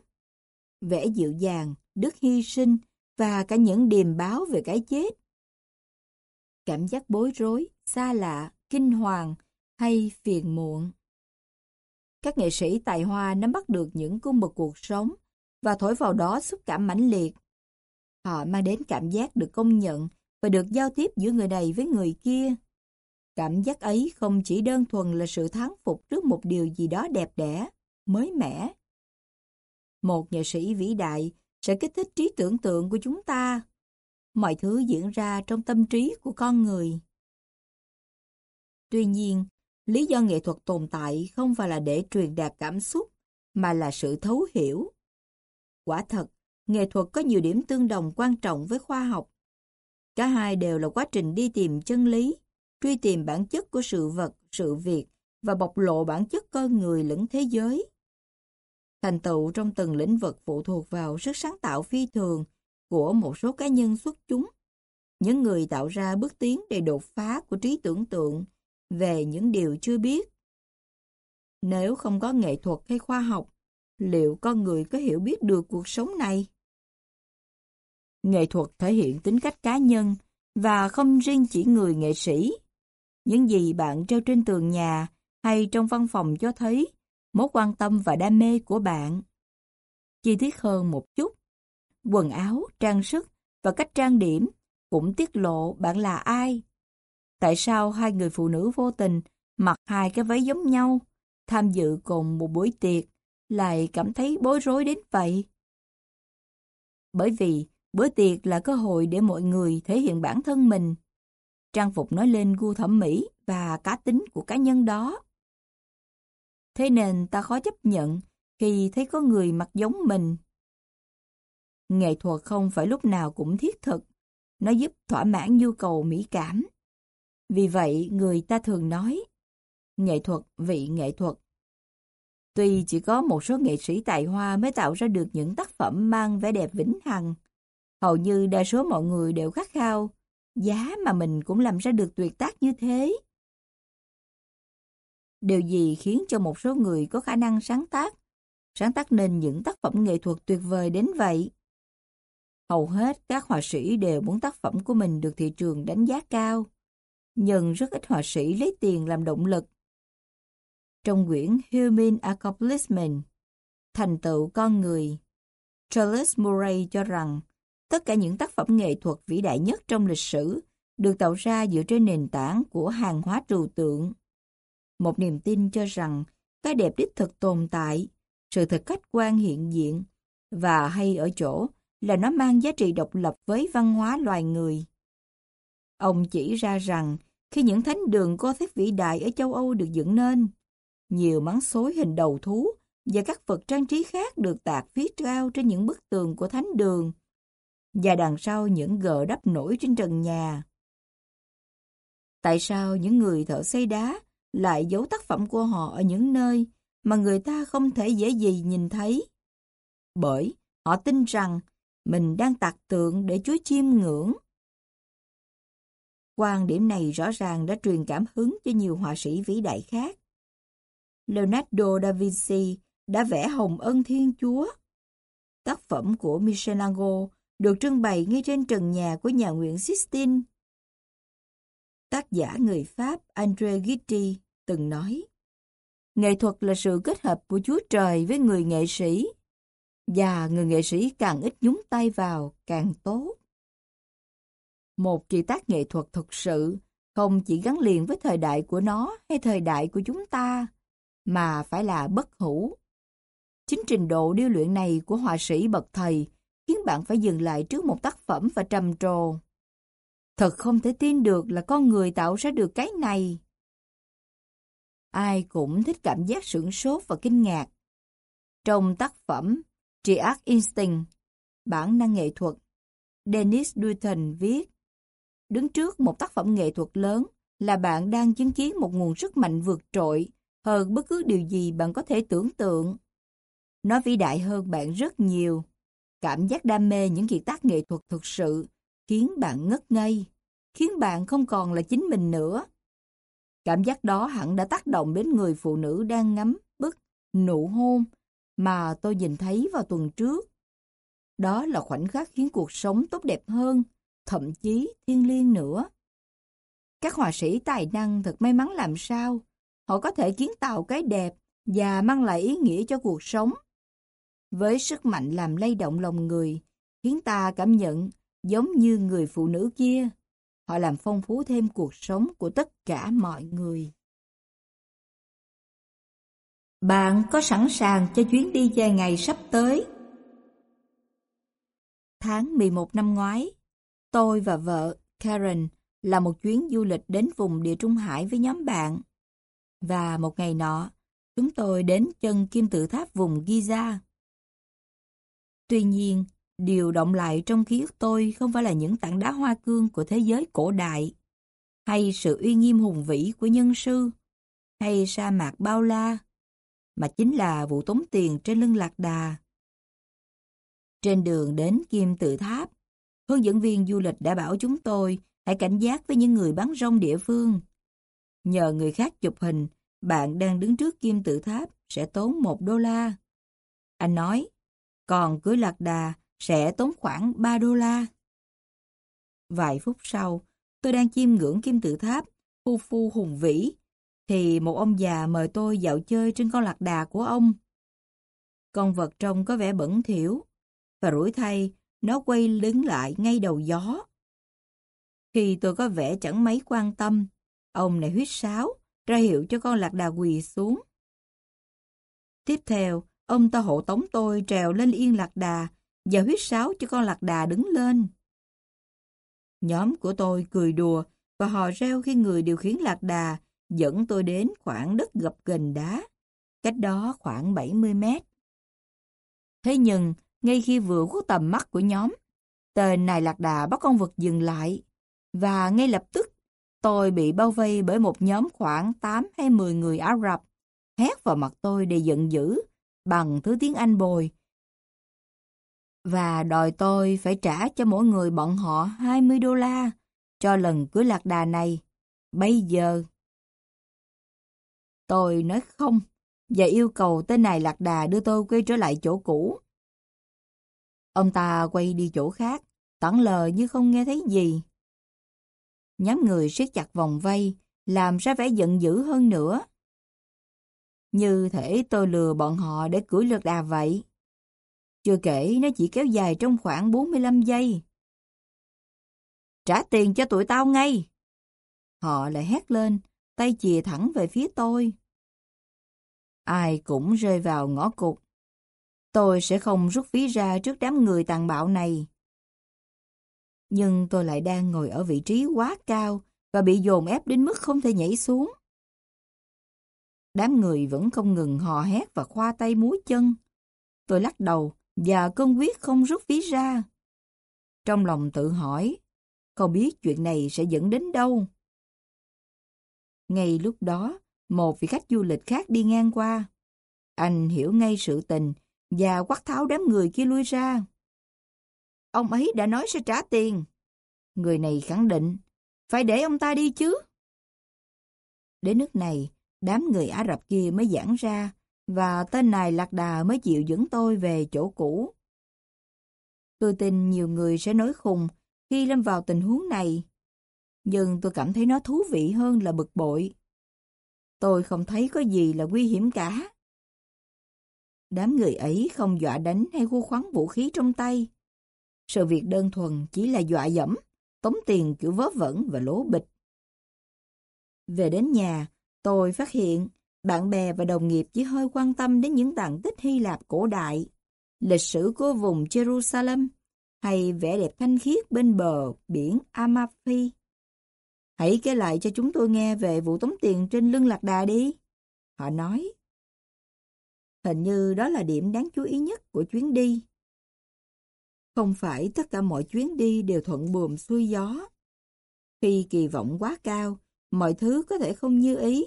A: Vẻ dịu dàng, đức hy sinh và cả những điềm báo về cái chết. Cảm giác bối rối, xa lạ, kinh hoàng hay phiền muộn. Các nghệ sĩ tài hoa nắm bắt được những cung bậc cuộc sống và thổi vào đó xúc cảm mãnh liệt. Họ mang đến cảm giác được công nhận và được giao tiếp giữa người này với người kia. Cảm giác ấy không chỉ đơn thuần là sự thắng phục trước một điều gì đó đẹp đẽ, mới mẻ. Một nghệ sĩ vĩ đại sẽ kích thích trí tưởng tượng của chúng ta. Mọi thứ diễn ra trong tâm trí của con người. Tuy nhiên, lý do nghệ thuật tồn tại không phải là để truyền đạt cảm xúc, mà là sự thấu hiểu. Quả thật, nghệ thuật có nhiều điểm tương đồng quan trọng với khoa học. Cả hai đều là quá trình đi tìm chân lý, truy tìm bản chất của sự vật, sự việc và bộc lộ bản chất con người lẫn thế giới. Thành tựu trong từng lĩnh vực phụ thuộc vào sức sáng tạo phi thường của một số cá nhân xuất chúng. Những người tạo ra bước tiến để đột phá của trí tưởng tượng về những điều chưa biết. Nếu không có nghệ thuật hay khoa học, liệu con người có hiểu biết được cuộc sống này? Nghệ thuật thể hiện tính cách cá nhân và không riêng chỉ người nghệ sĩ. Những gì bạn treo trên tường nhà hay trong văn phòng cho thấy mối quan tâm và đam mê của bạn. Chi tiết hơn một chút, quần áo, trang sức và cách trang điểm cũng tiết lộ bạn là ai. Tại sao hai người phụ nữ vô tình mặc hai cái váy giống nhau, tham dự cùng một buổi tiệc, lại cảm thấy bối rối đến vậy? Bởi vì bữa tiệc là cơ hội để mọi người thể hiện bản thân mình. Trang phục nói lên gu thẩm mỹ và cá tính của cá nhân đó. Thế nên ta khó chấp nhận khi thấy có người mặc giống mình. Nghệ thuật không phải lúc nào cũng thiết thực, nó giúp thỏa mãn nhu cầu mỹ cảm. Vì vậy, người ta thường nói, nghệ thuật vị nghệ thuật. Tuy chỉ có một số nghệ sĩ tài hoa mới tạo ra được những tác phẩm mang vẻ đẹp vĩnh hằng, hầu như đa số mọi người đều khát khao, giá mà mình cũng làm ra được tuyệt tác như thế. Điều gì khiến cho một số người có khả năng sáng tác, sáng tác nên những tác phẩm nghệ thuật tuyệt vời đến vậy? Hầu hết các họa sĩ đều muốn tác phẩm của mình được thị trường đánh giá cao nhưng rất ít họa sĩ lấy tiền làm động lực. Trong quyển Human Accomplishment, Thành tựu con người, Charles Murray cho rằng tất cả những tác phẩm nghệ thuật vĩ đại nhất trong lịch sử được tạo ra dựa trên nền tảng của hàng hóa trừu tượng. Một niềm tin cho rằng cái đẹp đích thực tồn tại, sự thật khách quan hiện diện, và hay ở chỗ là nó mang giá trị độc lập với văn hóa loài người. Ông chỉ ra rằng khi những thánh đường Gothic vĩ đại ở châu Âu được dựng nên, nhiều mắng xối hình đầu thú và các vật trang trí khác được tạc phía cao trên những bức tường của thánh đường và đằng sau những gờ đắp nổi trên trần nhà. Tại sao những người thợ xây đá lại giấu tác phẩm của họ ở những nơi mà người ta không thể dễ gì nhìn thấy? Bởi họ tin rằng mình đang tạc tượng để Chúa chiêm ngưỡng. Quan điểm này rõ ràng đã truyền cảm hứng cho nhiều họa sĩ vĩ đại khác. Leonardo da Vinci đã vẽ Hồng Ân Thiên Chúa. Tác phẩm của Michelangelo được trưng bày ngay trên trần nhà của nhà nguyện Sistine. Tác giả người Pháp André Gitti từng nói. Nghệ thuật là sự kết hợp của Chúa Trời với người nghệ sĩ. Và người nghệ sĩ càng ít nhúng tay vào, càng tốt. Một kỳ tác nghệ thuật thực sự không chỉ gắn liền với thời đại của nó hay thời đại của chúng ta, mà phải là bất hủ. Chính trình độ điêu luyện này của họa sĩ bậc thầy khiến bạn phải dừng lại trước một tác phẩm và trầm trồ. Thật không thể tin được là con người tạo ra được cái này. Ai cũng thích cảm giác sửng sốt và kinh ngạc. Trong tác phẩm Triad Instinct, bản năng nghệ thuật, Dennis Dutton viết Đứng trước một tác phẩm nghệ thuật lớn là bạn đang chứng kiến một nguồn sức mạnh vượt trội hơn bất cứ điều gì bạn có thể tưởng tượng. Nó vĩ đại hơn bạn rất nhiều. Cảm giác đam mê những kiệt tác nghệ thuật thực sự khiến bạn ngất ngây, khiến bạn không còn là chính mình nữa. Cảm giác đó hẳn đã tác động đến người phụ nữ đang ngắm bức nụ hôn mà tôi nhìn thấy vào tuần trước. Đó là khoảnh khắc khiến cuộc sống tốt đẹp hơn, thậm chí thiên liêng nữa. Các họa sĩ tài năng thật may mắn làm sao, họ có thể kiến tạo cái đẹp và mang lại ý nghĩa cho cuộc sống. Với sức mạnh làm lay động lòng người, khiến ta cảm nhận giống như người phụ nữ kia. Họ làm phong phú thêm cuộc sống của tất cả mọi người. Bạn có sẵn sàng cho chuyến đi dài ngày sắp tới? Tháng 11 năm ngoái, tôi và vợ Karen là một chuyến du lịch đến vùng địa Trung Hải với nhóm bạn. Và một ngày nọ, chúng tôi đến chân kim tự tháp vùng Giza. Tuy nhiên, điều động lại trong ký ức tôi không phải là những tảng đá hoa cương của thế giới cổ đại, hay sự uy nghiêm hùng vĩ của nhân sư, hay sa mạc bao la, mà chính là vụ tống tiền trên lưng lạc đà. Trên đường đến Kim Tự Tháp, hướng dẫn viên du lịch đã bảo chúng tôi hãy cảnh giác với những người bán rong địa phương. Nhờ người khác chụp hình, bạn đang đứng trước Kim Tự Tháp sẽ tốn một đô la. Anh nói, còn cưới lạc đà sẽ tốn khoảng 3 đô la. Vài phút sau, tôi đang chiêm ngưỡng kim tự tháp, phu phu hùng vĩ, thì một ông già mời tôi dạo chơi trên con lạc đà của ông. Con vật trông có vẻ bẩn thỉu, và rủi thay, nó quay lưng lại ngay đầu gió. Khi tôi có vẻ chẳng mấy quan tâm, ông này huyết sáo, ra hiệu cho con lạc đà quỳ xuống. Tiếp theo, ông ta hộ tống tôi trèo lên yên lạc đà và huyết sáo cho con lạc đà đứng lên. Nhóm của tôi cười đùa và hò reo khi người điều khiển lạc đà dẫn tôi đến khoảng đất gập ghềnh đá, cách đó khoảng 70 mét. Thế nhưng, ngay khi vừa khuất tầm mắt của nhóm, tên này lạc đà bắt con vật dừng lại, và ngay lập tức tôi bị bao vây bởi một nhóm khoảng 8 hay 10 người Ả Rập, hét vào mặt tôi để giận dữ, bằng thứ tiếng Anh bồi, và đòi tôi phải trả cho mỗi người bọn họ 20 đô la cho lần cưới lạc đà này. Bây giờ. Tôi nói không và yêu cầu tên này lạc đà đưa tôi quay trở lại chỗ cũ. Ông ta quay đi chỗ khác, tẩn lờ như không nghe thấy gì. Nhóm người siết chặt vòng vây, làm ra vẻ giận dữ hơn nữa. Như thể tôi lừa bọn họ để cưỡi lượt đà vậy. Chưa kể nó chỉ kéo dài trong khoảng 45 giây. Trả tiền cho tụi tao ngay! Họ lại hét lên, tay chìa thẳng về phía tôi. Ai cũng rơi vào ngõ cụt. Tôi sẽ không rút ví ra trước đám người tàn bạo này. Nhưng tôi lại đang ngồi ở vị trí quá cao và bị dồn ép đến mức không thể nhảy xuống. Đám người vẫn không ngừng hò hét và khoa tay múa chân. Tôi lắc đầu, và cơn quyết không rút ví ra. Trong lòng tự hỏi, không biết chuyện này sẽ dẫn đến đâu. Ngay lúc đó, một vị khách du lịch khác đi ngang qua. Anh hiểu ngay sự tình và quát tháo đám người kia lui ra. Ông ấy đã nói sẽ trả tiền. Người này khẳng định, phải để ông ta đi chứ. Đến nước này, đám người Ả Rập kia mới giãn ra và tên này lạc đà mới chịu dẫn tôi về chỗ cũ. Tôi tin nhiều người sẽ nói khùng khi lâm vào tình huống này, nhưng tôi cảm thấy nó thú vị hơn là bực bội. tôi không thấy có gì là nguy hiểm cả. Đám người ấy không dọa đánh hay khu khoắn vũ khí trong tay. Sự việc đơn thuần chỉ là dọa dẫm, tống tiền kiểu vớ vẩn và lố bịch. Về đến nhà, tôi phát hiện bạn bè và đồng nghiệp chỉ hơi quan tâm đến những tàn tích Hy Lạp cổ đại, lịch sử của vùng Jerusalem hay vẻ đẹp thanh khiết bên bờ biển Amalfi. Hãy kể lại cho chúng tôi nghe về vụ tống tiền trên lưng lạc đà đi. Họ nói. Hình như đó là điểm đáng chú ý nhất của chuyến đi. Không phải tất cả mọi chuyến đi đều thuận buồm xuôi gió. Khi kỳ vọng quá cao, mọi thứ có thể không như ý,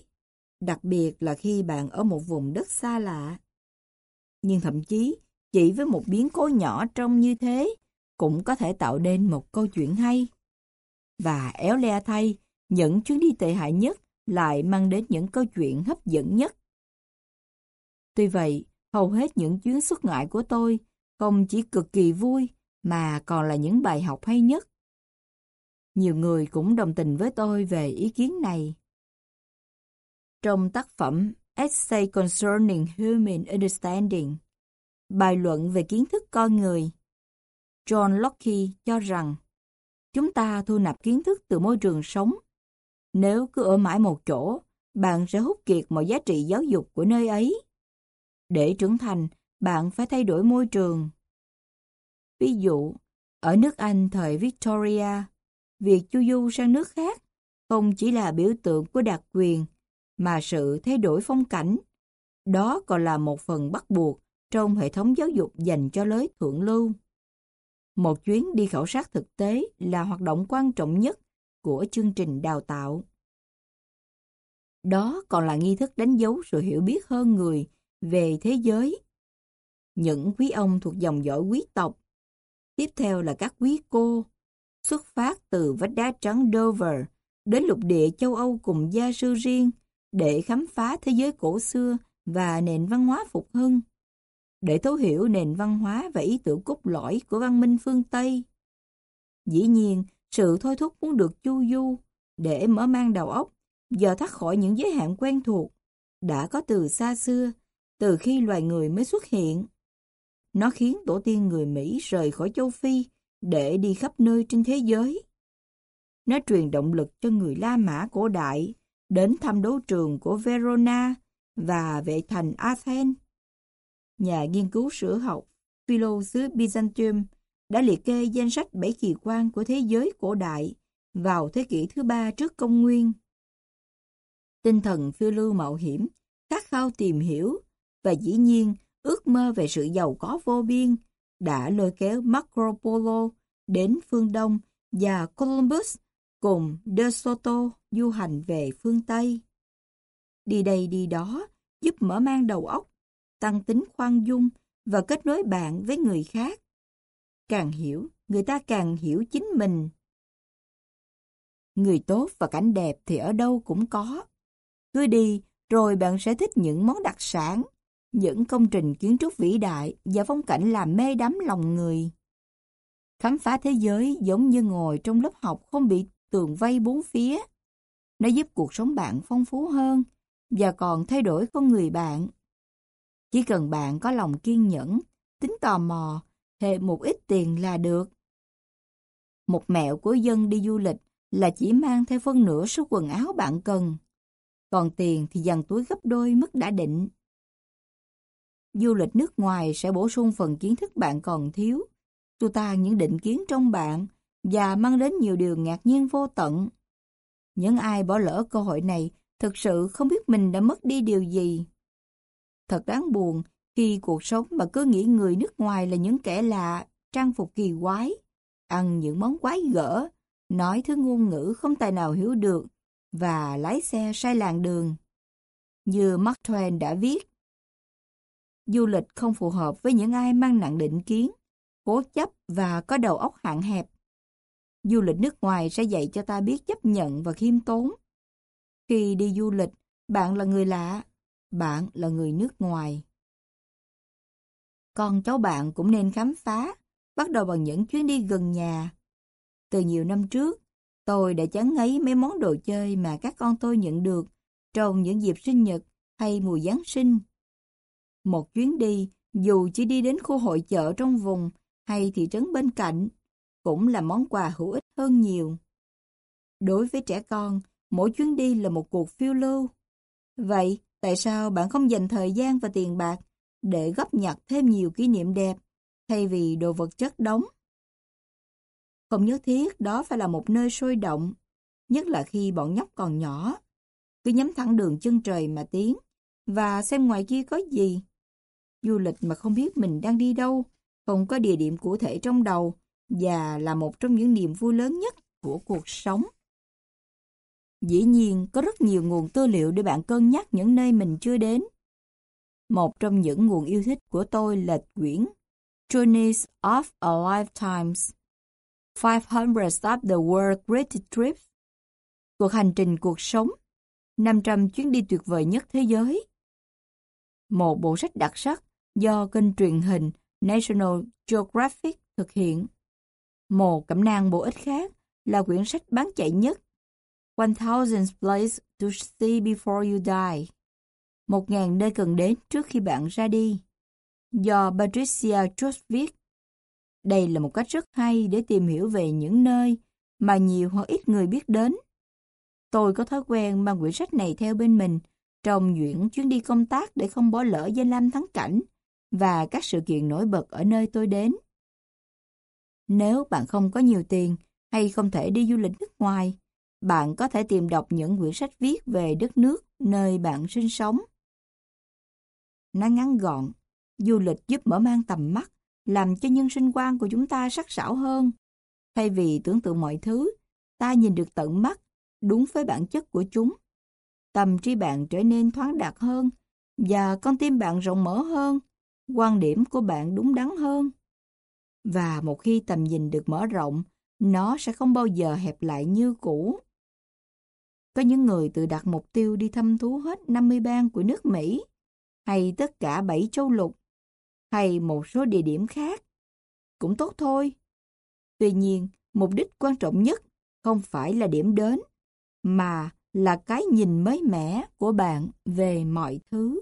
A: đặc biệt là khi bạn ở một vùng đất xa lạ. Nhưng thậm chí, chỉ với một biến cố nhỏ trông như thế, cũng có thể tạo nên một câu chuyện hay. Và éo le thay, những chuyến đi tệ hại nhất lại mang đến những câu chuyện hấp dẫn nhất. Tuy vậy, hầu hết những chuyến xuất ngoại của tôi không chỉ cực kỳ vui mà còn là những bài học hay nhất. Nhiều người cũng đồng tình với tôi về ý kiến này. Trong tác phẩm Essay Concerning Human Understanding, bài luận về kiến thức con người, John Locke cho rằng chúng ta thu nạp kiến thức từ môi trường sống. Nếu cứ ở mãi một chỗ, bạn sẽ hút kiệt mọi giá trị giáo dục của nơi ấy. Để trưởng thành, bạn phải thay đổi môi trường. Ví dụ, ở nước Anh thời Victoria, việc chu du sang nước khác không chỉ là biểu tượng của đặc quyền, mà sự thay đổi phong cảnh. Đó còn là một phần bắt buộc trong hệ thống giáo dục dành cho lối thượng lưu. Một chuyến đi khảo sát thực tế là hoạt động quan trọng nhất của chương trình đào tạo. Đó còn là nghi thức đánh dấu sự hiểu biết hơn người về thế giới. Những quý ông thuộc dòng dõi quý tộc. Tiếp theo là các quý cô, xuất phát từ vách đá trắng Dover đến lục địa châu Âu cùng gia sư riêng để khám phá thế giới cổ xưa và nền văn hóa phục hưng để thấu hiểu nền văn hóa và ý tưởng cốt lõi của văn minh phương Tây. Dĩ nhiên, sự thôi thúc muốn được chu du để mở mang đầu óc, giờ thoát khỏi những giới hạn quen thuộc, đã có từ xa xưa, từ khi loài người mới xuất hiện. Nó khiến tổ tiên người Mỹ rời khỏi châu Phi để đi khắp nơi trên thế giới. Nó truyền động lực cho người La Mã cổ đại đến thăm đấu trường của Verona và vệ thành Athens nhà nghiên cứu sử học Philo xứ Byzantium đã liệt kê danh sách bảy kỳ quan của thế giới cổ đại vào thế kỷ thứ ba trước công nguyên. Tinh thần phiêu lưu mạo hiểm, khát khao tìm hiểu và dĩ nhiên ước mơ về sự giàu có vô biên đã lôi kéo Marco Polo đến phương Đông và Columbus cùng De Soto du hành về phương Tây. Đi đây đi đó giúp mở mang đầu óc tăng tính khoan dung và kết nối bạn với người khác. Càng hiểu, người ta càng hiểu chính mình. Người tốt và cảnh đẹp thì ở đâu cũng có. Cứ đi, rồi bạn sẽ thích những món đặc sản, những công trình kiến trúc vĩ đại và phong cảnh làm mê đắm lòng người. Khám phá thế giới giống như ngồi trong lớp học không bị tường vây bốn phía. Nó giúp cuộc sống bạn phong phú hơn và còn thay đổi con người bạn. Chỉ cần bạn có lòng kiên nhẫn, tính tò mò, hệ một ít tiền là được. Một mẹo của dân đi du lịch là chỉ mang theo phân nửa số quần áo bạn cần. Còn tiền thì dằn túi gấp đôi mức đã định. Du lịch nước ngoài sẽ bổ sung phần kiến thức bạn còn thiếu, tu tan những định kiến trong bạn và mang đến nhiều điều ngạc nhiên vô tận. Những ai bỏ lỡ cơ hội này thực sự không biết mình đã mất đi điều gì. Thật đáng buồn khi cuộc sống mà cứ nghĩ người nước ngoài là những kẻ lạ, trang phục kỳ quái, ăn những món quái gở, nói thứ ngôn ngữ không tài nào hiểu được và lái xe sai làng đường. Như Mark Twain đã viết, Du lịch không phù hợp với những ai mang nặng định kiến, cố chấp và có đầu óc hạn hẹp. Du lịch nước ngoài sẽ dạy cho ta biết chấp nhận và khiêm tốn. Khi đi du lịch, bạn là người lạ, bạn là người nước ngoài. Con cháu bạn cũng nên khám phá, bắt đầu bằng những chuyến đi gần nhà. Từ nhiều năm trước, tôi đã chán ngấy mấy món đồ chơi mà các con tôi nhận được trong những dịp sinh nhật hay mùa Giáng sinh. Một chuyến đi, dù chỉ đi đến khu hội chợ trong vùng hay thị trấn bên cạnh, cũng là món quà hữu ích hơn nhiều. Đối với trẻ con, mỗi chuyến đi là một cuộc phiêu lưu. Vậy, tại sao bạn không dành thời gian và tiền bạc để góp nhặt thêm nhiều kỷ niệm đẹp, thay vì đồ vật chất đóng? Không nhất thiết đó phải là một nơi sôi động, nhất là khi bọn nhóc còn nhỏ. Cứ nhắm thẳng đường chân trời mà tiến, và xem ngoài kia có gì. Du lịch mà không biết mình đang đi đâu, không có địa điểm cụ thể trong đầu, và là một trong những niềm vui lớn nhất của cuộc sống. Dĩ nhiên, có rất nhiều nguồn tư liệu để bạn cân nhắc những nơi mình chưa đến. Một trong những nguồn yêu thích của tôi là quyển Journeys of a Lifetimes 500 of the World Greatest Trips Cuộc hành trình cuộc sống 500 chuyến đi tuyệt vời nhất thế giới Một bộ sách đặc sắc do kênh truyền hình National Geographic thực hiện. Một cẩm nang bổ ích khác là quyển sách bán chạy nhất 1000 Places to See Before You Die Một ngàn nơi cần đến trước khi bạn ra đi do Patricia Trust viết. Đây là một cách rất hay để tìm hiểu về những nơi mà nhiều hoặc ít người biết đến. Tôi có thói quen mang quyển sách này theo bên mình trong những chuyến đi công tác để không bỏ lỡ danh lam thắng cảnh và các sự kiện nổi bật ở nơi tôi đến. Nếu bạn không có nhiều tiền hay không thể đi du lịch nước ngoài, bạn có thể tìm đọc những quyển sách viết về đất nước nơi bạn sinh sống. Nó ngắn gọn, du lịch giúp mở mang tầm mắt, làm cho nhân sinh quan của chúng ta sắc sảo hơn. Thay vì tưởng tượng mọi thứ, ta nhìn được tận mắt, đúng với bản chất của chúng. Tâm trí bạn trở nên thoáng đạt hơn, và con tim bạn rộng mở hơn, quan điểm của bạn đúng đắn hơn. Và một khi tầm nhìn được mở rộng, nó sẽ không bao giờ hẹp lại như cũ. Có những người tự đặt mục tiêu đi thăm thú hết 50 bang của nước Mỹ, hay tất cả 7 châu lục, hay một số địa điểm khác. Cũng tốt thôi. Tuy nhiên, mục đích quan trọng nhất không phải là điểm đến, mà là cái nhìn mới mẻ của bạn về mọi thứ.